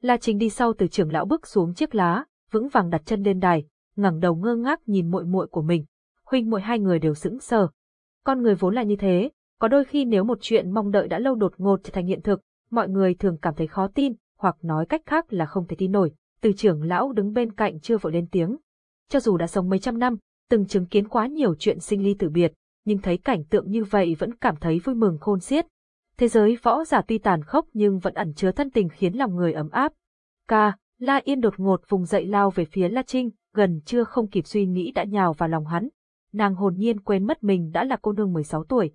La Trinh đi sau từ trưởng lão bước xuống chiếc lá, vững vàng đặt chân lên đài, ngẩng đầu ngơ ngác nhìn muội muội của mình. Huynh muội hai người đều sững sờ. Con người vốn là như thế, có đôi khi nếu một chuyện mong đợi đã lâu đột ngột trở thành hiện thực, mọi người thường cảm thấy khó tin, hoặc nói cách khác là không thể tin nổi. Từ trưởng lão đứng bên cạnh chưa vội lên tiếng. Cho dù đã sống mấy trăm năm, từng chứng kiến quá nhiều chuyện sinh ly tử biệt, nhưng thấy cảnh tượng như vậy vẫn cảm thấy vui mừng khôn xiết. Thế giới võ giả tuy tàn khốc nhưng vẫn ẩn chứa thân tình khiến lòng người ấm áp. Ca, La Yên đột ngột vùng dậy lao về phía La Trinh, gần chưa không kịp suy nghĩ đã nhào vào lòng hắn. Nàng hồn nhiên quên mất mình đã là cô nương 16 tuổi.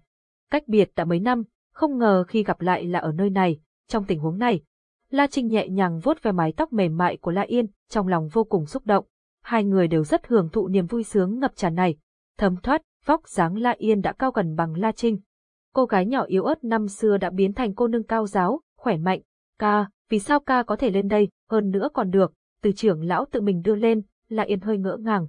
Cách biệt đã mấy năm, không ngờ khi gặp lại là ở nơi này, trong tình huống này. La Trinh nhẹ nhàng vuốt về mái tóc mềm mại của La Yên, trong lòng vô cùng xúc động. Hai người đều rất hưởng thụ niềm vui sướng ngập tràn này. Thấm thoát, vóc dáng La Yên đã cao gần bằng La Trinh. Cô gái nhỏ yếu ớt năm xưa đã biến thành cô nương cao giáo, khỏe mạnh. Ca, vì sao ca có thể lên đây, hơn nữa còn được, từ trưởng lão tự mình đưa lên, La Yên hơi ngỡ ngàng.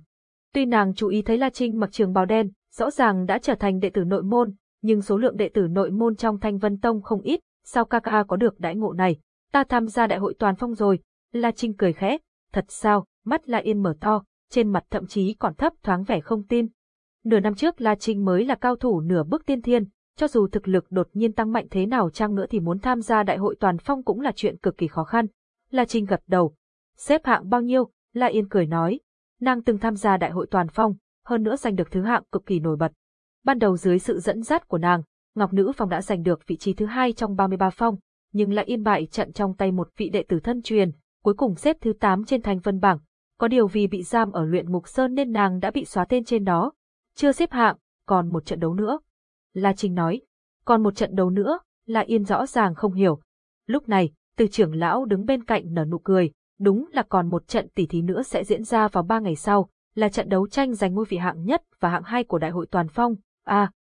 Tuy nàng chú ý thấy La Trinh mặc trường bào đen, rõ ràng đã trở thành đệ tử nội môn, nhưng số lượng đệ tử nội môn trong Thanh Vân Tông không ít, sao ca ca có được đãi ngộ này? Ta tham gia đại hội toàn phong rồi. La Trinh cười khẽ, thật sao, mắt La Yên mở to, trên mặt thậm chí còn thấp thoáng vẻ không tin. Nửa năm trước La Trinh mới là cao thủ nửa bước tiên thiên, cho dù thực lực đột nhiên tăng mạnh thế nào chăng nữa thì muốn tham gia đại hội toàn phong cũng là chuyện cực kỳ khó khăn. La Trinh gật đầu. Xếp hạng bao nhiêu? La Yên cười nói. Nàng từng tham gia đại hội toàn phong, hơn nữa giành được thứ hạng cực kỳ nổi bật. Ban đầu dưới sự dẫn dắt của nàng, Ngọc Nữ Phong đã giành được vị trí thứ hai trong 33 phong, nhưng lại yên bại trận trong tay một vị đệ tử thân truyền, cuối cùng xếp thứ 8 trên thành vân bảng. Có điều vì bị giam ở luyện mục sơn nên nàng đã bị xóa tên trên đó. Chưa xếp hạng, còn một trận đấu nữa. La Trinh nói, còn một trận đấu nữa, La Yên rõ ràng không hiểu. Lúc này, từ trưởng lão đứng bên cạnh nở nụ cười, đúng là còn một trận tỷ thí nữa sẽ diễn ra vào ba ngày sau, là trận đấu tranh giành ngôi vị hạng nhất và hạng hai của đại hội toàn phong. À,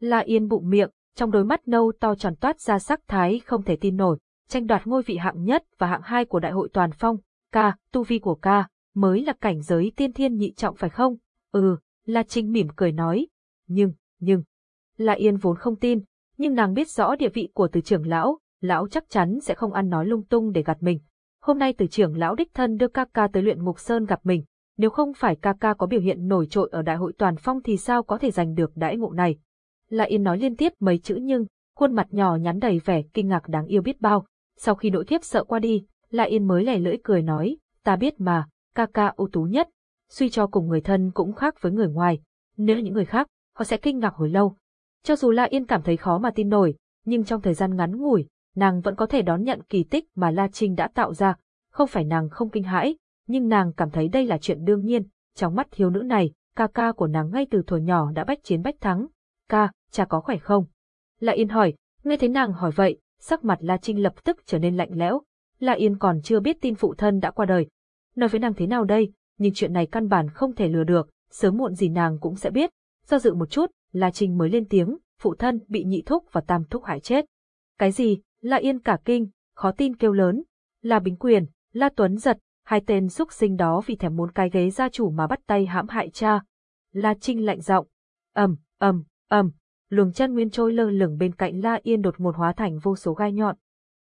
La Yên bụng miệng, trong đôi mắt nâu to tròn toát ra sắc thái không thể tin nổi, tranh đoạt ngôi vị hạng nhất và hạng hai của đại hội toàn phong. Ca, tu vi của ca, mới là cảnh giới tiên thiên nhị trọng phải không? Ừ, La Trinh mỉm cười nói. Nhưng, nhưng, La Yên vốn không tin, nhưng nàng biết rõ địa vị của từ trưởng lão, lão chắc chắn sẽ không ăn nói lung tung để gạt mình. Hôm nay từ trưởng lão đích thân đưa ca ca tới luyện ngục sơn gặp mình, nếu không phải ca ca có biểu hiện nổi trội ở đại hội toàn phong thì sao có thể giành được đãi ngộ này. La Yên nói liên tiếp mấy chữ nhưng, khuôn mặt nhỏ nhắn đầy vẻ kinh ngạc đáng yêu biết bao. Sau khi nỗi thiếp sợ qua đi, La Yên mới lẻ lưỡi cười nói, ta biết mà, ca ca ưu tú nhất, suy cho cùng người thân cũng khác với người ngoài. Nếu những người khác, họ sẽ kinh ngạc hồi lâu, cho dù La Yên cảm thấy khó mà tin nổi, nhưng trong thời gian ngắn ngủi, nàng vẫn có thể đón nhận kỳ tích mà La Trinh đã tạo ra. Không phải nàng không kinh hãi, nhưng nàng cảm thấy đây là chuyện đương nhiên. Trong mắt thiếu nữ này, ca ca của nàng ngay từ thuở nhỏ đã bách chiến bách thắng. Ca, cha có khỏe không? La Yên hỏi, nghe thấy nàng hỏi vậy, sắc mặt La Trinh lập tức trở nên lạnh lẽo. La Yên còn chưa biết tin phụ thân đã qua đời. Nói với nàng thế nào đây, nhưng chuyện này căn bản không thể lừa được, sớm muộn gì nàng cũng sẽ biết. Do dự một chút, La Trinh mới lên tiếng, phụ thân bị nhị thúc và tam thúc hại chết. Cái gì? La Yên cả kinh, khó tin kêu lớn. La Bính Quyền, La Tuấn Giật, hai tên xúc sinh đó vì thèm muốn cái ghế gia chủ mà bắt tay hãm hại cha. La Trinh lạnh giọng, ầm, ầm, ầm, luồng chân nguyên trôi lơ lửng bên cạnh La Yên đột ngột hóa thành vô số gai nhọn.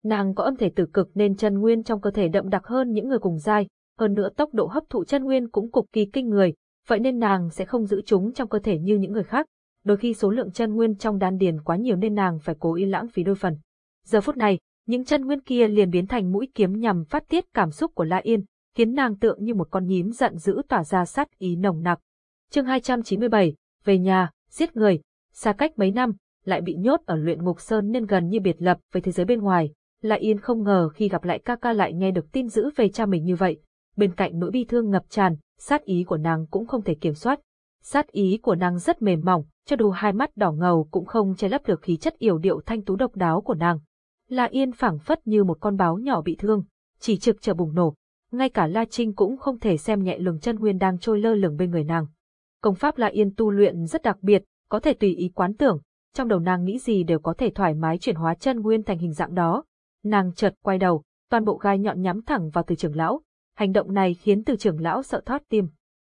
Nàng có âm thể tử cực nên chân nguyên trong cơ thể đậm đặc hơn những người cùng giai, hơn nữa tốc độ hấp thụ chân nguyên cũng cực kỳ kinh người, vậy nên nàng sẽ không giữ chúng trong cơ thể như những người khác đôi khi số lượng chân nguyên trong đan điền quá nhiều nên nàng phải cố ý lãng phí đôi phần. Giờ phút này, những chân nguyên kia liền biến thành mũi kiếm nhằm phát tiết cảm xúc của La Yên, khiến nàng tượng như một con nhím giận dữ tỏa ra sát ý nồng nặc. Chương 297, về nhà, giết người, xa cách mấy năm, lại bị nhốt ở luyện ngục sơn nên gần như biệt lập với thế giới bên ngoài. La Yên không ngờ khi gặp lại ca ca lại nghe được tin dữ về cha mình như vậy. Bên cạnh nỗi bi thương ngập tràn, sát ý của nàng cũng không thể kiểm soát. Sát ý của nàng rất mềm mỏng, cho dù hai mắt đỏ ngầu cũng không che lấp được khí chất yểu điệu thanh tú độc đáo của nàng. La Yên phảng phất như một con báo nhỏ bị thương, chỉ trực chờ bùng nổ. Ngay cả La Trinh cũng không thể xem nhẹ lường chân nguyên đang trôi lơ lửng bên người nàng. Công pháp La Yên tu luyện rất đặc biệt, có thể tùy ý quán tưởng, trong đầu nàng nghĩ gì đều có thể thoải mái chuyển hóa chân nguyên thành hình dạng đó. Nàng chợt quay đầu, toàn bộ gai nhọn nhắm thẳng vào từ trưởng lão. Hành động này khiến từ trưởng lão sợ thoát tim.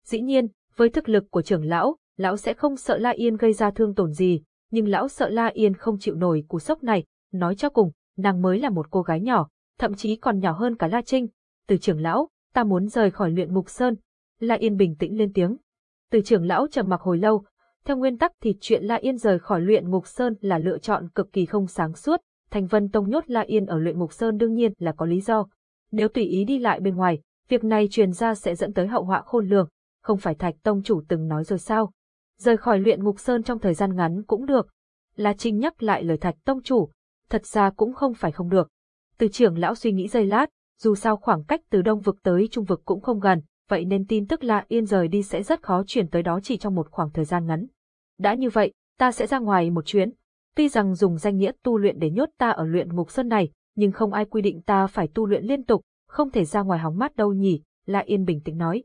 Dĩ nhiên, Với thực lực của trưởng lão, lão sẽ không sợ La Yên gây ra thương tổn gì, nhưng lão sợ La Yên không chịu nổi cú sốc này, nói cho cùng, nàng mới là một cô gái nhỏ, thậm chí còn nhỏ hơn cả La Trinh. Từ trưởng lão, ta muốn rời khỏi luyện ngục sơn. La Yên bình tĩnh lên tiếng. Từ trưởng lão trầm mặc hồi lâu, theo nguyên tắc thì chuyện La Yên rời khỏi luyện ngục sơn là lựa chọn cực kỳ không sáng suốt, Thành Vân Tông nhốt La Yên ở luyện ngục sơn đương nhiên là có lý do. Nếu tùy ý đi lại bên ngoài, việc này truyền ra sẽ dẫn tới hậu họa khôn lường, không phải Thạch Tông chủ từng nói rồi sao? Rời khỏi luyện ngục sơn trong thời gian ngắn cũng được. La Trinh nhắc lại lời Thạch Tông chủ, thật ra cũng không phải không được. Từ trưởng lão suy nghĩ giây lát, dù sao khoảng cách từ đông vực tới trung vực cũng không gần, vậy nên tin tức La Yên rời đi sẽ rất khó chuyển tới đó chỉ trong một khoảng thời gian ngắn. Đã như vậy, ta sẽ ra ngoài một chuyến. Tuy rằng dùng danh nghĩa tu luyện để nhốt ta ở luyện ngục sơn này, nhưng không ai quy định ta phải tu luyện liên tục, không thể ra ngoài hóng mát đâu nhỉ, La Yên bình tĩnh nói.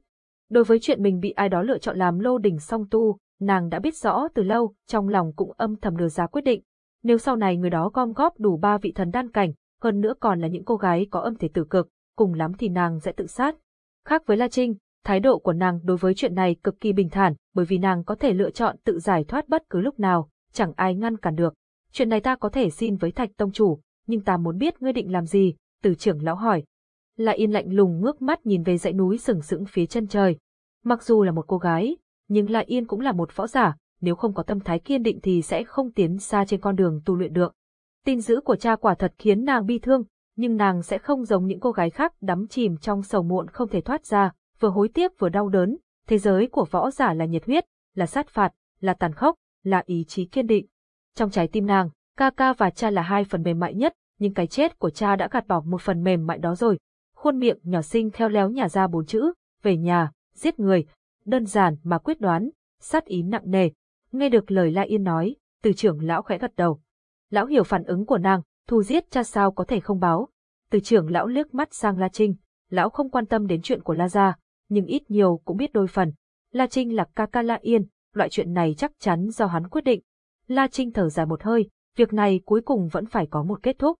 Đối với chuyện mình bị ai đó lựa chọn làm lô đỉnh song tu, nàng đã biết rõ từ lâu, trong lòng cũng âm thầm đưa ra quyết định. Nếu sau này người đó gom góp đủ ba vị thần đan cảnh, hơn nữa còn là những cô gái có âm thể tử cực, cùng lắm thì nàng sẽ tự sát. Khác với La Trinh, thái độ của nàng đối với chuyện này cực kỳ bình thản, bởi vì nàng có thể lựa chọn tự giải thoát bất cứ lúc nào, chẳng ai ngăn cản được. Chuyện này ta có thể xin với Thạch Tông Chủ, nhưng ta muốn biết ngươi định làm gì, từ trưởng lão hỏi. La Yên lạnh lùng ngước mắt nhìn về dãy núi sừng sững phía chân trời. Mặc dù là một cô gái, nhưng La Yên cũng là một võ giả, nếu không có tâm thái kiên định thì sẽ không tiến xa trên con đường tu luyện được. Tin dữ của cha quả thật khiến nàng bi thương, nhưng nàng sẽ không giống những cô gái khác đắm chìm trong sầu muộn không thể thoát ra, vừa hối tiếc vừa đau đớn. Thế giới của võ giả là nhiệt huyết, là sát phạt, là tàn khốc, là ý chí kiên định. Trong trái tim nàng, ca ca và cha là hai phần mềm mại nhất, nhưng cái chết của cha đã gạt bỏ một phần mềm mại đó rồi. Khuôn miệng nhỏ xinh theo léo nhà ra bốn chữ, về nhà, giết người, đơn giản mà quyết đoán, sát ý nặng nề. Nghe được lời La Yên nói, từ trưởng lão khẽ gật đầu. Lão hiểu phản ứng của nàng, thu giết cha sao có thể không báo. Từ trưởng lão liếc mắt sang La Trinh, lão không quan tâm đến chuyện của La Gia, nhưng ít nhiều cũng biết đôi phần. La Trinh là ca ca La Yên, loại chuyện này chắc chắn do hắn quyết định. La Trinh thở dài một hơi, việc này cuối cùng vẫn phải có một kết thúc.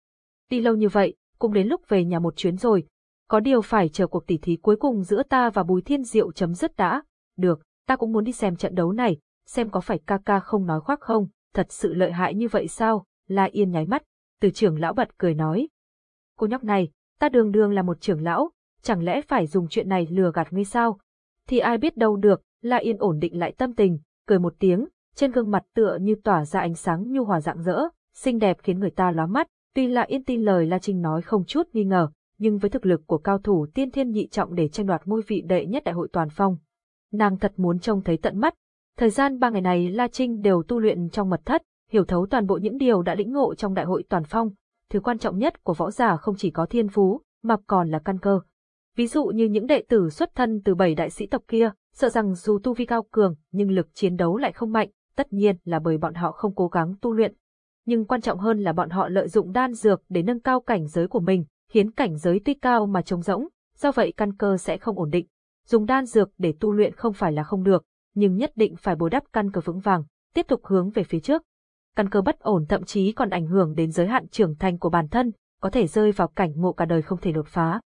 Đi lâu như vậy, cũng đến lúc về nhà một chuyến rồi. Có điều phải chờ cuộc tỉ thí cuối cùng giữa ta và Bùi Thiên Diệu chấm dứt đã. Được, ta cũng muốn đi xem trận đấu này, xem có phải ca ca không nói khoác không, thật sự lợi hại như vậy sao? La Yên nháy mắt, từ trưởng lão bật cười nói. Cô nhóc này, ta đường đường là một trưởng lão, chẳng lẽ phải dùng chuyện này lừa gạt ngươi sao? Thì ai biết đâu được, La Yên ổn định lại tâm tình, cười một tiếng, trên gương mặt tựa như tỏa ra ánh sáng nhu hòa rạng rỡ, xinh đẹp khiến người ta lóa mắt. Tuy La Yên tin lời La Trinh nói không chút nghi ngờ, nhưng với thực lực của cao thủ tiên thiên nhị trọng để tranh đoạt ngôi vị đệ nhất đại hội toàn phong, nàng thật muốn trông thấy tận mắt. Thời gian ba ngày này La Trinh đều tu luyện trong mật thất, hiểu thấu toàn bộ những điều đã lĩnh ngộ trong đại hội toàn phong. Thứ quan trọng nhất của võ giả không chỉ có thiên phú, mà còn là căn cơ. Ví dụ như những đệ tử xuất thân từ bảy đại sĩ tộc kia, sợ rằng dù tu vi cao cường nhưng lực chiến đấu lại không mạnh, tất nhiên là bởi bọn họ không cố gắng tu luyện. Nhưng quan trọng hơn là bọn họ lợi dụng đan dược để nâng cao cảnh giới của mình, khiến cảnh giới tuy cao mà trống rỗng, do vậy căn cơ sẽ không ổn định. Dùng đan dược để tu luyện không phải là không được, nhưng nhất định phải bồi đắp căn cơ vững vàng, tiếp tục hướng về phía trước. Căn cơ bất ổn thậm chí còn ảnh hưởng đến giới hạn trưởng thành của bản thân, có thể rơi vào cảnh ngộ cả đời không thể đột phá.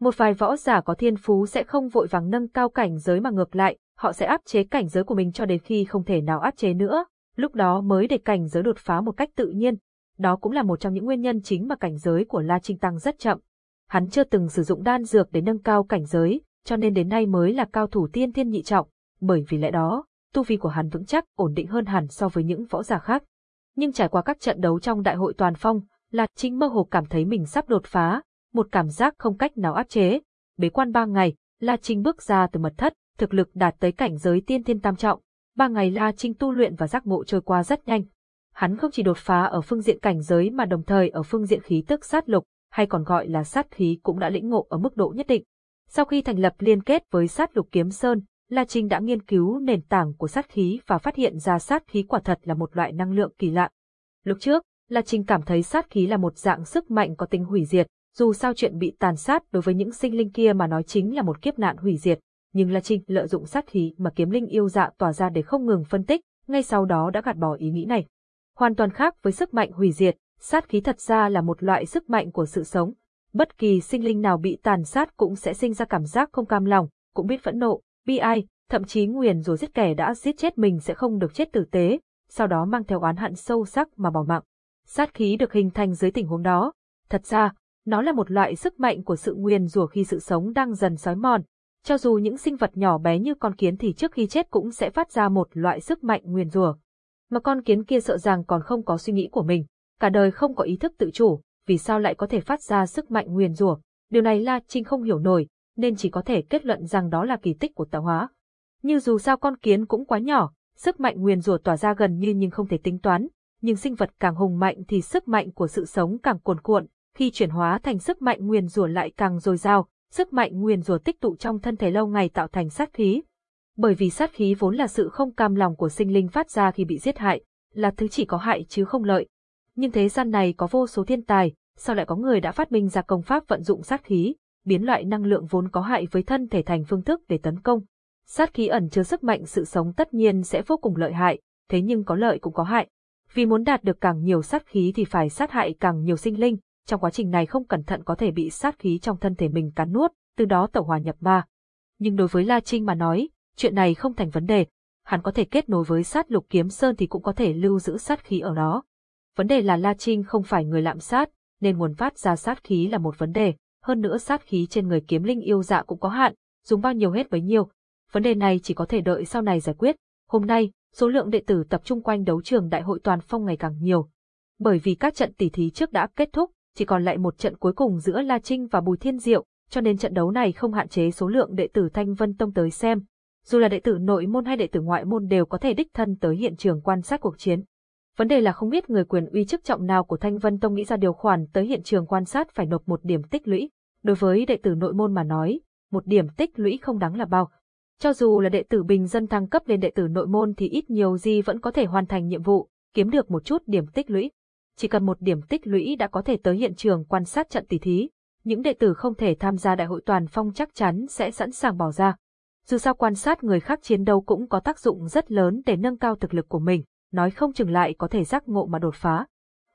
Một vài võ giả có thiên phú sẽ không vội vàng nâng cao cảnh giới mà ngược lại, họ sẽ áp chế cảnh giới của mình cho đến khi không thể nào áp chế nữa, lúc đó mới để cảnh giới đột phá một cách tự nhiên. Đó cũng là một trong những nguyên nhân chính mà cảnh giới của La Trinh tăng rất chậm. Hắn chưa từng sử dụng đan dược để nâng cao cảnh giới, cho nên đến nay mới là cao thủ tiên thiên nhị trọng, bởi vì lẽ đó, tu vi của hắn vững chắc, ổn định hơn hẳn so với những võ giả khác. Nhưng trải qua các trận đấu trong đại hội toàn phong, La Trinh mơ hồ cảm thấy mình sắp đột phá, một cảm giác không cách nào áp chế. Bế quan ba ngày, La Trinh bước ra từ mật thất, thực lực đạt tới cảnh giới tiên thiên tam trọng. Ba ngày La Trinh tu luyện và giác ngộ trôi qua rất nhanh. Hắn không chỉ đột phá ở phương diện cảnh giới mà đồng thời ở phương diện khí tức sát lục, hay còn gọi là sát khí cũng đã lĩnh ngộ ở mức độ nhất định. Sau khi thành lập liên kết với sát lục kiếm sơn, La Trinh đã nghiên cứu nền tảng của sát khí và phát hiện ra sát khí quả thật là một loại năng lượng kỳ lạ. Lúc trước, La Trinh cảm thấy sát khí là một dạng sức mạnh có tính hủy diệt, dù sao chuyện bị tàn sát đối với những sinh linh kia mà nói chính là một kiếp nạn hủy diệt, nhưng La Trinh lợi dụng sát khí mà kiếm linh yêu dạ tỏa ra để không ngừng phân tích, ngay sau đó đã gạt bỏ ý nghĩ này. Hoàn toàn khác với sức mạnh hủy diệt, sát khí thật ra là một loại sức mạnh của sự sống. Bất kỳ sinh linh nào bị tàn sát cũng sẽ sinh ra cảm giác không cam lòng, cũng biết phẫn nộ, bi ai, thậm chí nguyền rủa giết kẻ đã giết chết mình sẽ không được chết tử tế, sau đó mang theo oán hận sâu sắc mà bỏ mạng. Sát khí được hình thành dưới tình huống đó. Thật ra, nó là một loại sức mạnh của sự nguyền rủa khi sự sống đang dần sói mòn. Cho dù những sinh vật nhỏ bé như con kiến thì trước khi chết cũng sẽ phát ra một loại sức mạnh nguyền rủa. Mà con kiến kia sợ rằng còn không có suy nghĩ của mình, cả đời không có ý thức tự chủ, vì sao lại có thể phát ra sức mạnh nguyền rủa? Điều này La Trinh không hiểu nổi, nên chỉ có thể kết luận rằng đó là kỳ tích của tạo hóa. Như dù sao con kiến cũng quá nhỏ, sức mạnh nguyền rủa tỏa ra gần như nhưng không thể tính toán, nhưng sinh vật càng hùng mạnh thì sức mạnh của sự sống càng cuồn cuộn, khi chuyển hóa thành sức mạnh nguyền rủa lại càng dồi dào, sức mạnh nguyền rủa tích tụ trong thân thể lâu ngày tạo thành sát khí. Bởi vì sát khí vốn là sự không cam lòng của sinh linh phát ra khi bị giết hại, là thứ chỉ có hại chứ không lợi. Nhưng thế gian này có vô số thiên tài, sao lại có người đã phát minh ra công pháp vận dụng sát khí, biến loại năng lượng vốn có hại với thân thể thành phương thức để tấn công. Sát khí ẩn chứa sức mạnh sự sống tất nhiên sẽ vô cùng lợi hại, thế nhưng có lợi cũng có hại. Vì muốn đạt được càng nhiều sát khí thì phải sát hại càng nhiều sinh linh, trong quá trình này không cẩn thận có thể bị sát khí trong thân thể mình cắn nuốt, từ đó tẩu hòa nhập ma. Nhưng đối với La Trinh mà nói, chuyện này không thành vấn đề, hắn có thể kết nối với sát lục kiếm sơn thì cũng có thể lưu giữ sát khí ở đó. Vấn đề là La Trinh không phải người lạm sát, nên nguồn phát ra sát khí là một vấn đề, hơn nữa sát khí trên người kiếm linh yêu dạ cũng có hạn, dùng bao nhiêu hết bấy nhiêu. Vấn đề này chỉ có thể đợi sau này giải quyết. Hôm nay, số lượng đệ tử tập trung quanh đấu trường đại hội toàn phong ngày càng nhiều. Bởi vì các trận tỷ thí trước đã kết thúc, chỉ còn lại một trận cuối cùng giữa La Trinh và Bùi Thiên Diệu, cho nên trận đấu này không hạn chế số lượng đệ tử Thanh Vân Tông tới xem. Dù là đệ tử nội môn hay đệ tử ngoại môn đều có thể đích thân tới hiện trường quan sát cuộc chiến. Vấn đề là không biết người quyền uy chức trọng nào của Thanh Vân Tông nghĩ ra điều khoản tới hiện trường quan sát phải nộp một điểm tích lũy. Đối với đệ tử nội môn mà nói, một điểm tích lũy không đáng là bao. Cho dù là đệ tử bình dân thăng cấp lên đệ tử nội môn thì ít nhiều gì vẫn có thể hoàn thành nhiệm vụ, kiếm được một chút điểm tích lũy. Chỉ cần một điểm tích lũy đã có thể tới hiện trường quan sát trận tỷ thí, những đệ tử không thể tham gia đại hội toàn phong chắc chắn sẽ sẵn sàng bỏ ra. Dù sao quan sát người khác chiến đấu cũng có tác dụng rất lớn để nâng cao thực lực của mình, nói không chừng lại có thể giác ngộ mà đột phá.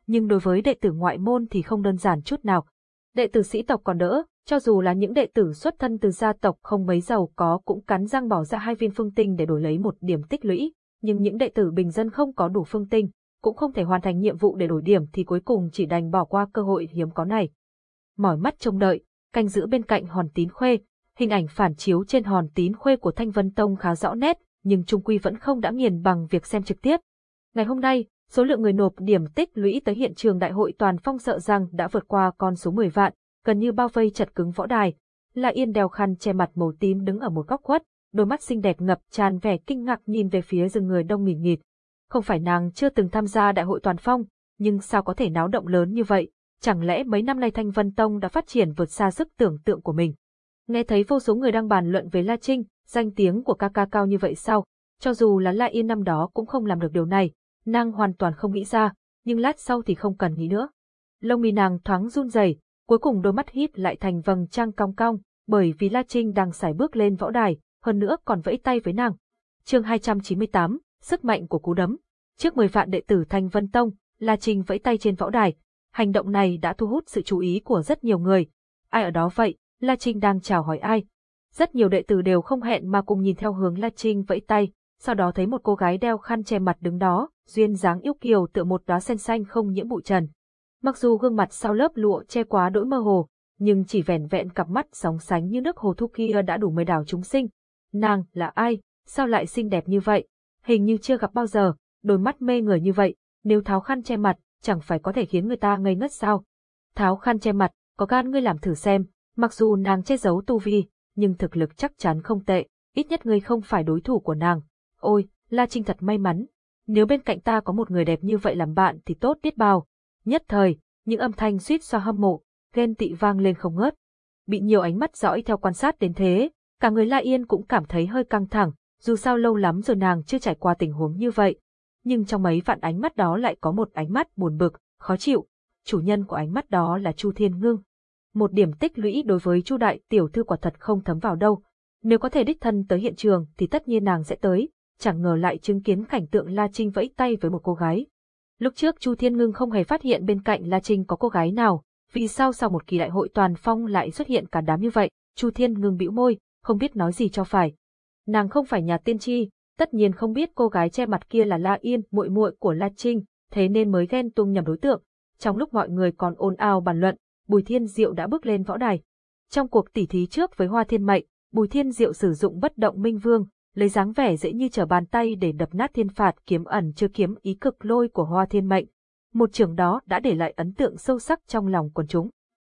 Nhưng đối với đệ tử ngoại môn thì không đơn giản chút nào. Đệ tử sĩ tộc còn đỡ, cho dù là những đệ tử xuất thân từ gia tộc không mấy giàu có cũng cắn răng bỏ ra hai viên phương tinh để đổi lấy một điểm tích lũy, nhưng những đệ tử bình dân không có đủ phương tinh, cũng không thể hoàn thành nhiệm vụ để đổi điểm thì cuối cùng chỉ đành bỏ qua cơ hội hiếm có này. Mỏi mắt trông đợi, canh giữ bên cạnh hòn tín khuê, hình ảnh phản chiếu trên hòn tín khuê của Thanh Vân Tông khá rõ nét, nhưng trung quy vẫn không đã nghiền bằng việc xem trực tiếp. Ngày hôm nay, số lượng người nộp điểm tích lũy tới hiện trường đại hội toàn phong sợ rằng đã vượt qua con số 10 vạn, gần như bao vây chật cứng võ đài. La Yên đeo khăn che mặt màu tím đứng ở một góc khuất, đôi mắt xinh đẹp ngập tràn vẻ kinh ngạc nhìn về phía rừng người đông nghìn nghịt. Không phải nàng chưa từng tham gia đại hội toàn phong, nhưng sao có thể náo động lớn như vậy? Chẳng lẽ mấy năm nay Thanh Vân Tông đã phát triển vượt xa sức tưởng tượng của mình? Nghe thấy vô số người đang bàn luận về La Trinh, danh tiếng của ca ca cao như vậy sao? Cho dù là La Yên năm đó cũng không làm được điều này, nàng hoàn toàn không nghĩ ra, nhưng lát sau thì không cần nghĩ nữa. Lông mi nàng thoáng run rẩy, cuối cùng đôi mắt híp lại thành vầng trăng cong cong, bởi vì La Trinh đang xài bước lên võ đài, hơn nữa còn vẫy tay với nàng. Chương 298, sức mạnh của cú đấm. Trước 10 vạn đệ tử Thanh Vân Tông, La Trinh vẫy tay trên võ đài, hành động này đã thu hút sự chú ý của rất nhiều người. Ai ở đó vậy? La Trinh đang chào hỏi ai? Rất nhiều đệ tử đều không hẹn mà cùng nhìn theo hướng La Trinh vẫy tay, sau đó thấy một cô gái đeo khăn che mặt đứng đó, duyên dáng yêu kiều tựa một đóa sen xanh không nhiễm bụi trần. Mặc dù gương mặt sau lớp lụa che quá đỗi mơ hồ, nhưng chỉ vẻn vẹn cặp mắt sóng sánh như nước hồ thu kia đã đủ mời đảo chúng sinh. Nàng là ai? Sao lại xinh đẹp như vậy? Hình như chưa gặp bao giờ, đôi mắt mê người như vậy, nếu tháo khăn che mặt, chẳng phải có thể khiến người ta ngây ngất sao? Tháo khăn che mặt, có gan ngươi làm thử xem, mặc dù nàng che giấu tu vi, nhưng thực lực chắc chắn không tệ, ít nhất ngươi không phải đối thủ của nàng. Ôi, La Trinh thật may mắn, nếu bên cạnh ta có một người đẹp như vậy làm bạn thì tốt biết bao. Nhất thời, những âm thanh suýt xoa hâm mộ, ghen tị vang lên không ngớt. Bị nhiều ánh mắt dõi theo quan sát đến thế, cả người La Yên cũng cảm thấy hơi căng thẳng, dù sao lâu lắm rồi nàng chưa trải qua tình huống như vậy. Nhưng trong mấy vạn ánh mắt đó lại có một ánh mắt buồn bực, khó chịu. Chủ nhân của ánh mắt đó là Chu Thiên Ngưng. Một điểm tích lũy đối với Chu đại tiểu thư quả thật không thấm vào đâu. Nếu có thể đích thân tới hiện trường thì tất nhiên nàng sẽ tới, chẳng ngờ lại chứng kiến cảnh tượng La Trinh vẫy tay với một cô gái. Lúc trước Chu Thiên Ngưng không hề phát hiện bên cạnh La Trinh có cô gái nào, vì sao sau một kỳ đại hội toàn phong lại xuất hiện cả đám như vậy, Chu Thiên Ngưng bĩu môi, không biết nói gì cho phải. Nàng không phải nhà tiên tri, tất nhiên không biết cô gái che mặt kia là La Yên, muội muội của La Trinh, thế nên mới ghen tuông nhầm đối tượng. Trong lúc mọi người còn ồn ào bàn luận, Bùi Thiên Diệu đã bước lên võ đài. Trong cuộc tỉ thí trước với Hoa Thiên Mệnh, Bùi Thiên Diệu sử dụng bất động minh vương, lấy dáng vẻ dễ như trở bàn tay để đập nát thiên phạt kiếm ẩn chưa kiếm ý cực lôi của Hoa Thiên Mệnh. Một trường đó đã để lại ấn tượng sâu sắc trong lòng quần chúng.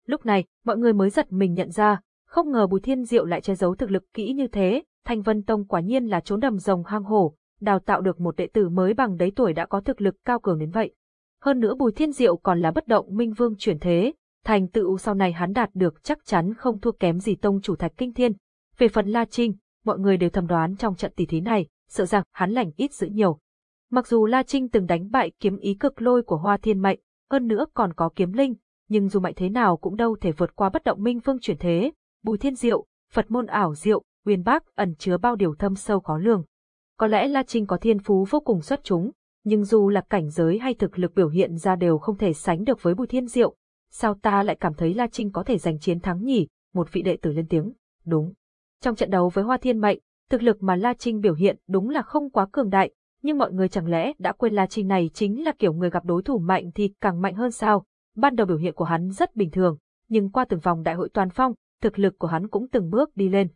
Lúc này, mọi người mới giật mình nhận ra, không ngờ Bùi Thiên Diệu lại che giấu thực lực kỹ như thế, Thanh Vân Tông quả nhiên là trốn đầm rồng hang hổ, đào tạo được một đệ tử mới bằng đấy tuổi đã có thực lực cao cường đến vậy. Hơn nữa Bùi Thiên Diệu còn là bất động minh vương chuyển thế, thành tựu sau này hắn đạt được chắc chắn không thua kém gì tông chủ Thạch Kinh Thiên. Về phần La Trinh, mọi người đều thầm đoán trong trận tỷ thí này, sợ rằng hắn lành ít giữ nhiều. Mặc dù La Trinh từng đánh bại kiếm ý cực lôi của Hoa Thiên Mệnh, hơn nữa còn có kiếm linh, nhưng dù mạnh thế nào cũng đâu thể vượt qua bất động minh vương chuyển thế, Bùi Thiên Diệu, Phật môn ảo diệu, uyên bác ẩn chứa bao điều thâm sâu khó lường. Có lẽ La Trinh có thiên phú vô cùng xuất chúng, nhưng dù là cảnh giới hay thực lực biểu hiện ra đều không thể sánh được với Bùi Thiên Diệu. Sao ta lại cảm thấy La Trinh có thể giành chiến thắng nhỉ? Một vị đệ tử lên tiếng. Đúng. Trong trận đấu với Hoa Thiên Mệnh, thực lực mà La Trinh biểu hiện đúng là không quá cường đại, nhưng mọi người chẳng lẽ đã quên La Trinh này chính là kiểu người gặp đối thủ mạnh thì càng mạnh hơn sao? Ban đầu biểu hiện của hắn rất bình thường, nhưng qua từng vòng đại hội toàn phong, thực lực của hắn cũng từng bước đi lên.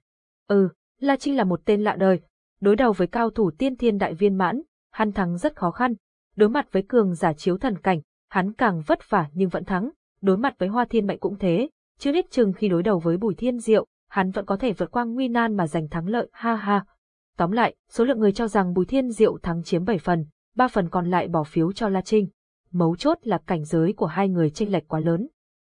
Ừ, La Trinh là một tên lạ đời. Đối đầu với cao thủ tiên thiên đại viên mãn, hắn thắng rất khó khăn. Đối mặt với cường giả chiếu thần cảnh, hắn càng vất vả nhưng vẫn thắng. Đối mặt với Hoa Thiên Mệnh cũng thế, chưa ít chừng khi đối đầu với Bùi Thiên Diệu, hắn vẫn có thể vượt qua nguy nan mà giành thắng lợi, ha ha. Tóm lại, số lượng người cho rằng Bùi Thiên Diệu thắng chiếm 7 phần, 3 phần còn lại bỏ phiếu cho La Trinh. Mấu chốt là cảnh giới của hai người chênh lệch quá lớn.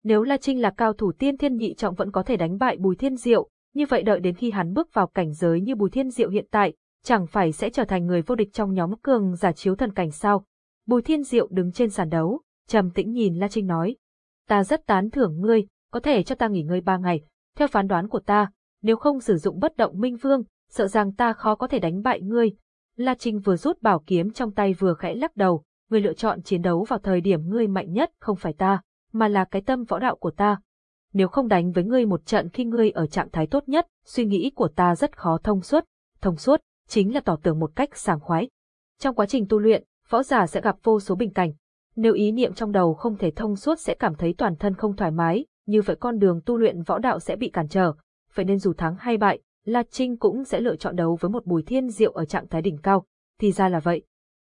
Nếu La Trinh là cao thủ tiên thiên nhị trọng vẫn có thể đánh bại Bùi Thiên Diệu, như vậy đợi đến khi hắn bước vào cảnh giới như Bùi Thiên Diệu hiện tại, chẳng phải sẽ trở thành người vô địch trong nhóm cường giả chiếu thần cảnh sao? Bùi Thiên Diệu đứng trên sàn đấu, trầm tĩnh nhìn La Trinh nói. Ta rất tán thưởng ngươi, có thể cho ta nghỉ ngơi ba ngày. Theo phán đoán của ta, nếu không sử dụng bất động minh vương, sợ rằng ta khó có thể đánh bại ngươi. La Trinh vừa rút bảo kiếm trong tay vừa khẽ lắc đầu, ngươi lựa chọn chiến đấu vào thời điểm ngươi mạnh nhất không phải ta, mà là cái tâm võ đạo của ta. Nếu không đánh với ngươi một trận khi ngươi ở trạng thái tốt nhất, suy nghĩ của ta rất khó thông suốt. Thông suốt, chính là tỏ tưởng một cách sảng khoái. Trong quá trình tu luyện, võ giả sẽ gặp vô số bình cảnh. Nếu ý niệm trong đầu không thể thông suốt sẽ cảm thấy toàn thân không thoải mái, như vậy con đường tu luyện võ đạo sẽ bị cản trở. Vậy nên dù thắng hay bại, La Trinh cũng sẽ lựa chọn đấu với một bùi thiên diệu ở trạng thái đỉnh cao. Thì ra là vậy.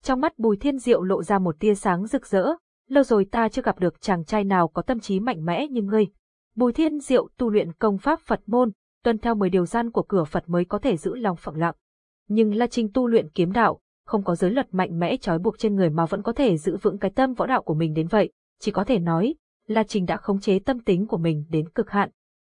Trong mắt bùi thiên diệu lộ ra một tia sáng rực rỡ, lâu rồi ta chưa gặp được chàng trai nào có tâm trí mạnh mẽ như ngươi. Bùi thiên diệu tu luyện công pháp Phật môn, tuân theo 10 điều gian của cửa Phật mới có thể giữ lòng phẳng lặng. Nhưng La Trinh tu luyện kiếm đạo, không có giới luật mạnh mẽ trói buộc trên người mà vẫn có thể giữ vững cái tâm võ đạo của mình đến vậy, chỉ có thể nói, La Trinh đã khống chế tâm tính của mình đến cực hạn.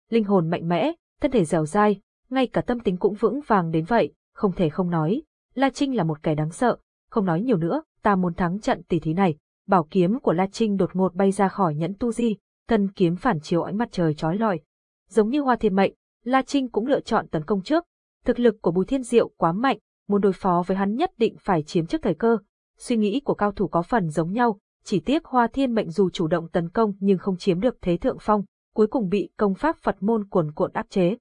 Linh hồn mạnh mẽ, thân thể dẻo dai, ngay cả tâm tính cũng vững vàng đến vậy, không thể không nói. La Trinh là một kẻ đáng sợ, không nói nhiều nữa, ta muốn thắng trận tỷ thí này. Bảo kiếm của La Trinh đột ngột bay ra khỏi nhẫn tu di, thân kiếm phản chiếu ánh mặt trời chói lọi. Giống như Hoa Thiên Mệnh, La Trinh cũng lựa chọn tấn công trước. Thực lực của Bùi Thiên Diệu quá mạnh, muốn đối phó với hắn nhất định phải chiếm trước thời cơ. Suy nghĩ của cao thủ có phần giống nhau, chỉ tiếc Hoa Thiên Mệnh dù chủ động tấn công nhưng không chiếm được thế thượng phong, cuối cùng bị công pháp Phật môn cuồn cuộn áp chế.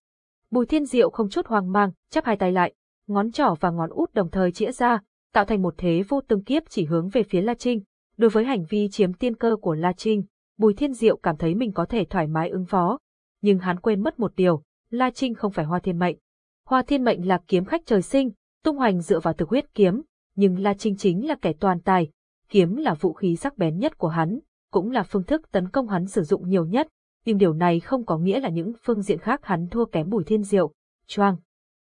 Bùi Thiên Diệu không chút hoang mang, chắp hai tay lại, ngón trỏ và ngón út đồng thời chĩa ra, tạo thành một thế vô tương kiếp chỉ hướng về phía La Trinh. Đối với hành vi chiếm tiên cơ của La Trinh, Bùi Thiên Diệu cảm thấy mình có thể thoải mái ứng phó. Nhưng hắn quên mất một điều, La Trinh không phải Hoa Thiên Mệnh. Hoa Thiên Mệnh là kiếm khách trời sinh, tung hoành dựa vào thực huyết kiếm, nhưng La Trinh chính là kẻ toàn tài. Kiếm là vũ khí sắc bén nhất của hắn, cũng là phương thức tấn công hắn sử dụng nhiều nhất, nhưng điều này không có nghĩa là những phương diện khác hắn thua kém Bùi Thiên Diệu. Choang!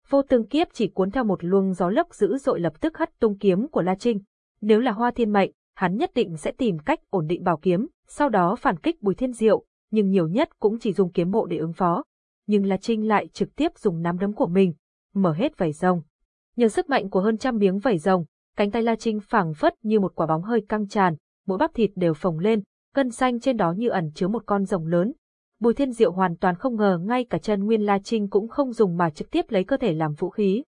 Vô tương kiếp chỉ cuốn theo một luồng gió lốc dữ dội lập tức hất tung kiếm của La Trinh. Nếu là Hoa Thiên Mệnh, hắn nhất định sẽ tìm cách ổn định bảo kiếm, sau đó phản kích Bùi Thiên Diệu, nhưng nhiều nhất cũng chỉ dùng kiếm bộ để ứng phó. Nhưng La Trinh lại trực tiếp dùng nắm đấm của mình, mở hết vảy rồng. Nhờ sức mạnh của hơn trăm miếng vảy rồng, cánh tay La Trinh phẳng phất như một quả bóng hơi căng tràn, mỗi bắp thịt đều phồng lên, cân xanh trên đó như ẩn chứa một con rồng lớn. Bùi Thiên Diệu hoàn toàn không ngờ ngay cả chân nguyên La Trinh cũng không dùng mà trực tiếp lấy cơ thể làm vũ khí.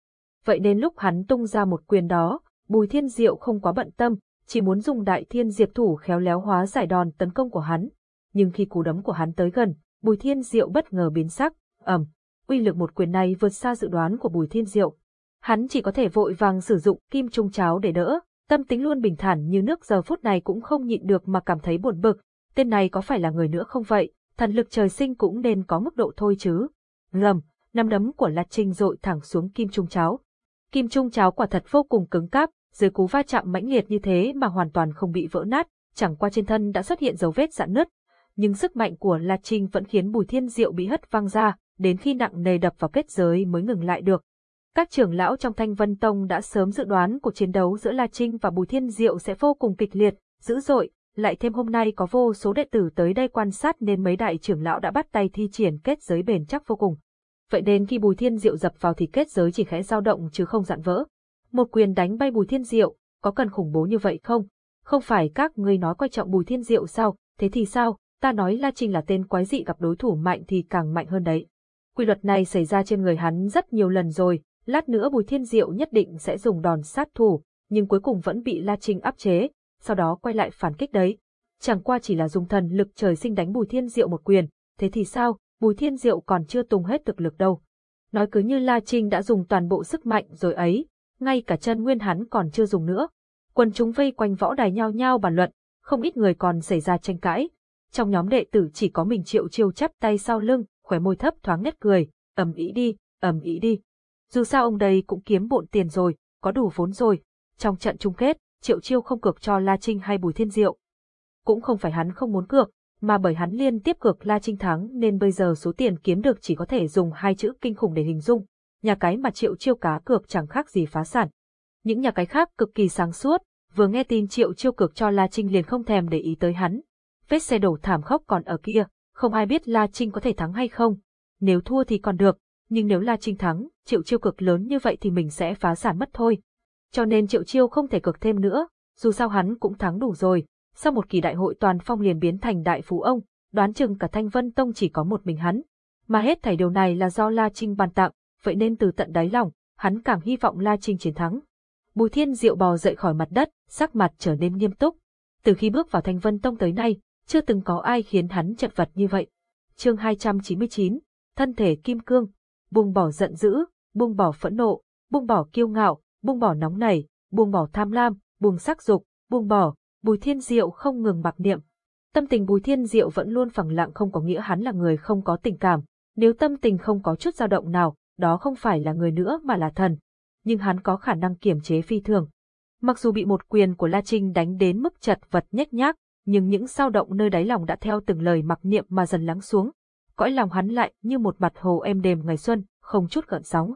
Vậy nên lúc hắn tung ra một quyền đó, Bùi Thiên Diệu không quá bận tâm, chỉ muốn dùng đại thiên diệp thủ khéo léo hóa giải đòn tấn công của hắn. Nhưng khi cú đấm của hắn tới gần, Bùi Thiên Diệu bất ngờ biến sắc, ầm, uy lực một quyền này vượt xa dự đoán của Bùi Thiên Diệu. Hắn chỉ có thể vội vàng sử dụng kim trung cháo để đỡ, tâm tính luôn bình thản như nước giờ phút này cũng không nhịn được mà cảm thấy buồn bực, tên này có phải là người nữa không vậy, thần lực trời sinh cũng nên có mức độ thôi chứ. Ngầm, năm đấm của La Trinh dội thẳng xuống kim trung cháo. Kim trung cháo quả thật vô cùng cứng cáp, dưới cú va chạm mãnh liệt như thế mà hoàn toàn không bị vỡ nát, chẳng qua trên thân đã xuất hiện dấu vết dạn nứt. Nhưng sức mạnh của La Trinh vẫn khiến Bùi Thiên Diệu bị hất văng ra, đến khi nặng nề đập vào kết giới mới ngừng lại được. Các trưởng lão trong Thanh Vân Tông đã sớm dự đoán cuộc chiến đấu giữa La Trinh và Bùi Thiên Diệu sẽ vô cùng kịch liệt, dữ dội, lại thêm hôm nay có vô số đệ tử tới đây quan sát nên mấy đại trưởng lão đã bắt tay thi triển kết giới bền chắc vô cùng. Vậy nên khi Bùi Thiên Diệu dập vào thì kết giới chỉ khẽ dao động chứ không dạn vỡ. Một quyền đánh bay Bùi Thiên Diệu, có cần khủng bố như vậy không? Không phải các ngươi nói coi trọng Bùi Thiên Diệu sao, thế thì sao, ta nói La Trinh là tên quái dị gặp đối thủ mạnh thì càng mạnh hơn đấy. Quy luật này xảy ra trên người hắn rất nhiều lần rồi, lát nữa Bùi Thiên Diệu nhất định sẽ dùng đòn sát thủ, nhưng cuối cùng vẫn bị La Trinh áp chế, sau đó quay lại phản kích đấy. Chẳng qua chỉ là dùng thần lực trời sinh đánh Bùi Thiên Diệu một quyền, thế thì sao, Bùi Thiên Diệu còn chưa tung hết thực lực đâu. Nói cứ như La Trinh đã dùng toàn bộ sức mạnh rồi ấy, ngay cả chân nguyên hắn còn chưa dùng nữa. Quân chúng vây quanh võ đài nhao nhao bàn luận, không ít người còn xảy ra tranh cãi. Trong nhóm đệ tử chỉ có mình triệu chiêu chắp tay sau lưng, khóe môi thấp thoáng nét cười, ầm ý đi, ầm ý đi. Dù sao ông đây cũng kiếm bộn tiền rồi, có đủ vốn rồi. Trong trận chung kết, triệu chiêu không cược cho La Trinh hay Bùi Thiên Diệu. Cũng không phải hắn không muốn cược, mà bởi hắn liên tiếp cược La Trinh thắng nên bây giờ số tiền kiếm được chỉ có thể dùng hai chữ kinh khủng để hình dung. Nhà cái mà triệu chiêu cá cược chẳng khác gì phá sản. Những nhà cái khác cực kỳ sáng suốt, vừa nghe tin triệu chiêu cược cho La Trinh liền không thèm để ý tới hắn. Vết xe đổ thảm khốc còn ở kia, không ai biết La Trinh có thể thắng hay không. Nếu thua thì còn được, nhưng nếu La Trinh thắng, triệu chiêu cực lớn như vậy thì mình sẽ phá sản mất thôi. Cho nên triệu chiêu không thể cực thêm nữa, dù sao hắn cũng thắng đủ rồi. Sau một kỳ đại hội toàn phong liền biến thành đại phú ông, đoán chừng cả Thanh Vân Tông chỉ có một mình hắn. Mà hết thảy điều này là do La Trinh ban tặng, vậy nên từ tận đáy lòng, hắn càng hy vọng La Trinh chiến thắng. Bùi Thiên Diệu bò dậy khỏi mặt đất, sắc mặt trở nên nghiêm túc. Từ khi bước vào Thanh Vân Tông tới nay, chưa từng có ai khiến hắn chật vật như vậy. Chương 299, thân thể kim cương, buông bỏ giận dữ, buông bỏ phẫn nộ, buông bỏ kiêu ngạo, buông bỏ nóng nảy, buông bỏ tham lam, buông sắc dục, buông bỏ, Bùi Thiên Diệu không ngừng mặc niệm. Tâm tình Bùi Thiên Diệu vẫn luôn phẳng lặng không có nghĩa hắn là người không có tình cảm, nếu tâm tình không có chút dao động nào, đó không phải là người nữa mà là thần. Nhưng hắn có khả năng kiểm chế phi thường. Mặc dù bị một quyền của La Trinh đánh đến mức chật vật nhếch nhác, nhưng những dao động nơi đáy lòng đã theo từng lời mặc niệm mà dần lắng xuống. Cõi lòng hắn lại như một mặt hồ êm đềm ngày xuân, không chút gợn sóng.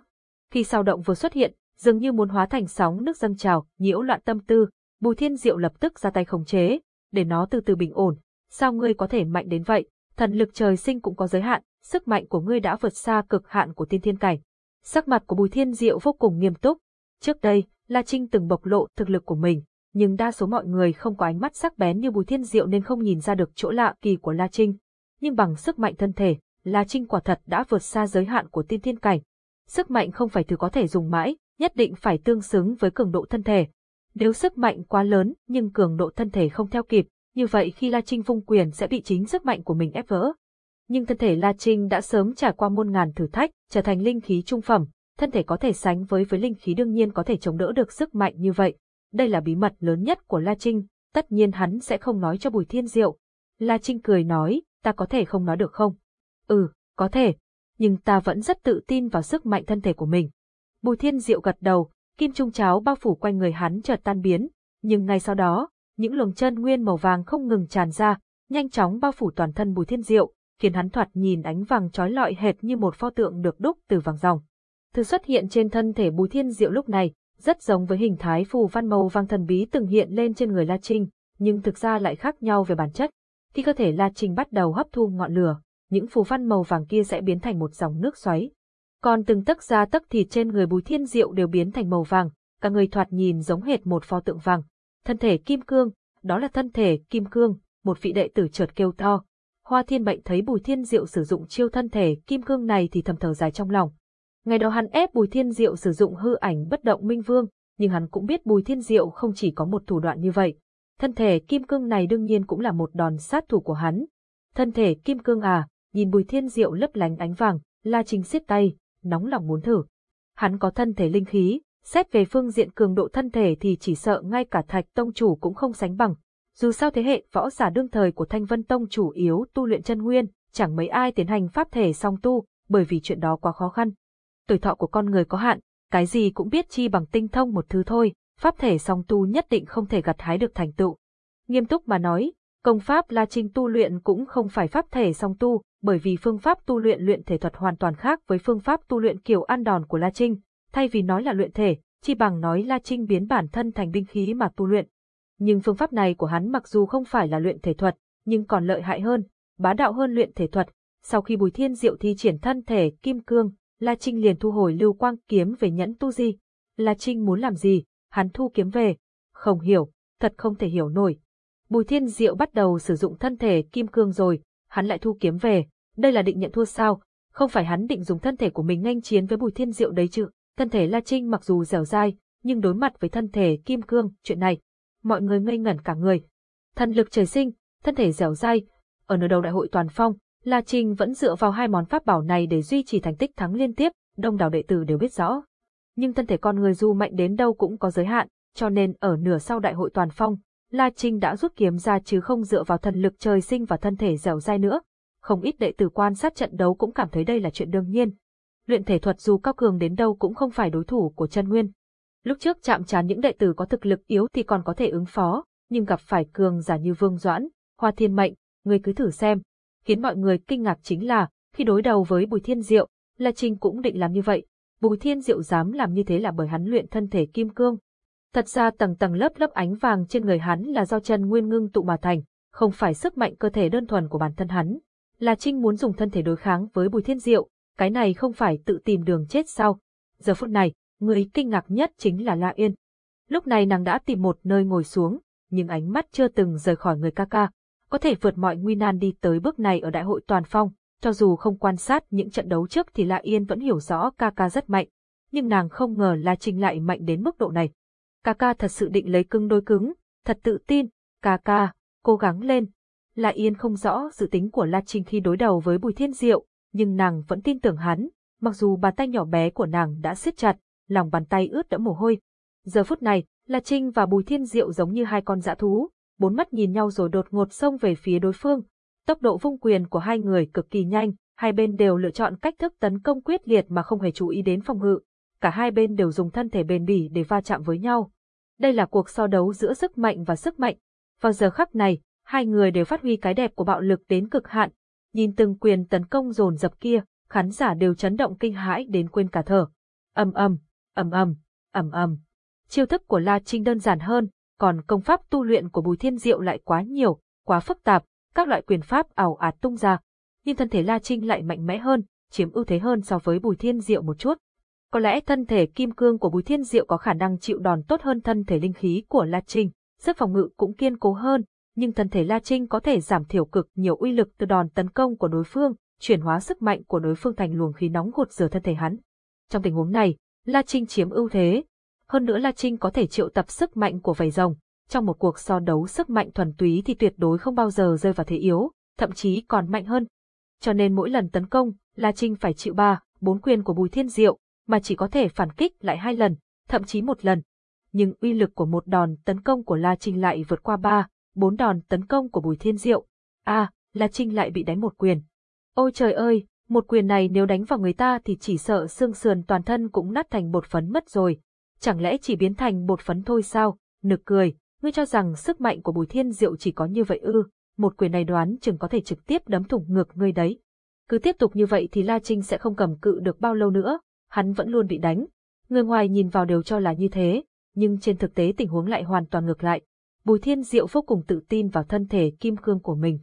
Khi sao động vừa xuất hiện, dường như muốn hóa thành sóng nước dâng trào, nhiễu loạn tâm tư, Bùi Thiên Diệu lập tức ra tay khống chế, để nó từ từ bình ổn. Sao ngươi có thể mạnh đến vậy? Thần lực trời sinh cũng có giới hạn, sức mạnh của ngươi đã vượt xa cực hạn của tiên thiên cảnh. Sắc mặt của Bùi Thiên Diệu vô cùng nghiêm túc. Trước đây, La Trinh từng bộc lộ thực lực của mình, nhưng đa số mọi người không có ánh mắt sắc bén như Bùi Thiên Diệu nên không nhìn ra được chỗ lạ kỳ của La Trinh. Nhưng bằng sức mạnh thân thể, La Trinh quả thật đã vượt xa giới hạn của tiên thiên cảnh. Sức mạnh không phải thứ có thể dùng mãi, nhất định phải tương xứng với cường độ thân thể. Nếu sức mạnh quá lớn nhưng cường độ thân thể không theo kịp, như vậy khi La Trinh vung quyền sẽ bị chính sức mạnh của mình ép vỡ. Nhưng thân thể La Trinh đã sớm trải qua muôn ngàn thử thách, trở thành linh khí trung phẩm, thân thể có thể sánh với với linh khí đương nhiên có thể chống đỡ được sức mạnh như vậy. Đây là bí mật lớn nhất của La Trinh, tất nhiên hắn sẽ không nói cho Bùi Thiên Diệu. La Trinh cười nói, ta có thể không nói được không? Ừ, có thể, nhưng ta vẫn rất tự tin vào sức mạnh thân thể của mình. Bùi Thiên Diệu gật đầu, kim trung cháo bao phủ quanh người hắn chợt tan biến, nhưng ngay sau đó, những luồng chân nguyên màu vàng không ngừng tràn ra, nhanh chóng bao phủ toàn thân Bùi Thiên Diệu, khiến hắn thoạt nhìn ánh vàng trói lọi hệt như một pho tượng được đúc từ vàng ròng. Thứ xuất hiện trên thân thể Bùi Thiên Diệu lúc này, rất giống với hình thái phù văn màu vàng thần bí từng hiện lên trên người La Trinh, nhưng thực ra lại khác nhau về bản chất. Khi cơ thể La Trinh bắt đầu hấp thu ngọn lửa, những phù văn màu vàng kia sẽ biến thành một dòng nước xoáy. Còn từng tấc da tấc thịt trên người Bùi Thiên Diệu đều biến thành màu vàng, cả người thoạt nhìn giống hệt một pho tượng vàng. Thân thể kim cương, đó là thân thể kim cương, một vị đệ tử chợt kêu to. Hoa Thiên Bệnh thấy Bùi Thiên Diệu sử dụng chiêu thân thể kim cương này thì thầm thở dài trong lòng. Ngày đó hắn ép Bùi Thiên Diệu sử dụng hư ảnh bất động minh vương, nhưng hắn cũng biết Bùi Thiên Diệu không chỉ có một thủ đoạn như vậy. Thân thể kim cương này đương nhiên cũng là một đòn sát thủ của hắn. Thân thể kim cương à, nhìn Bùi Thiên Diệu lấp lánh ánh vàng, La Trinh siết tay, nóng lòng muốn thử. Hắn có thân thể linh khí, xét về phương diện cường độ thân thể thì chỉ sợ ngay cả Thạch Tông chủ cũng không sánh bằng. Dù sao thế hệ võ giả đương thời của Thanh Vân Tông chủ yếu tu luyện chân nguyên, chẳng mấy ai tiến hành pháp thể song tu, bởi vì chuyện đó quá khó khăn. Tuổi thọ của con người có hạn, cái gì cũng biết chi bằng tinh thông một thứ thôi, pháp thể song tu nhất định không thể gặt hái được thành tựu. Nghiêm túc mà nói, công pháp La Trinh tu luyện cũng không phải pháp thể song tu, bởi vì phương pháp tu luyện luyện thể thuật hoàn toàn khác với phương pháp tu luyện kiểu ăn đòn của La Trinh, thay vì nói là luyện thể, chi bằng nói La Trinh biến bản thân thành binh khí mà tu luyện. Nhưng phương pháp này của hắn mặc dù không phải là luyện thể thuật, nhưng còn lợi hại hơn, bá đạo hơn luyện thể thuật. Sau khi Bùi Thiên Diệu thi triển thân thể kim cương, La Trinh liền thu hồi lưu quang kiếm về nhẫn tu di. La Trinh muốn làm gì? Hắn thu kiếm về. Không hiểu, thật không thể hiểu nổi. Bùi Thiên Diệu bắt đầu sử dụng thân thể kim cương rồi, hắn lại thu kiếm về. Đây là định nhận thua sao? Không phải hắn định dùng thân thể của mình nghênh chiến với Bùi Thiên Diệu đấy chứ? Thân thể La Trinh mặc dù dẻo dai, nhưng đối mặt với thân thể kim cương, chuyện này, mọi người ngây ngẩn cả người. Thần lực trời sinh, thân thể dẻo dai, ở nửa đầu đại hội toàn phong, La Trinh vẫn dựa vào hai món pháp bảo này để duy trì thành tích thắng liên tiếp, đông đảo đệ tử đều biết rõ. Nhưng thân thể con người dù mạnh đến đâu cũng có giới hạn, cho nên ở nửa sau đại hội toàn phong, La Trinh đã rút kiếm ra chứ không dựa vào thần lực trời sinh và thân thể dẻo dai nữa. Không ít đệ tử quan sát trận đấu cũng cảm thấy đây là chuyện đương nhiên. Luyện thể thuật dù cao cường đến đâu cũng không phải đối thủ của chân nguyên. Lúc trước chạm trán những đệ tử có thực lực yếu thì còn có thể ứng phó, nhưng gặp phải cường giả như Vương Doãn, Hoa Thiên Mệnh, người cứ thử xem. Khiến mọi người kinh ngạc chính là, khi đối đầu với Bùi Thiên Diệu, La Trinh cũng định làm như vậy. Bùi Thiên Diệu dám làm như thế là bởi hắn luyện thân thể kim cương. Thật ra tầng tầng lớp lớp ánh vàng trên người hắn là do chân nguyên ngưng tụ mà thành, không phải sức mạnh cơ thể đơn thuần của bản thân hắn. La Trinh muốn dùng thân thể đối kháng với Bùi Thiên Diệu, cái này không phải tự tìm đường chết sao. Giờ phút này, người kinh ngạc nhất chính là La Yên. Lúc này nàng đã tìm một nơi ngồi xuống, nhưng ánh mắt chưa từng rời khỏi người ca ca. Có thể vượt mọi nguy nan đi tới bước này ở đại hội toàn phong, cho dù không quan sát những trận đấu trước thì La Yên vẫn hiểu rõ Kaka rất mạnh. Nhưng nàng không ngờ La Trinh lại mạnh đến mức độ này. Kaka thật sự định lấy cưng đôi cứng, thật tự tin, Kaka, cố gắng lên. La Yên không rõ dự tính của La Trinh khi đối đầu với Bùi Thiên Diệu, nhưng nàng vẫn tin tưởng hắn, mặc dù bàn tay nhỏ bé của nàng đã siết chặt, lòng bàn tay ướt đẫm mồ hôi. Giờ phút này, La Trinh và Bùi Thiên Diệu giống như hai con dã thú, bốn mắt nhìn nhau rồi đột ngột xông về phía đối phương. Tốc độ vung quyền của hai người cực kỳ nhanh, hai bên đều lựa chọn cách thức tấn công quyết liệt mà không hề chú ý đến phòng ngự. Cả hai bên đều dùng thân thể bền bỉ để va chạm với nhau. Đây là cuộc so đấu giữa sức mạnh và sức mạnh. Vào giờ khắc này, hai người đều phát huy cái đẹp của bạo lực đến cực hạn, Nhìn từng quyền tấn công dồn dập kia, khán giả đều chấn động kinh hãi đến quên cả thở. Ầm ầm, ầm ầm, ầm ầm. Chiêu thức của La Trinh đơn giản hơn, còn công pháp tu luyện của Bùi Thiên Diệu lại quá nhiều, quá phức tạp, các loại quyền pháp ảo ạt tung ra. Nhưng thân thể La Trinh lại mạnh mẽ hơn, chiếm ưu thế hơn so với Bùi Thiên Diệu một chút. Có lẽ thân thể kim cương của Bùi Thiên Diệu có khả năng chịu đòn tốt hơn thân thể linh khí của La Trinh, sức phòng ngự cũng kiên cố hơn, nhưng thân thể La Trinh có thể giảm thiểu cực nhiều uy lực từ đòn tấn công của đối phương, chuyển hóa sức mạnh của đối phương thành luồng khí nóng gột rửa thân thể hắn. Trong tình huống này, La Trinh chiếm ưu thế. Hơn nữa La Trinh có thể triệu tập sức mạnh của vảy rồng. Trong một cuộc so đấu sức mạnh thuần túy thì tuyệt đối không bao giờ rơi vào thế yếu, thậm chí còn mạnh hơn. Cho nên mỗi lần tấn công, La Trinh phải chịu ba, bốn quyền của Bùi Thiên Diệu, mà chỉ có thể phản kích lại hai lần, thậm chí một lần. Nhưng uy lực của một đòn tấn công của La Trinh lại vượt qua ba, bốn đòn tấn công của Bùi Thiên Diệu. À, La Trinh lại bị đánh một quyền. Ôi trời ơi, một quyền này nếu đánh vào người ta thì chỉ sợ xương sườn toàn thân cũng nát thành bột phấn mất rồi. Chẳng lẽ chỉ biến thành bột phấn thôi sao? Nực cười, ngươi cho rằng sức mạnh của Bùi Thiên Diệu chỉ có như vậy ư, một quyền này đoán chừng có thể trực tiếp đấm thủng ngược ngươi đấy. Cứ tiếp tục như vậy thì La Trinh sẽ không cầm cự được bao lâu nữa, hắn vẫn luôn bị đánh. Người ngoài nhìn vào đều cho là như thế, nhưng trên thực tế tình huống lại hoàn toàn ngược lại. Bùi Thiên Diệu vô cùng tự tin vào thân thể kim cương của mình.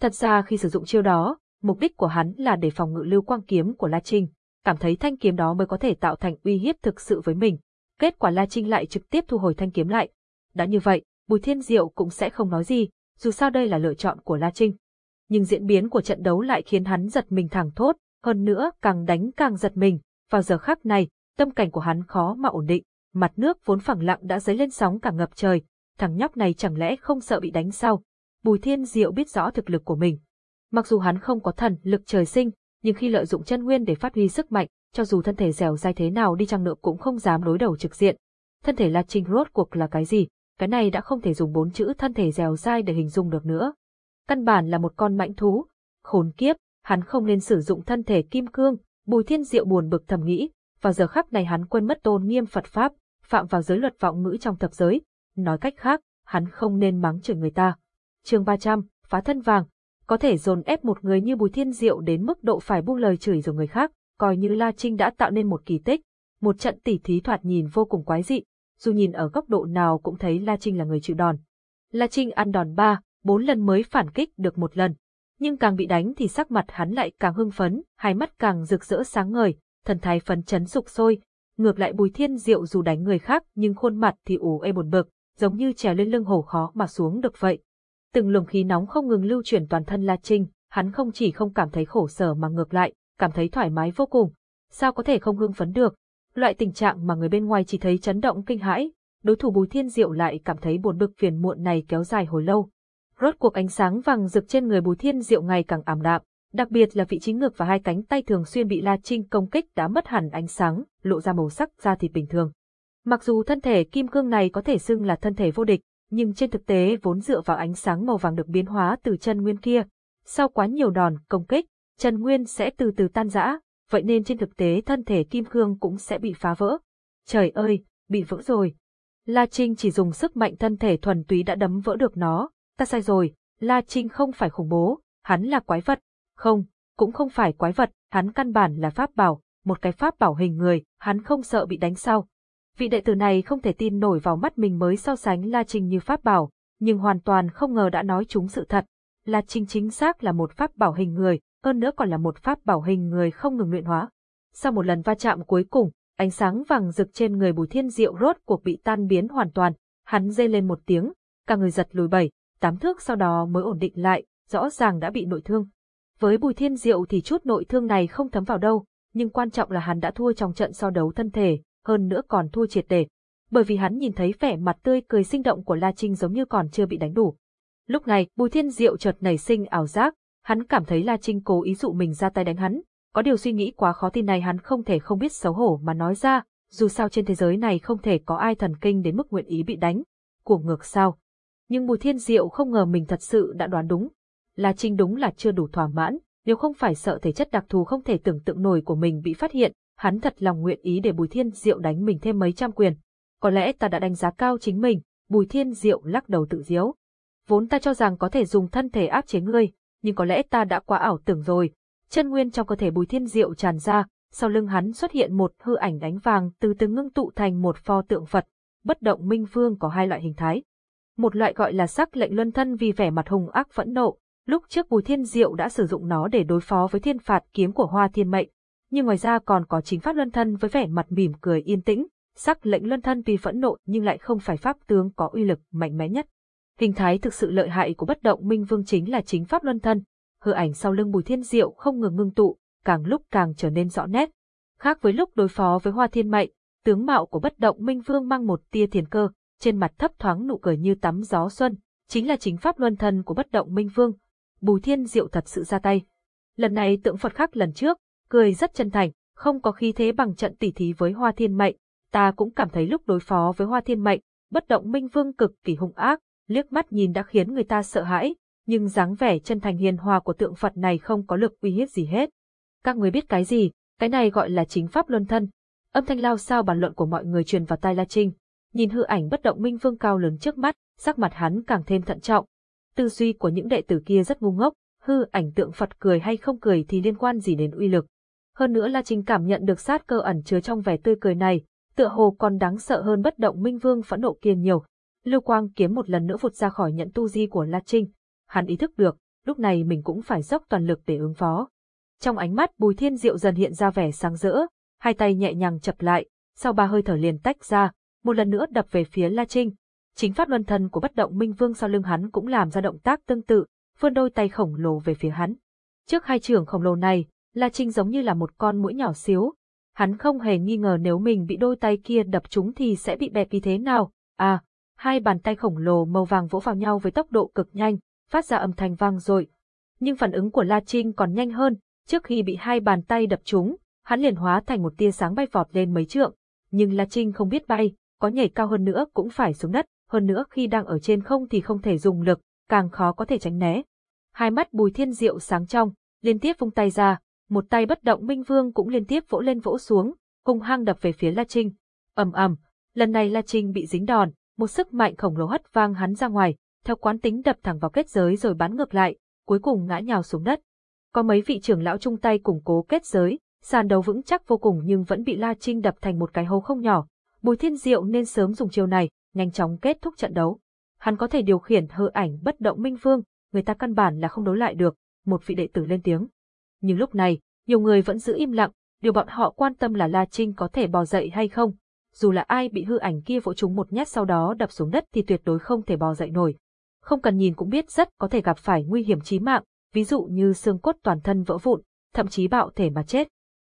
Thật ra khi sử dụng chiêu đó, mục đích của hắn là để phòng ngự lưu quang kiếm của La Trinh, cảm thấy thanh kiếm đó mới có thể tạo thành uy hiếp thực sự với mình. Kết quả La Trinh lại trực tiếp thu hồi thanh kiếm lại. Đã như vậy, Bùi Thiên Diệu cũng sẽ không nói gì, dù sao đây là lựa chọn của La Trinh. Nhưng diễn biến của trận đấu lại khiến hắn giật mình thẳng thốt, hơn nữa càng đánh càng giật mình, vào giờ khắc này, tâm cảnh của hắn khó mà ổn định, mặt nước vốn phẳng lặng đã dấy lên sóng cả ngập trời, thằng nhóc này chẳng lẽ không sợ bị đánh sao? Bùi Thiên Diệu biết rõ thực lực của mình. Mặc dù hắn không có thần lực trời sinh, nhưng khi lợi dụng chân nguyên để phát huy sức mạnh, cho dù thân thể dẻo dai thế nào đi chăng nữa cũng không dám đối đầu trực diện. Thân thể La Trinh rốt cuộc là cái gì? Cái này đã không thể dùng bốn chữ thân thể dẻo dai để hình dung được nữa. Căn bản là một con mãnh thú. Khốn kiếp, hắn không nên sử dụng thân thể kim cương, Bùi Thiên Diệu buồn bực thầm nghĩ, vào giờ khắc này hắn quên mất tôn nghiêm Phật Pháp, phạm vào giới luật vọng ngữ trong thập giới. Nói cách khác, hắn không nên mắng chửi người ta. chương 300, phá thân vàng, có thể dồn ép một người như Bùi Thiên Diệu đến mức độ phải buông lời chửi rồi người khác, coi như La Trinh đã tạo nên một kỳ tích, một trận tỉ thí thoạt nhìn vô cùng quái dị, dù nhìn ở góc độ nào cũng thấy La Trinh là người chịu đòn. La Trinh ăn đòn ba, bốn lần mới phản kích được một lần, nhưng càng bị đánh thì sắc mặt hắn lại càng hưng phấn, hai mắt càng rực rỡ sáng ngời, thần thái phấn chấn sục sôi. Ngược lại Bùi Thiên Diệu dù đánh người khác nhưng khuôn mặt thì ủ ê buồn bực, giống như trèo lên lưng hổ khó mà xuống được vậy. Từng luồng khí nóng không ngừng lưu chuyển toàn thân La Trinh, hắn không chỉ không cảm thấy khổ sở mà ngược lại, cảm thấy thoải mái vô cùng. Sao có thể không hưng phấn được? Loại tình trạng mà người bên ngoài chỉ thấy chấn động kinh hãi, đối thủ Bùi Thiên Diệu lại cảm thấy buồn bực phiền muộn này kéo dài hồi lâu. Rốt cuộc ánh sáng vàng rực trên người Bùi Thiên Diệu ngày càng ảm đạm, đặc biệt là vị trí ngực và hai cánh tay thường xuyên bị La Trinh công kích đã mất hẳn ánh sáng, lộ ra màu sắc da thịt bình thường. Mặc dù thân thể kim cương này có thể xưng là thân thể vô địch, nhưng trên thực tế vốn dựa vào ánh sáng màu vàng được biến hóa từ chân nguyên kia. Sau quá nhiều đòn công kích, chân nguyên sẽ từ từ tan rã, vậy nên trên thực tế thân thể kim cương cũng sẽ bị phá vỡ. Trời ơi, bị vỡ rồi. La Trinh chỉ dùng sức mạnh thân thể thuần túy đã đấm vỡ được nó. Ta sai rồi, La Trinh không phải khủng bố, hắn là quái vật. Không, cũng không phải quái vật, hắn căn bản là pháp bảo, một cái pháp bảo hình người, hắn không sợ bị đánh sao. Vị đệ tử này không thể tin nổi vào mắt mình mới so sánh La Trinh như pháp bảo, nhưng hoàn toàn không ngờ đã nói chúng sự thật. La Trinh chính xác là một pháp bảo hình người, hơn nữa còn là một pháp bảo hình người không ngừng luyện hóa. Sau một lần va chạm cuối cùng, ánh sáng vàng rực trên người Bùi Thiên Diệu rốt cuộc bị tan biến hoàn toàn, hắn rên lên một tiếng, cả người giật lùi bảy, tám thước sau đó mới ổn định lại, rõ ràng đã bị nội thương. Với Bùi Thiên Diệu thì chút nội thương này không thấm vào đâu, nhưng quan trọng là hắn đã thua trong trận so đấu thân thể, hơn nữa còn thua triệt để. Bởi vì hắn nhìn thấy vẻ mặt tươi cười sinh động của La Trinh giống như còn chưa bị đánh đủ. Lúc này, Bùi Thiên Diệu chợt nảy sinh ảo giác, hắn cảm thấy La Trinh cố ý dụ mình ra tay đánh hắn. Có điều suy nghĩ quá khó tin này hắn không thể không biết xấu hổ mà nói ra, dù sao trên thế giới này không thể có ai thần kinh đến mức nguyện ý bị đánh. Của ngược sao? Nhưng Bùi Thiên Diệu không ngờ mình thật sự đã đoán đúng. La Trinh đúng là chưa đủ thỏa mãn, nếu không phải sợ thể chất đặc thù không thể tưởng tượng nổi của mình bị phát hiện, hắn thật lòng nguyện ý để Bùi Thiên Diệu đánh mình thêm mấy trăm quyền. Có lẽ ta đã đánh giá cao chính mình, Bùi Thiên Diệu lắc đầu tự diếu. Vốn ta cho rằng có thể dùng thân thể áp chế ngươi, nhưng có lẽ ta đã quá ảo tưởng rồi. Chân nguyên trong cơ thể Bùi Thiên Diệu tràn ra, sau lưng hắn xuất hiện một hư ảnh đánh vàng từ từ ngưng tụ thành một pho tượng Phật. Bất động minh vương có hai loại hình thái. Một loại gọi là sắc lệnh luân thân vì vẻ mặt hùng ác phẫn nộ, lúc trước Bùi Thiên Diệu đã sử dụng nó để đối phó với thiên phạt kiếm của Hoa Thiên Mệnh, nhưng ngoài ra còn có chính pháp luân thân với vẻ mặt mỉm cười yên tĩnh, sắc lệnh luân thân tuy phẫn nộ nhưng lại không phải pháp tướng có uy lực mạnh mẽ nhất. Hình thái thực sự lợi hại của bất động minh vương chính là chính pháp luân thân, hư ảnh sau lưng Bùi Thiên Diệu không ngừng ngưng tụ, càng lúc càng trở nên rõ nét. Khác với lúc đối phó với Hoa Thiên Mệnh, tướng mạo của bất động minh vương mang một tia thiền cơ, trên mặt thấp thoáng nụ cười như tắm gió xuân, chính là chính pháp luân thân của bất động minh vương. Bùi Thiên Diệu thật sự ra tay. Lần này tượng Phật khác lần trước, cười rất chân thành, không có khí thế bằng trận tỉ thí với Hoa Thiên Mệnh. Ta cũng cảm thấy lúc đối phó với Hoa Thiên Mệnh, bất động minh vương cực kỳ hung ác, liếc mắt nhìn đã khiến người ta sợ hãi, nhưng dáng vẻ chân thành hiền hòa của tượng Phật này không có lực uy hiếp gì hết. Các người biết cái gì, cái này gọi là chính pháp luân thân. Âm thanh lao sao bàn luận của mọi người truyền vào tai La Trinh. Nhìn hư ảnh bất động minh vương cao lớn trước mắt, sắc mặt hắn càng thêm thận trọng. Tư duy của những đệ tử kia rất ngu ngốc, hư ảnh tượng Phật cười hay không cười thì liên quan gì đến uy lực. Hơn nữa La Trinh cảm nhận được sát cơ ẩn chứa trong vẻ tươi cười này, tựa hồ còn đáng sợ hơn bất động minh vương phẫn nộ kia nhiều. Lưu Quang kiếm một lần nữa vụt ra khỏi nhận tu di của La Trinh. Hắn ý thức được, lúc này mình cũng phải dốc toàn lực để ứng phó. Trong ánh mắt Bùi Thiên Diệu dần hiện ra vẻ sáng rỡ, hai tay nhẹ nhàng chập lại, sau ba hơi thở liền tách ra, một lần nữa đập về phía La Trinh. Chính pháp luân thần của bất động minh vương sau lưng hắn cũng làm ra động tác tương tự, vươn đôi tay khổng lồ về phía hắn. Trước hai trường khổng lồ này, La Trinh giống như là một con mũi nhỏ xíu. Hắn không hề nghi ngờ nếu mình bị đôi tay kia đập trúng thì sẽ bị bẹp như thế nào. À, hai bàn tay khổng lồ màu vàng vỗ vào nhau với tốc độ cực nhanh, phát ra âm thanh vang dội. Nhưng phản ứng của La Trinh còn nhanh hơn, trước khi bị hai bàn tay đập trúng, hắn liền hóa thành một tia sáng bay vọt lên mấy trượng, nhưng La Trinh không biết bay, có nhảy cao hơn nữa cũng phải xuống đất, hơn nữa khi đang ở trên không thì không thể dùng lực, càng khó có thể tránh né. Hai mắt Bùi Thiên Diệu sáng trong, liên tiếp vung tay ra, một tay bất động Minh Vương cũng liên tiếp vỗ lên vỗ xuống, hung hăng đập về phía La Trinh. ầm ầm, lần này La Trinh bị dính đòn, một sức mạnh khổng lồ hất vang hắn ra ngoài, theo quán tính đập thẳng vào kết giới rồi bắn ngược lại, cuối cùng ngã nhào xuống đất. Có mấy vị trưởng lão chung tay củng cố kết giới, sàn đấu vững chắc vô cùng nhưng vẫn bị La Trinh đập thành một cái hố không nhỏ. Bùi Thiên Diệu nên sớm dùng chiêu này, nhanh chóng kết thúc trận đấu. Hắn có thể điều khiển hư ảnh bất động minh vương, người ta căn bản là không đối lại được, một vị đệ tử lên tiếng. Nhưng lúc này, nhiều người vẫn giữ im lặng, điều bọn họ quan tâm là La Trinh có thể bò dậy hay không. Dù là ai bị hư ảnh kia vỗ trúng một nhát sau đó đập xuống đất thì tuyệt đối không thể bò dậy nổi. Không cần nhìn cũng biết rất có thể gặp phải nguy hiểm chí mạng, ví dụ như xương cốt toàn thân vỡ vụn, thậm chí bạo thể mà chết.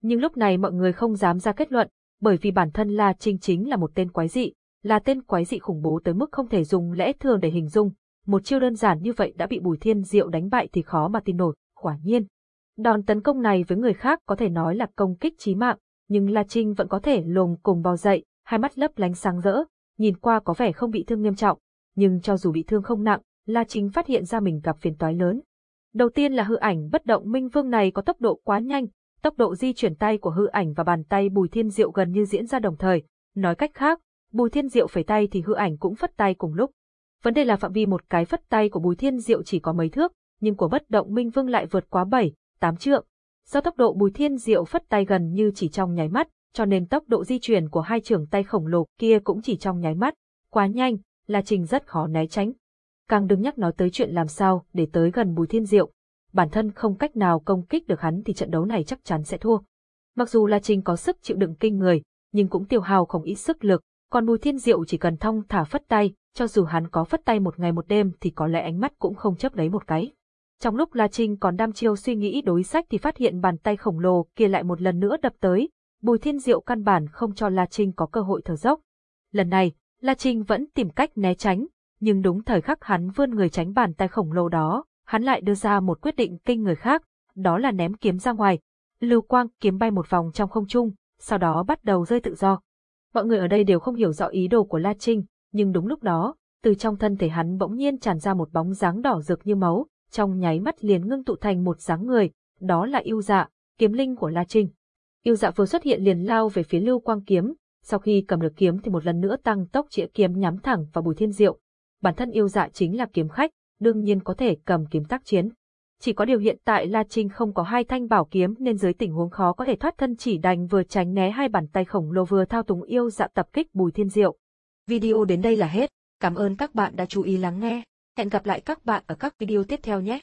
Nhưng lúc này mọi người không dám ra kết luận, bởi vì bản thân La Trinh chính là một tên quái dị, là tên quái dị khủng bố tới mức không thể dùng lẽ thường để hình dung, một chiêu đơn giản như vậy đã bị Bùi Thiên Diệu đánh bại thì khó mà tin nổi, quả nhiên. Đòn tấn công này với người khác có thể nói là công kích chí mạng, nhưng La Trinh vẫn có thể lồm cùng bò dậy, hai mắt lấp lánh sáng rỡ, nhìn qua có vẻ không bị thương nghiêm trọng, nhưng cho dù bị thương không nặng, La chính phát hiện ra mình gặp phiền toái lớn. Đầu tiên là hư ảnh bất động minh vương này có tốc độ quá nhanh, tốc độ di chuyển tay của hư ảnh và bàn tay Bùi Thiên Diệu gần như diễn ra đồng thời, nói cách khác, Bùi Thiên Diệu phải tay thì hư ảnh cũng phất tay cùng lúc. Vấn đề là phạm vi một cái phất tay của Bùi Thiên Diệu chỉ có mấy thước, nhưng của bất động minh vương lại vượt quá 7, 8 trượng. Do tốc độ Bùi Thiên Diệu phất tay gần như chỉ trong nháy mắt, cho nên tốc độ di chuyển của hai trường tay khổng lồ kia cũng chỉ trong nháy mắt, quá nhanh, là Trình rất khó né tránh. Càng đừng nhắc nói tới chuyện làm sao để tới gần Bùi Thiên Diệu, bản thân không cách nào công kích được hắn thì trận đấu này chắc chắn sẽ thua. Mặc dù là Trình có sức chịu đựng kinh người, nhưng cũng tiêu hao không ít sức lực, còn Bùi Thiên Diệu chỉ cần thong thả phất tay, cho dù hắn có phất tay một ngày một đêm thì có lẽ ánh mắt cũng không chấp lấy một cái. Trong lúc La Trinh còn đam chiêu suy nghĩ đối sách thì phát hiện bàn tay khổng lồ kia lại một lần nữa đập tới, Bùi Thiên Diệu căn bản không cho La Trinh có cơ hội thở dốc. Lần này, La Trinh vẫn tìm cách né tránh, nhưng đúng thời khắc hắn vươn người tránh bàn tay khổng lồ đó, hắn lại đưa ra một quyết định kinh người khác, đó là ném kiếm ra ngoài. Lưu quang kiếm bay một vòng trong không trung, sau đó bắt đầu rơi tự do. Mọi người ở đây đều không hiểu rõ ý đồ của La Trinh, nhưng đúng lúc đó, từ trong thân thể hắn bỗng nhiên tràn ra một bóng dáng đỏ rực như máu, trong nháy mắt liền ngưng tụ thành một dáng người, đó là yêu dạ, kiếm linh của La Trinh. Yêu dạ vừa xuất hiện liền lao về phía Lưu Quang kiếm, sau khi cầm được kiếm thì một lần nữa tăng tốc chĩa kiếm nhắm thẳng vào Bùi Thiên Diệu. Bản thân yêu dạ chính là kiếm khách, đương nhiên có thể cầm kiếm tác chiến. Chỉ có điều hiện tại La Trinh không có hai thanh bảo kiếm nên dưới tình huống khó có thể thoát thân chỉ đành vừa tránh né hai bàn tay khổng lồ vừa thao túng yêu dạ tập kích Bùi Thiên Diệu. Video đến đây là hết. Cảm ơn các bạn đã chú ý lắng nghe. Hẹn gặp lại các bạn ở các video tiếp theo nhé.